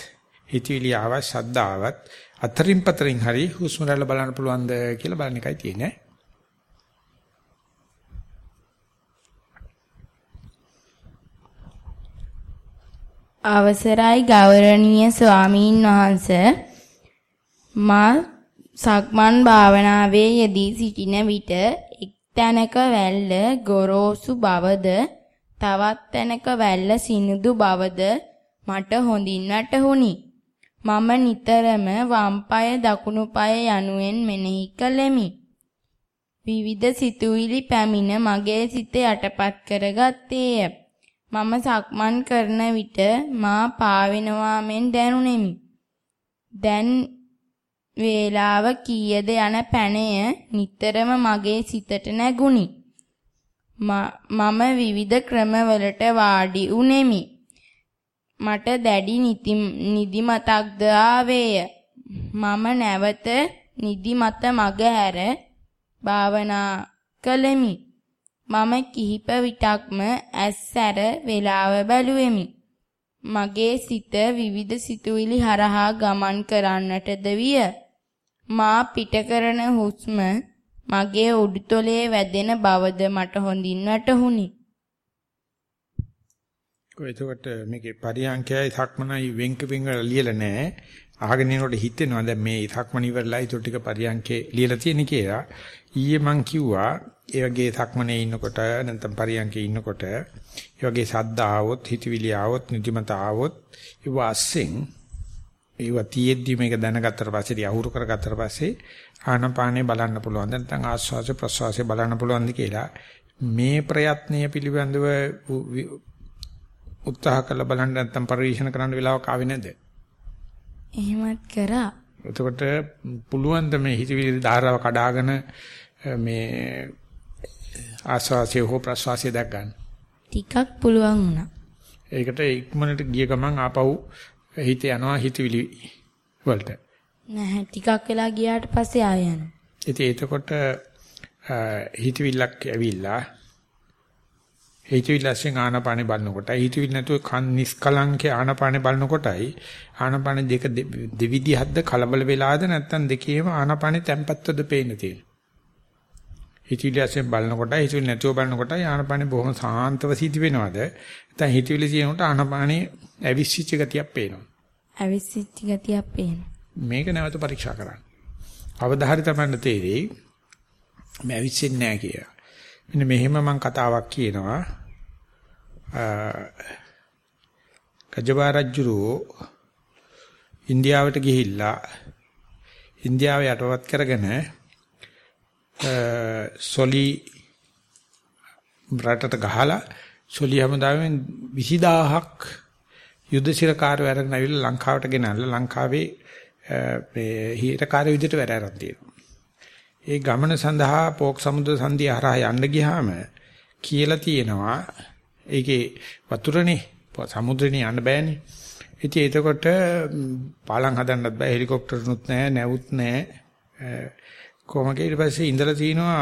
හිතවිලි ආව සද්දාවත් අතරින් පතරින් හරි හුස්ම රැල්ල බලන්න පුළුවන්ද කියලා බලන එකයි තියෙන්නේ. අවසරයි ගෞරවනීය ස්වාමීන් වහන්ස මා සක්මන් භාවනාවේ යෙදී සිටින විට එක් තැනක වැල්ල ගොරෝසු බවද තවත් තැනක වැල්ල සිනිඳු බවද මට හොඳින් වැටහුණි. මම නිතරම වම් පාය දකුණු පාය යනුවෙන් මෙනෙහි කළෙමි. විවිධ සිතුවිලි පැමිණ මගේ සිත යටපත් කරගත්තේය. මම සක්මන් කරන විට මා පාවෙනවා මෙන් දැනුනෙමි. දැන් වේලාව කීයද යන පැනය නිතරම මගේ සිතට නැගුණි. මම විවිධ ක්‍රමවලට වාඩි උනේමි. මට දැඩි නිදිමතක්ද ආවේය. මම නැවත නිදිමත මග හැර භාවනා කළෙමි. මම කිහිප විටක්ම ඇස්සැර වේලාව බැලුවෙමි. මගේ සිත විවිධ සිතුවිලි හරහා ගමන් කරන්නටද විය. මා පිට කරන හුස්ම මගේ උඩුතොලේ වැදෙන බවද මට හොඳින් වැටහුණි. කොහෙතකොට මේකේ පරියන්කයයි සක්මනයි වෙන්ක වෙන්ක ලියලා නැහැ. අහගෙන ඉනකොට හිතෙනවා දැන් මේ සක්මන ඉවරලා ඊට ටික පරියන්කේ ලියලා තියෙන කියලා. ඊයේ මං කිව්වා ඒ වගේ සක්මනේ ඉන්නකොට නැත්නම් පරියන්කේ ඉන්නකොට ඒ වගේ සද්ද ආවොත් හිතවිලි ආවොත් නිදිමත ආවොත් ඒ වාසෙන් ඒව තියෙද්දි මේක දැනගත්තට පස්සේ අහුරු කරගත්තට පස්සේ ආනපානේ බලන්න පුළුවන්. නැත්නම් ආස්වාස ප්‍රස්වාසය බලන්න පුළුවන්ද කියලා මේ ප්‍රයත්නය පිළිබඳව උත්සාහ කළ බලන්න නැත්නම් පරිශන කරන්න වෙලාවක් ආවේ නැද්ද? එහෙමත් කරා. එතකොට පුළුවන් ද මේ හිතවිලි ධාරාව කඩාගෙන මේ ආස්වාසිය හෝ ප්‍රස්වාසිය දැක් ගන්න. ටිකක් පුළුවන් වුණා. ඒකට ඉක්මනට ගිය ගමන් ආපහු හිත යනවා හිතවිලි වලට. නැහැ ටිකක් වෙලා ගියාට පස්සේ ආය යනවා. ඉතින් එතකොට හිතවිල්ලක් ඇවිල්ලා හිතවිල්ලෙන් ආනපානෙ බලනකොට හිතවිල්ල නැතුව කන් නිස්කලංකේ ආනපානෙ බලනකොටයි ආනපානෙ දෙක දෙවිදිහක්ද කලබල වෙලාද නැත්නම් දෙකේම ආනපානෙ තැම්පත්වද පේන්න තියෙනවා. හිතවිල්ලෙන් බලනකොට හිතවිල්ල නැතුව බලනකොට ආනපානෙ බොහොම සාන්තව සිටි වෙනවද? නැත්නම් හිතවිල්ල තියෙනකොට ආනපානෙ ඇවිස්සිච්ච ගතියක් පේනවා. ඇවිස්සිච්ච ගතියක් පේනවා. මේක නැවත පරීක්ෂා කරන්න. අවධාරි තමයි තේරෙයි. මේ ඇවිස්සෙන්නේ නැහැ කියලා. මෙන්න මෙහෙම මම කතාවක් කියනවා. කජබාරජ්ජුරෝ ඉන්දියාවට ගිහිල්ලා ඉන්දියාව යටවත් කරගෙන සොලි රටට ගහලා සොලි හැමදාම 20000ක් යුද්ධ සිරකාරයෝ අරගෙන ආවිල්ලා ලංකාවට ගෙනල්ලා ලංකාවේ මේ හිරකාර විදිහට වැඩ ආරම්භ තියෙනවා. ඒ ගමන සඳහා පෝක් සමුද්‍ර සංධිය හරහා යන්න ගියාම කියලා තියෙනවා ඒකේ වතුරනේ සමුද්‍රනේ යන්න බෑනේ. ඉතින් එතකොට පාලම් හදන්නත් බෑ හෙලිකොප්ටර්නුත් නෑ නැවුත් නෑ. කොහොමද ඊට පස්සේ ඉඳලා තිනවා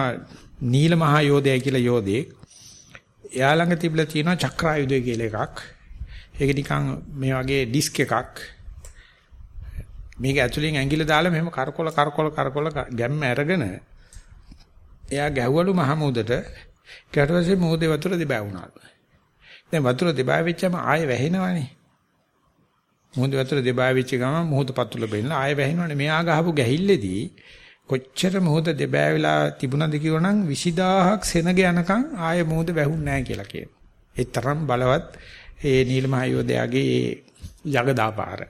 නීල මහා යෝධය කියලා යෝධෙක්. එයා ළඟ තිබිලා තියෙනවා චක්‍රායුධය කියලා එකක්. ඒක නිකන් මේ වගේ ඩිස්ක් එකක්. මේක ඇතුලෙන් ඇඟිල්ල දාලා මෙහෙම කරකොල කරකොල කරකොල ගැම්ම අරගෙන එයා ගැහුවලු මහමුදට ඊට පස්සේ මොහොතේ වතුර දිබා වුණාලු. දැන් වතුර දිබා වෙච්චම ආයෙ වැහෙනවනේ. මොහොතේ වතුර දිබා වෙච්ච ගමන් මොහොත පතුල බෙන්නලා ආයෙ වැහෙනවනේ. මෙයා ගහපු ගැහිල්ලේදී කොච්චර මොහොත දෙබෑ වෙලා තිබුණද කියවනම් 20000ක් සෙනග යනකම් ආයෙ මොහොත වැහුන්නේ නැහැ කියලා කියනවා. ඒ තරම් බලවත් ඒ නීලමහ යෝධයාගේ යගදාපාර.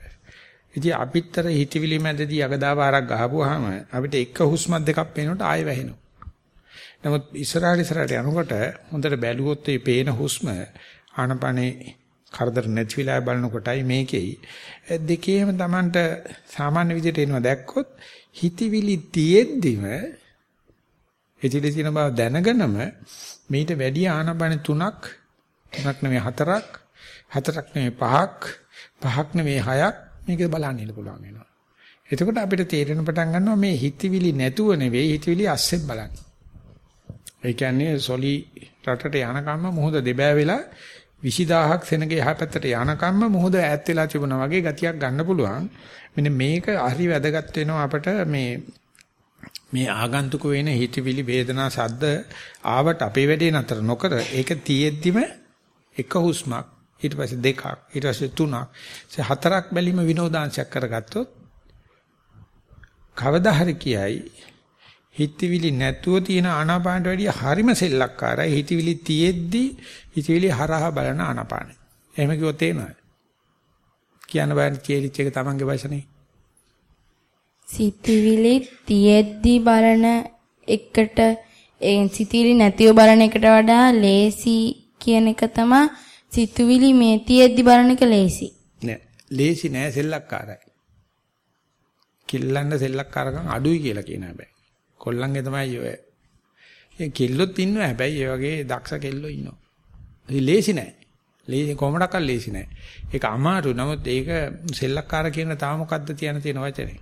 ඉතින් අපිටතර හිතවිලි මැදදී යගදාපාරක් ගහපුවාම අපිට එක හුස්මක් දෙකක් පේනකොට ආයෙ වැහෙනවා. නමුත් ඉස්සරහට ඉස්සරහට යනකොට හොඳට බැලුවොත් මේ පේන හුස්ම ආනපනේ කරදර නැති වෙලා බලනකොටයි මේකෙයි දෙකේම Tamanට සාමාන්‍ය විදිහට එනවා දැක්කොත් හිතවිලි තියෙද්දිම හිතවිලි තියෙන බව දැනගෙනම මීට වැඩි ආනපන තුනක් තුනක් නෙමෙයි හතරක් හතරක් නෙමෙයි පහක් පහක් නෙමෙයි හයක් මේක බලන්න ඉන්න පුළුවන් වෙනවා. එතකොට අපිට තේරෙන පටන් ගන්නවා මේ හිතවිලි නැතුව නෙවෙයි හිතවිලි අස්සෙන් බලන්න. ඒ කියන්නේ සොලි රටට යනකම්ම මොහොත දෙබෑ වෙලා 20000ක් සෙනගේ එහා පැත්තට යනකම්ම මොහොත ඈත් වෙලා තිබුණා වගේ ගතියක් ගන්න පුළුවන්. මෙන්න මේක හරි වැදගත් වෙනවා අපට මේ මේ ආගන්තුක වෙන හිතවිලි වේදනා සද්ද ආවට අපේ වැඩේ නතර නොකර ඒක තියෙද්දිම එක හුස්මක් ඊට පස්සේ දෙකක් ඊට පස්සේ තුනක්. ඒ හතරක් බැලීම විනෝදාංශයක් කරගත්තොත් කවදා හරි කියයි හිතවිලි නැතුව තියෙන ආනාපානට වැඩිය හරිම සෙල්ලක්කාරයි. හිතවිලි තියෙද්දි හිතවිලි හරහා බලන ආනාපානයි. එහෙම කිව්වොත් තේනවද කියන්න බෑ චේරිච් එක තමන්ගේ වචනේ. සිතවිලි තියෙද්දි බලන එකට ඒ සිතවිලි නැතිව බලන එකට වඩා ලේසි කියන එක තමයි සිතුවිලි මේ තියෙද්දි බලන එක ලේසි. නෑ. ලේසි නෑ සෙල්ලක්කාරයි. කිල්ලන්න සෙල්ලක්කාරකම් අඩුයි කියලා කියන හැබැයි. කොල්ලන්ගේ තමයි ඔය. ඒ කෙල්ලොත් ඉන්නවා හැබැයි ඒ වගේ දක්ෂ කෙල්ලෝ ඉන්නවා. ඒ ලේසි නෑ. ලේසි කොහොමඩක්වත් ලේසි නෑ. ඒක අමාරු. නමුත් ඒක සෙල්ලක්කාර කියන තාම මොකද්ද තියන තියෙන වචනේ.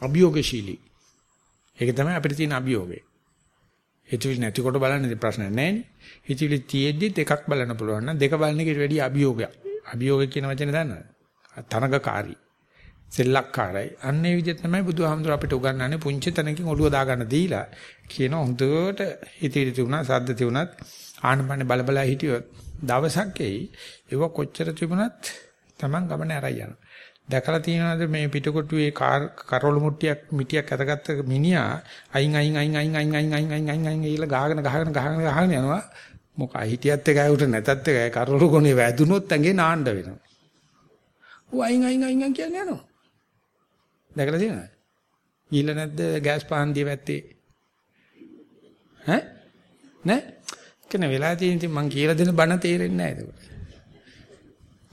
අභියෝගශීලී. ඒක තමයි අපිට තියෙන අභියෝගය. හිතවිලි නැතිකොට බලන්න ප්‍රශ්න නැහැ නේ. හිතවිලි තියෙද්දි දෙකක් බලන්න පුළුවන් නම් දෙක බලන එකට වැඩිය අභියෝගයක්. අභියෝගය කියන වචනේ දන්නවද? තරඟකාරී. සෙල්ලක්කාරයි. අන්නේ විදිහට තමයි බුදුහාමුදුර අපිට උගන්වන්නේ පුංචි තැනකින් ඔළුව දාගන්න දීලා කියන හොඳට හිතවිලි තිබුණා, සද්ද තිබුණත් ආනපන බලබලා හිටියොත් දවසක් එයි ඒව කොච්චර තිබුණත් Taman ගමන ඇරයි යනවා. දැකලා තියෙනවද මේ පිටකොටුවේ කරවල මුට්ටියක් මිටියක් අරගත්ත මිනිහා අයින් අයින් අයින් අයින් අයින් අයින් අයින් අයින් අයින් අයින් කියලා ගහගෙන ගහගෙන ගහගෙන ගහගෙන යනවා මොකයි හිටියත් එකයි උට නැතත් එකයි කරවල ගොනේ වැදුනොත් ඇඟේ නාන්න වෙනවා ඌ අයින් අයින් අයින් කියන්නේ යනවා දැකලා තියෙනවද? ගිහිල්ලා නැද්ද ගෑස් පාන්දිය පැත්තේ? ඈ? නෑ? කන වෙලා තියෙන ඉතින් මං කියලා දෙන බණ තේරෙන්නේ නැහැ ඒක.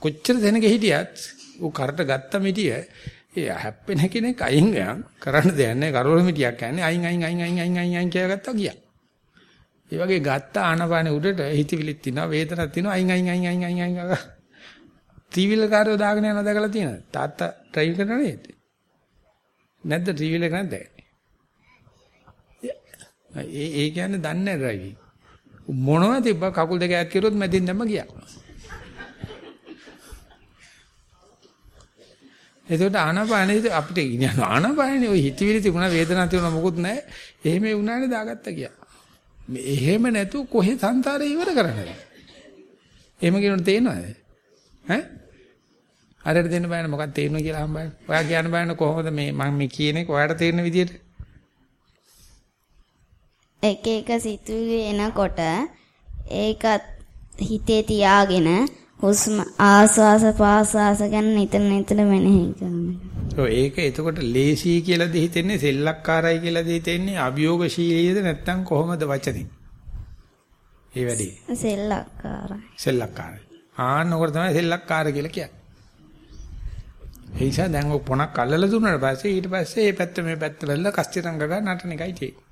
කොච්චර දෙනක හිටියත් ඌ කරට ගත්ත මිටිය ඒ හැප්පෙන කෙනෙක් අයින් ගියන් කරන්න දෙයක් නැහැ කරවල මිටියක් කියන්නේ අයින් අයින් අයින් අයින් අයින් අයින් අයින් කියලා ගත්තා ගියා. ඒ වගේ ගත්ත ආනපානේ උඩට හිතවිලිත් තිනවා වේදනක් තිනවා අයින් අයින් අයින් අයින් අයින් අයින් ත්‍රිවිල කාර්යෝ දාගෙන යනවා දැකලා තියෙනවද? තාත්තා ඩ්‍රයිව් කරනවා නේද? නැද්ද ත්‍රිවිල එක නැද්ද? ඒ ඒ කියන්නේ දන්නේ නැහැ ඩ්‍රයිවිං. මොනවා තිබ්බ කකුල් දෙක ඈත් කරුවොත් මැදින් දැම්ම ගියා. එතකොට ආනාපානෙ අපිට ඉන්නේ ආනාපානෙ ওই හිතවිලි තිබුණා වේදනාවක් තිබුණා මොකුත් නැහැ. එහෙම වුණානේ දාගත්ත ගියා. මේ එහෙම නැතුව කොහෙ සංසාරේ ඉවර කරන්නද? එහෙම කියනොත් තේනවද? ඈ? අරට දෙන්න බෑනේ මොකක්ද තේරෙනවා කියලා හම්බයි. ඔයා කියන්න බෑනේ කොහොමද මේ මම මේ කියන එක ඔයාට තේරෙන විදියට? එක එක සිතුවිලි එනකොට ඒකත් හිතේ තියාගෙන හුස්ම ආස්වාස පාස්වාස ගැන නිතර නිතර මෙනෙහි කරනවා. ඔව් ඒක එතකොට ලේසි කියලාද හිතෙන්නේ සෙල්ලක්කාරයි කියලාද හිතෙන්නේ අභියෝගශීලීද නැත්නම් කොහොමද වචනේ? ඒ වැඩේ. සෙල්ලක්කාරයි. සෙල්ලක්කාරයි. ආන්නකොට තමයි සෙල්ලක්කාර කියලා කියන්නේ. ඒ නිසා දැන් ඔය පොණක් අල්ලලා දුන්නාට පස්සේ ඊට පස්සේ මේ පැත්ත මේ පැත්ත වල කස්තිරංග ගන්න නටන එකයි තියෙන්නේ.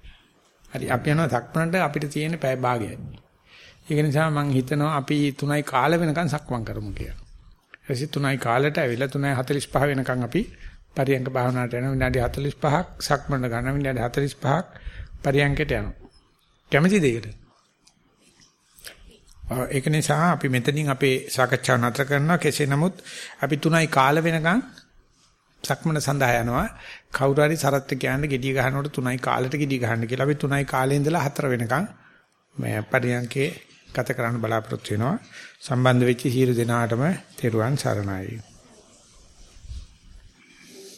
හරි අපි යනවා සක්මනට අපිට තියෙන පැය භාගයයි. ඒක නිසා මම හිතනවා අපි 3යි කාල වෙනකන් සක්මන් කරමු කියලා. ඊට 3යි කාලට ඇවිල්ලා 3:45 වෙනකන් අපි පරියංග භාවනාවට යනවා විනාඩි 45ක් සක්මනට ගන්න විනාඩි 45ක් පරියංගයට යනවා. කැමති දෙයකට. ඒක නිසා අපි මෙතනින් අපේ සාකච්ඡාව නතර කරනවා කෙසේ නමුත් අපි 3යි කාල වෙනකන් සක්මන සඳහා යනවා කවුරු හරි සරත් කියන්නේ gediy ගහනකොට 3යි කාලෙට gediy ගහන්න කියලා අපි 3යි කාලේ ඉඳලා 4 වෙනකන් මේ පරියන්කේ ගත කරන්න බලාපොරොත්තු වෙනවා. සම්බන්ධ වෙච්ච සියලු දෙනාටම තෙරුවන් සරණයි.